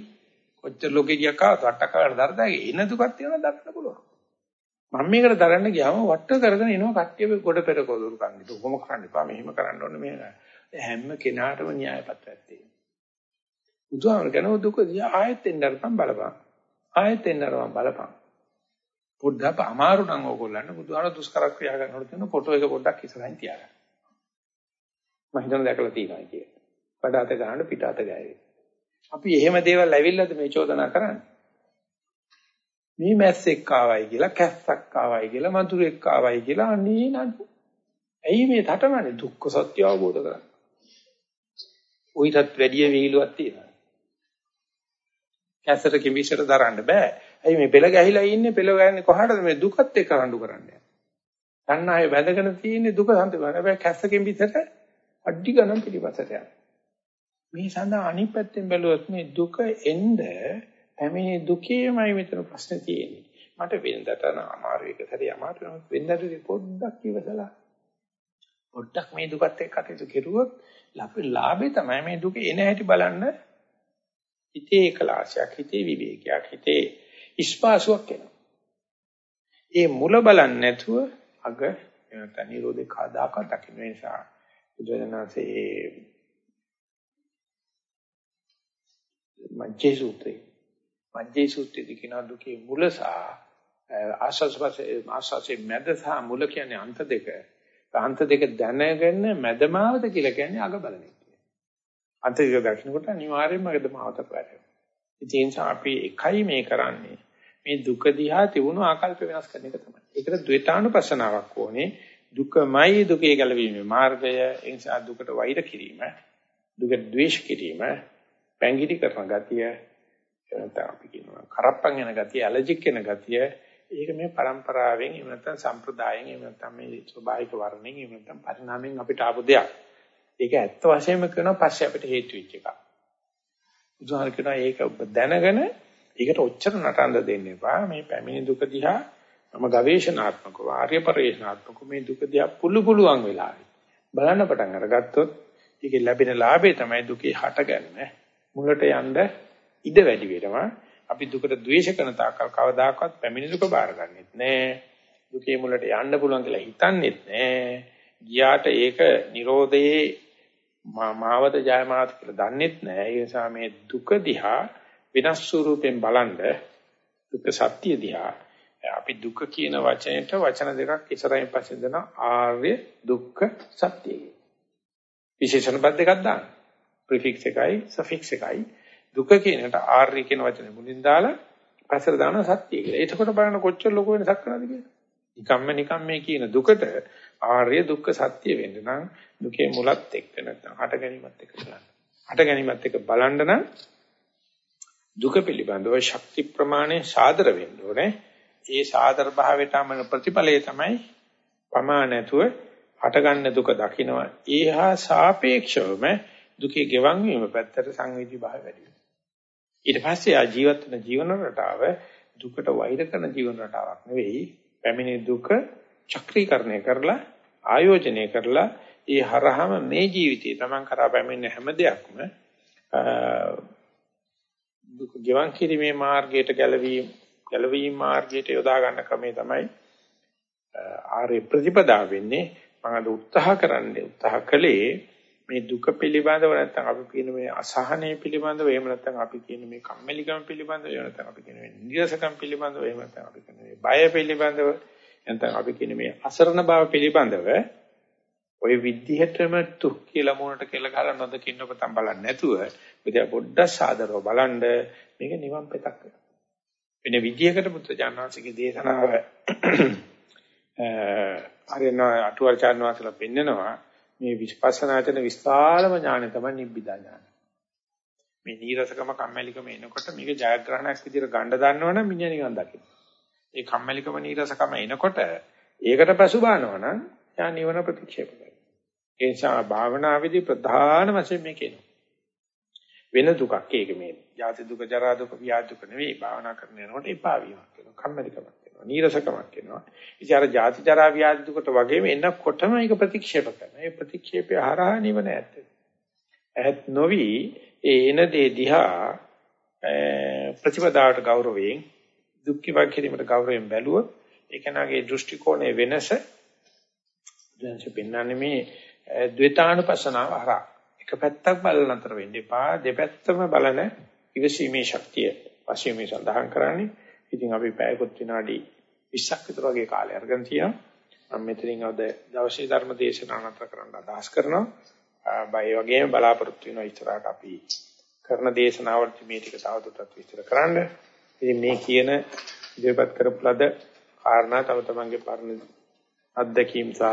කොච්චර ලෝකෙඩියක් ආවත් වට්ටක වල දරදාගේ එන දුකක් තියෙනවා දරන්න පුළුවන්. මම මේකට දරන්න ගියාම වට්ට කරගෙන එනවා කට්ටිය ගොඩ පෙර කොදුරු කන්නේ. කොහොම කරන්න එපා මෙහෙම කරන්න ඕනේ මෙහෙම. හැම කෙනාටම න්‍යාය පත්‍රයක් තියෙනවා. බුදුහාමර කියනවා දුක දිහා ආයෙත් එන්නරපම් බලපන්. ආයෙත් එන්නරපම් බලපන්. පොඩ්ඩක් අමාරු නම් ඕගොල්ලන්ට බුදුහාමර දුෂ්කර ක්‍රියා කරනකොට තියෙන ෆොටෝ එක පොඩ්ඩක් ඉස්සරහින් තියාගන්න. මම හිතන දැකලා තියෙනවා කියේ. පඩාත ගන්න පිටාත ගෑවේ. අපි එහෙම දේවල් ඇවිල්ලාද මේ චෝදනා කරන්නේ? මේ මැස්සෙක් ආවයි කියලා කැස්සක් ආවයි කියලා මතුරෙක් ආවයි කියලා අනේ නඩු. ඇයි මේ තටමනේ දුක්ඛ සත්‍ය අවබෝධ කරගන්න. උහිතත් වැඩි වේලුවක් තියෙනවා. කැසට කිමිසට දරන්න බෑ. ඇයි මේ පෙළ ගැහිලා ඉන්නේ පෙළ ගන්නේ කොහටද මේ දුකත් එක්ක රණ්ඩු කරන්නේ? තණ්හාවේ වැදගෙන තියෙන්නේ දුක සම්පූර්ණ. හැබැයි කැස්සකින් පිටට අඩි ගණන් පිළිපසට යනවා. මේ සඳහා අනිත් පැත්තෙන් බැලුවොත් මේ දුක එන්න හැමේ දුකේමයි මෙතන ප්‍රශ්නේ තියෙන්නේ. මට වෙනදට අමාරු එක සැරේ අමාරු වෙනදට පොඩ්ඩක් ඉවසලා පොඩ්ඩක් මේ දුකත් එක්ක කටයුතු කෙරුවොත් ලාභේ තමයි මේ දුක එන හැටි බලන්න හිතේ එකලාශයක් හිතේ විවේකයක් හිතේ ඉස්පාසුවක් එනවා. ඒ මුල බලන්නේ නැතුව අග එනත නිරෝධේ කාදාකත් දකින්න නිසා බුදුරජාණන්සේ මජ්ජේ සූත්‍රේ මජ්ජේ සූත්‍රයේ කියන දුකේ මුල සහ ආස්වාස්පසේ ආස්වාසේ මැද සහ මුල කියන්නේ අන්ත දෙක. අන්ත දෙක දැනගෙන මැදමාවත කියලා කියන්නේ අග බලන එක. අන්ත දෙක දකින්නකොට අනිවාර්යයෙන්ම මැදමාවත පැහැරෙනවා. ඒ නිසා අපි එකයි මේ කරන්නේ. මේ දුක දිහා තිබුණු ආකල්ප වෙනස් කරන එක තමයි. ඒකට ද්වේතානුපස්සනාවක් ඕනේ. දුකමයි දුකේ ගැලවීමේ මාර්ගය. ඒ නිසා දුකට වෛර කිරීම, දුකට ද්වේෂ කිරීම, පැංගිටි කරන ගතිය, එනත අපි කියනවා කරප්පන් යන ගතිය, ඇලර්ජික් වෙන ගතිය. ඒක මේ પરම්පරාවෙන් එහෙම නැත්නම් සම්ප්‍රදායෙන් එහෙම නැත්නම් මේ ස්වභාවික වර්ණයෙන් එහෙම නැත්නම් පරිණාමයෙන් අපිට ආපු දෙයක්. ඒක ඇත්ත වශයෙන්ම කරනවා පස්සේ අපිට හේතු වෙච්ච එකක්. උදාහරණ කියනවා ඒක ඔබ දැනගෙන ඒකට ඔච්චර නටන්න දෙන්න එපා. මේ පැමිණි දුක දිහා මම ගවේෂණාත්මකව ආර්ය පරිශනාත්මකව මේ දුක දිහා පුළු පුළුවන් වෙලාවේ බලන්න පටන් අරගත්තොත් ඒකේ ලැබෙන ලාභය තමයි දුකේ හටගන්න මුලට යන්න ඉඩ වැඩි වෙනවා. අපි දුකට ද්වේෂ කරන තාක්කල් කවදාකවත් පැමිණි දුක බාරගන්නෙත් නෑ. දුකේ මුලට යන්න පුළුවන් කියලා හිතන්නෙත් නෑ. ගියාට ඒක Nirodhaye මාවත ජයමාත කියලා දන්නෙත් නෑ. ඒ නිසා මේ දුක දිහා වෙනස් ස්වරූපෙන් බලනද දුක්ඛ සත්‍ය දිහා අපි දුක කියන වචනයට වචන දෙකක් ඉස්සරහින් පස්සේ දෙන ආර්ය දුක්ඛ සත්‍යය. විශේෂණ පද දෙකක් දාන්න. ප්‍රිෆික්ස් එකයි සෆික්ස් එකයි දුක කියනට ආර්ය කියන වචනේ මුලින් දාලා පස්සට දාන සත්‍ය කියලා. එතකොට බලන්න කොච්චර ලොකු වෙනසක් කරනවද කියලා. නිකම්ම නිකම් මේ කියන දුකට ආර්ය දුක්ඛ සත්‍ය වෙන්න නම් දුකේ මුලත් එක්ක නැත්නම් හට ගැනීමත් එක්ක බලන්න. හට ගැනීමත් එක්ක බලන්න නම් දුක පිළිබඳව ශක්ති ප්‍රමාණය සාදර වෙන්න ඕනේ. ඒ සාදර භාවයට අමන ප්‍රතිඵලය තමයි පමා නැතුව හටගන්න දුක දකින්නවා. ඒහා සාපේක්ෂවම දුකේ ගෙවන් වීම පැත්තට සංවේදී භාවය වැඩි වෙනවා. ඊට පස්සේ ආ ජීවත් වෙන ජීවන රටාව දුකට වෛර කරන ජීවන රටාවක් නෙවෙයි. පැමිණි දුක චක්‍රීකරණය කරලා ආයෝජනය කරලා ඒ හරහම මේ ජීවිතේ Taman කරා පැමිණෙන හැම දෙයක්ම දුක ගෙවන් කිරීමේ මාර්ගයට ගැලවීම ගැලවීම මාර්ගයට යොදා ගන්න ක්‍රමය තමයි ආර්ය ප්‍රතිපදා වෙන්නේ මම අද උත්සාහ කරන්නේ උත්සාහ කළේ මේ දුක පිළිබඳව නැත්නම් අපි කියන මේ අසහනය පිළිබඳව එහෙම නැත්නම් අපි කියන මේ කම්මැලිකම පිළිබඳව එහෙම නැත්නම් අපි කියන මේ නිරසකම් පිළිබඳව එහෙම නැත්නම් අපි කියන මේ බය පිළිබඳව නැත්නම් අපි කියන මේ අසරණ බව පිළිබඳව ওই විදිහටම තුක් කියලා මොනට කියලා ගහලා නොදකින්න පතන් බලන්නේ නැතුව විදිය පොඩ්ඩක් සාදරව බලන්න මේක නිවන් පෙතක් වෙනවා. වෙන විදියකට පුත්‍රජානනාංශගේ දේශනාව අරින අටුවචාන් වහන්සේලා පෙන්නනවා මේ විපස්සනාචන විස්තාලම ඥානය තමයි නිබ්බිදා ඥානය. මේ නීරසකම කම්මැලිකම එනකොට මේක ජයග්‍රහණයක් විදියට ගන්න දන්නවනම් මිනිහ නිකන් දකින්න. ඒ කම්මැලිකම නීරසකම එනකොට ඒකට පසුබානවා නම් යා නිවන ප්‍රතික්ෂේප කරනවා. ඒ නිසා භාවනාවේදී ප්‍රධාන වශයෙන් මේ කියනවා. වෙන දුකක් ඒක මේ. ජාති දුක, ජරා දුක, ව්‍යාධි දුක නෙවෙයි භාවනා කරන යනකොට එපා වීමක් වෙනවා. කම්මැලිකමක් වෙනවා. නීරසකමක් වෙනවා. ඉතින් අර ජාති ජරා ව්‍යාධි දුකට වගේම එනකොටම ඒක ප්‍රතික්ෂේප කරනවා. ඒ ප්‍රතික්ෂේපය හරහා නිවන ඇත්ත. ඇත් නොවි ඒ එන දේ දිහා ප්‍රතිපදාවට ගෞරවයෙන් දුක්ඛ වගකීමට ගෞරවයෙන් බැලුවොත් ඒ කෙනාගේ දෘෂ්ටි කෝණය වෙනස දැන් පෙන්වන්නේ මේ ද්වේතානුපස්සනාව හරහා එක පැත්තක් බලන අතර වෙන්න එපා දෙපැත්තම බලන ඉවසීමේ ශක්තිය වශයෙන් මේ සඳහන් කරන්නේ ඉතින් අපි පැයකොත් විනාඩි 20ක් විතර වගේ කාලය අරගෙන තියෙනවා. මම මෙතනින් අද දවසේ ධර්ම දේශනාව නතර කරන්න අදහස් කරනවා. බය වගේම බලාපොරොත්තු වෙනවා ඉස්සරහට අපි කරන දේශනාවලදී මේ ටික තවදුරටත් විස්තර කරන්න. ඉතින් මේ කියන ඉදිරිපත් කරපු ලද කාරණා තම තමන්ගේ පරණ අත්දැකීම් සහ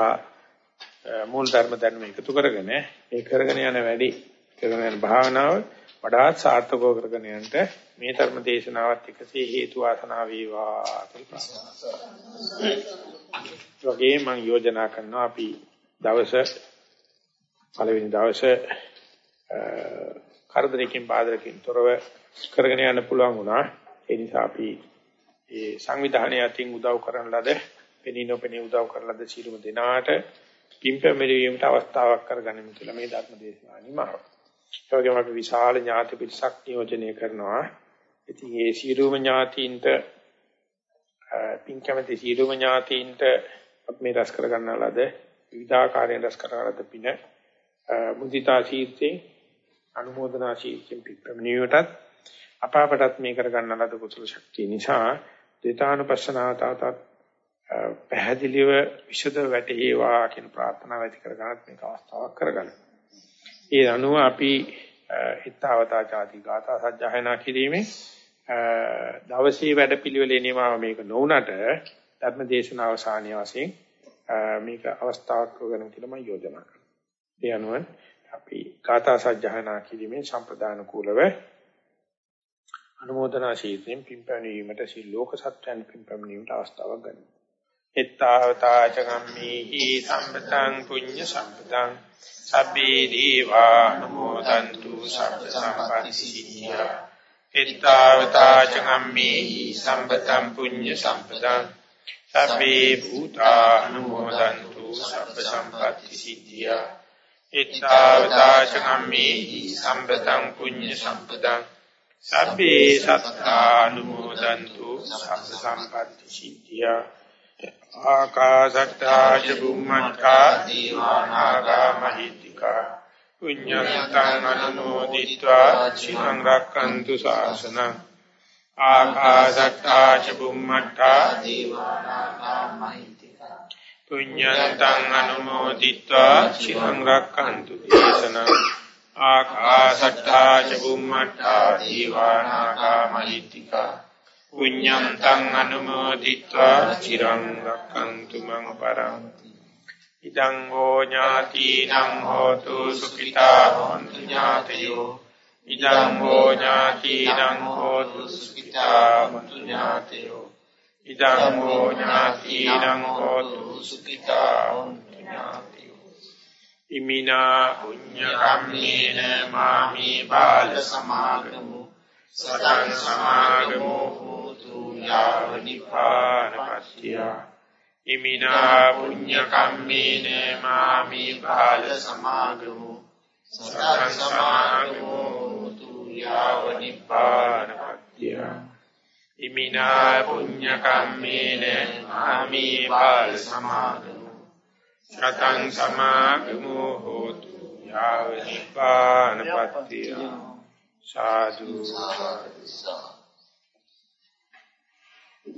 මූල ධර්ම දැනුම එකතු කරගෙන ඒ කරගෙන යන වැඩි කරගෙන යන භාවනාව වඩාත් සාර්ථකව කරගෙන යන්න මේ ධර්ම දේශනාවත් එකසේ හේතු වාසනා වේවා කියලා වගේ මම යෝජනා කරනවා අපි දවස පළවෙනි දවසේ කරදරකින් බාධරකින් තොරව කරගෙන යන්න පුළුවන් වුණා. ඒ නිසා අපි මේ සංවිධානය අතින් උදව් කරන ලද පෙනී නොපෙනී උදව් කරන ලද සියලුම දෙනාට පිම්පැමිලීමට අවස්ථාවක් කරගනිමු කියලා මේ ධර්ම දේශනාව නිමාව. ඒ වගේම අපි විශාල ඥාති පිරිසක් නියෝජනය කරනවා. ඉතින් මේ සියලුම ඥාතීන්ට පින්කමති සියලුම ඥාතීන්ට අපි මේ රැස් කරගන්නා ලද විවිධාකාරයෙන් රැස් කරගන්න ලද පින මුදිතා ශීර්ෂයෙන් අනුමೋದනා ශීර්ෂයෙන් පිටපැමිණීමටත් අපාපටත් මේ කරගන්න ලද කුසල ශක්තිය නිසා දේතානුපස්සනාවතත් පැහැදිලිව විෂද වැටේවා කියන ප්‍රාර්ථනාව ඇති කරගන්නත් මේක අවස්ථාවක් කරගන්න. ඒ අනුව අපි හිතාවතා ചാති ගාථා සජ්ජායනා කිරීමේ දවසේ වැඩපිළිවෙලේ නිමාව මේක නොඋනට ධර්ම දේශන අවසානයේ වශයෙන් මේක අවස්ථාවක් කරගන්න කියලා මම යෝජනා කරනවා. ඒ අනුව අපි ගාථා සජ්ජායනා කිරීමේ සම්ප්‍රදාන කූලව අනුමೋದනා ශීතෙන් පිම්පැනීමට සිල් ලෝක සත්‍යයන් පිම්පැනීමට අවස්ථාවක් ගන්නවා. එත්තාවතා චගම්මේහි සම්පතං පුඤ්ඤ සම්පතං සබ්බේ දීවා අනුමෝදන්තු සබ්බ සම්පatti සිද්ධා. එත්තාවතා චගම්මේහි සම්පතං පුඤ්ඤ සම්පතං සබ්බේ භූතා අනුමෝදන්තු සබ්බ සම්පatti සිද්ධා. එත්තාවතාචකම්මේහි සම්පතං පුඤ්ඤ සම්පතං සබ්බේ සත්තානුමෝදන්තු සබ්බ සම්පatti සිද්ධියා ආකාශට්ටා චුම්මත්තා දීවානාගා මහිත්‍තිකා පුඤ්ඤන්තං අනුමෝදිत्वा චිරං රක්칸තු ශාසනං ආකාශට්ටා චුම්මත්තා දීවානාගා මහිත්‍තිකා පුඤ්ඤන්තං අනුමෝදිत्वा චිරං රක්칸තු දේශනං ආකාශට්ටා චුම්මත්තා දීවානාගා මහිත්‍තිකා පුඤ්ඤන්තං අනුමෝදිत्वा චිරං රක්ඛන්තු මං පරමති ඉදං හෝ ඥාතිනම් හෝතු සුඛිතා හොන්තු ඥාතයෝ. ඉදං හෝ ඥාතිනම් හෝතු සුඛිතා හොන්තු ඥාතයෝ. ඉදං හෝ ඥාතිනම් හෝතු සුඛිතා හොන්තු ඥාතයෝ. ඉමිනා පුඤ්ඤ කම්මේන මාමේ බාල සමාගමෝ. සතං සමාගමෝ. යාව නිපානපත්ත්‍ය ඉමිනා පුඤ්ඤ කම්මේන මාමි බාල සමාගමු සතං සමාගමු හෝතු යාව නිපානපත්ත්‍ය ඉමිනා පුඤ්ඤ කම්මේන ආමි බාල සමාගමු සතං සමාගමු හෝතු යාව නිපානපත්තිය සාදු සාදු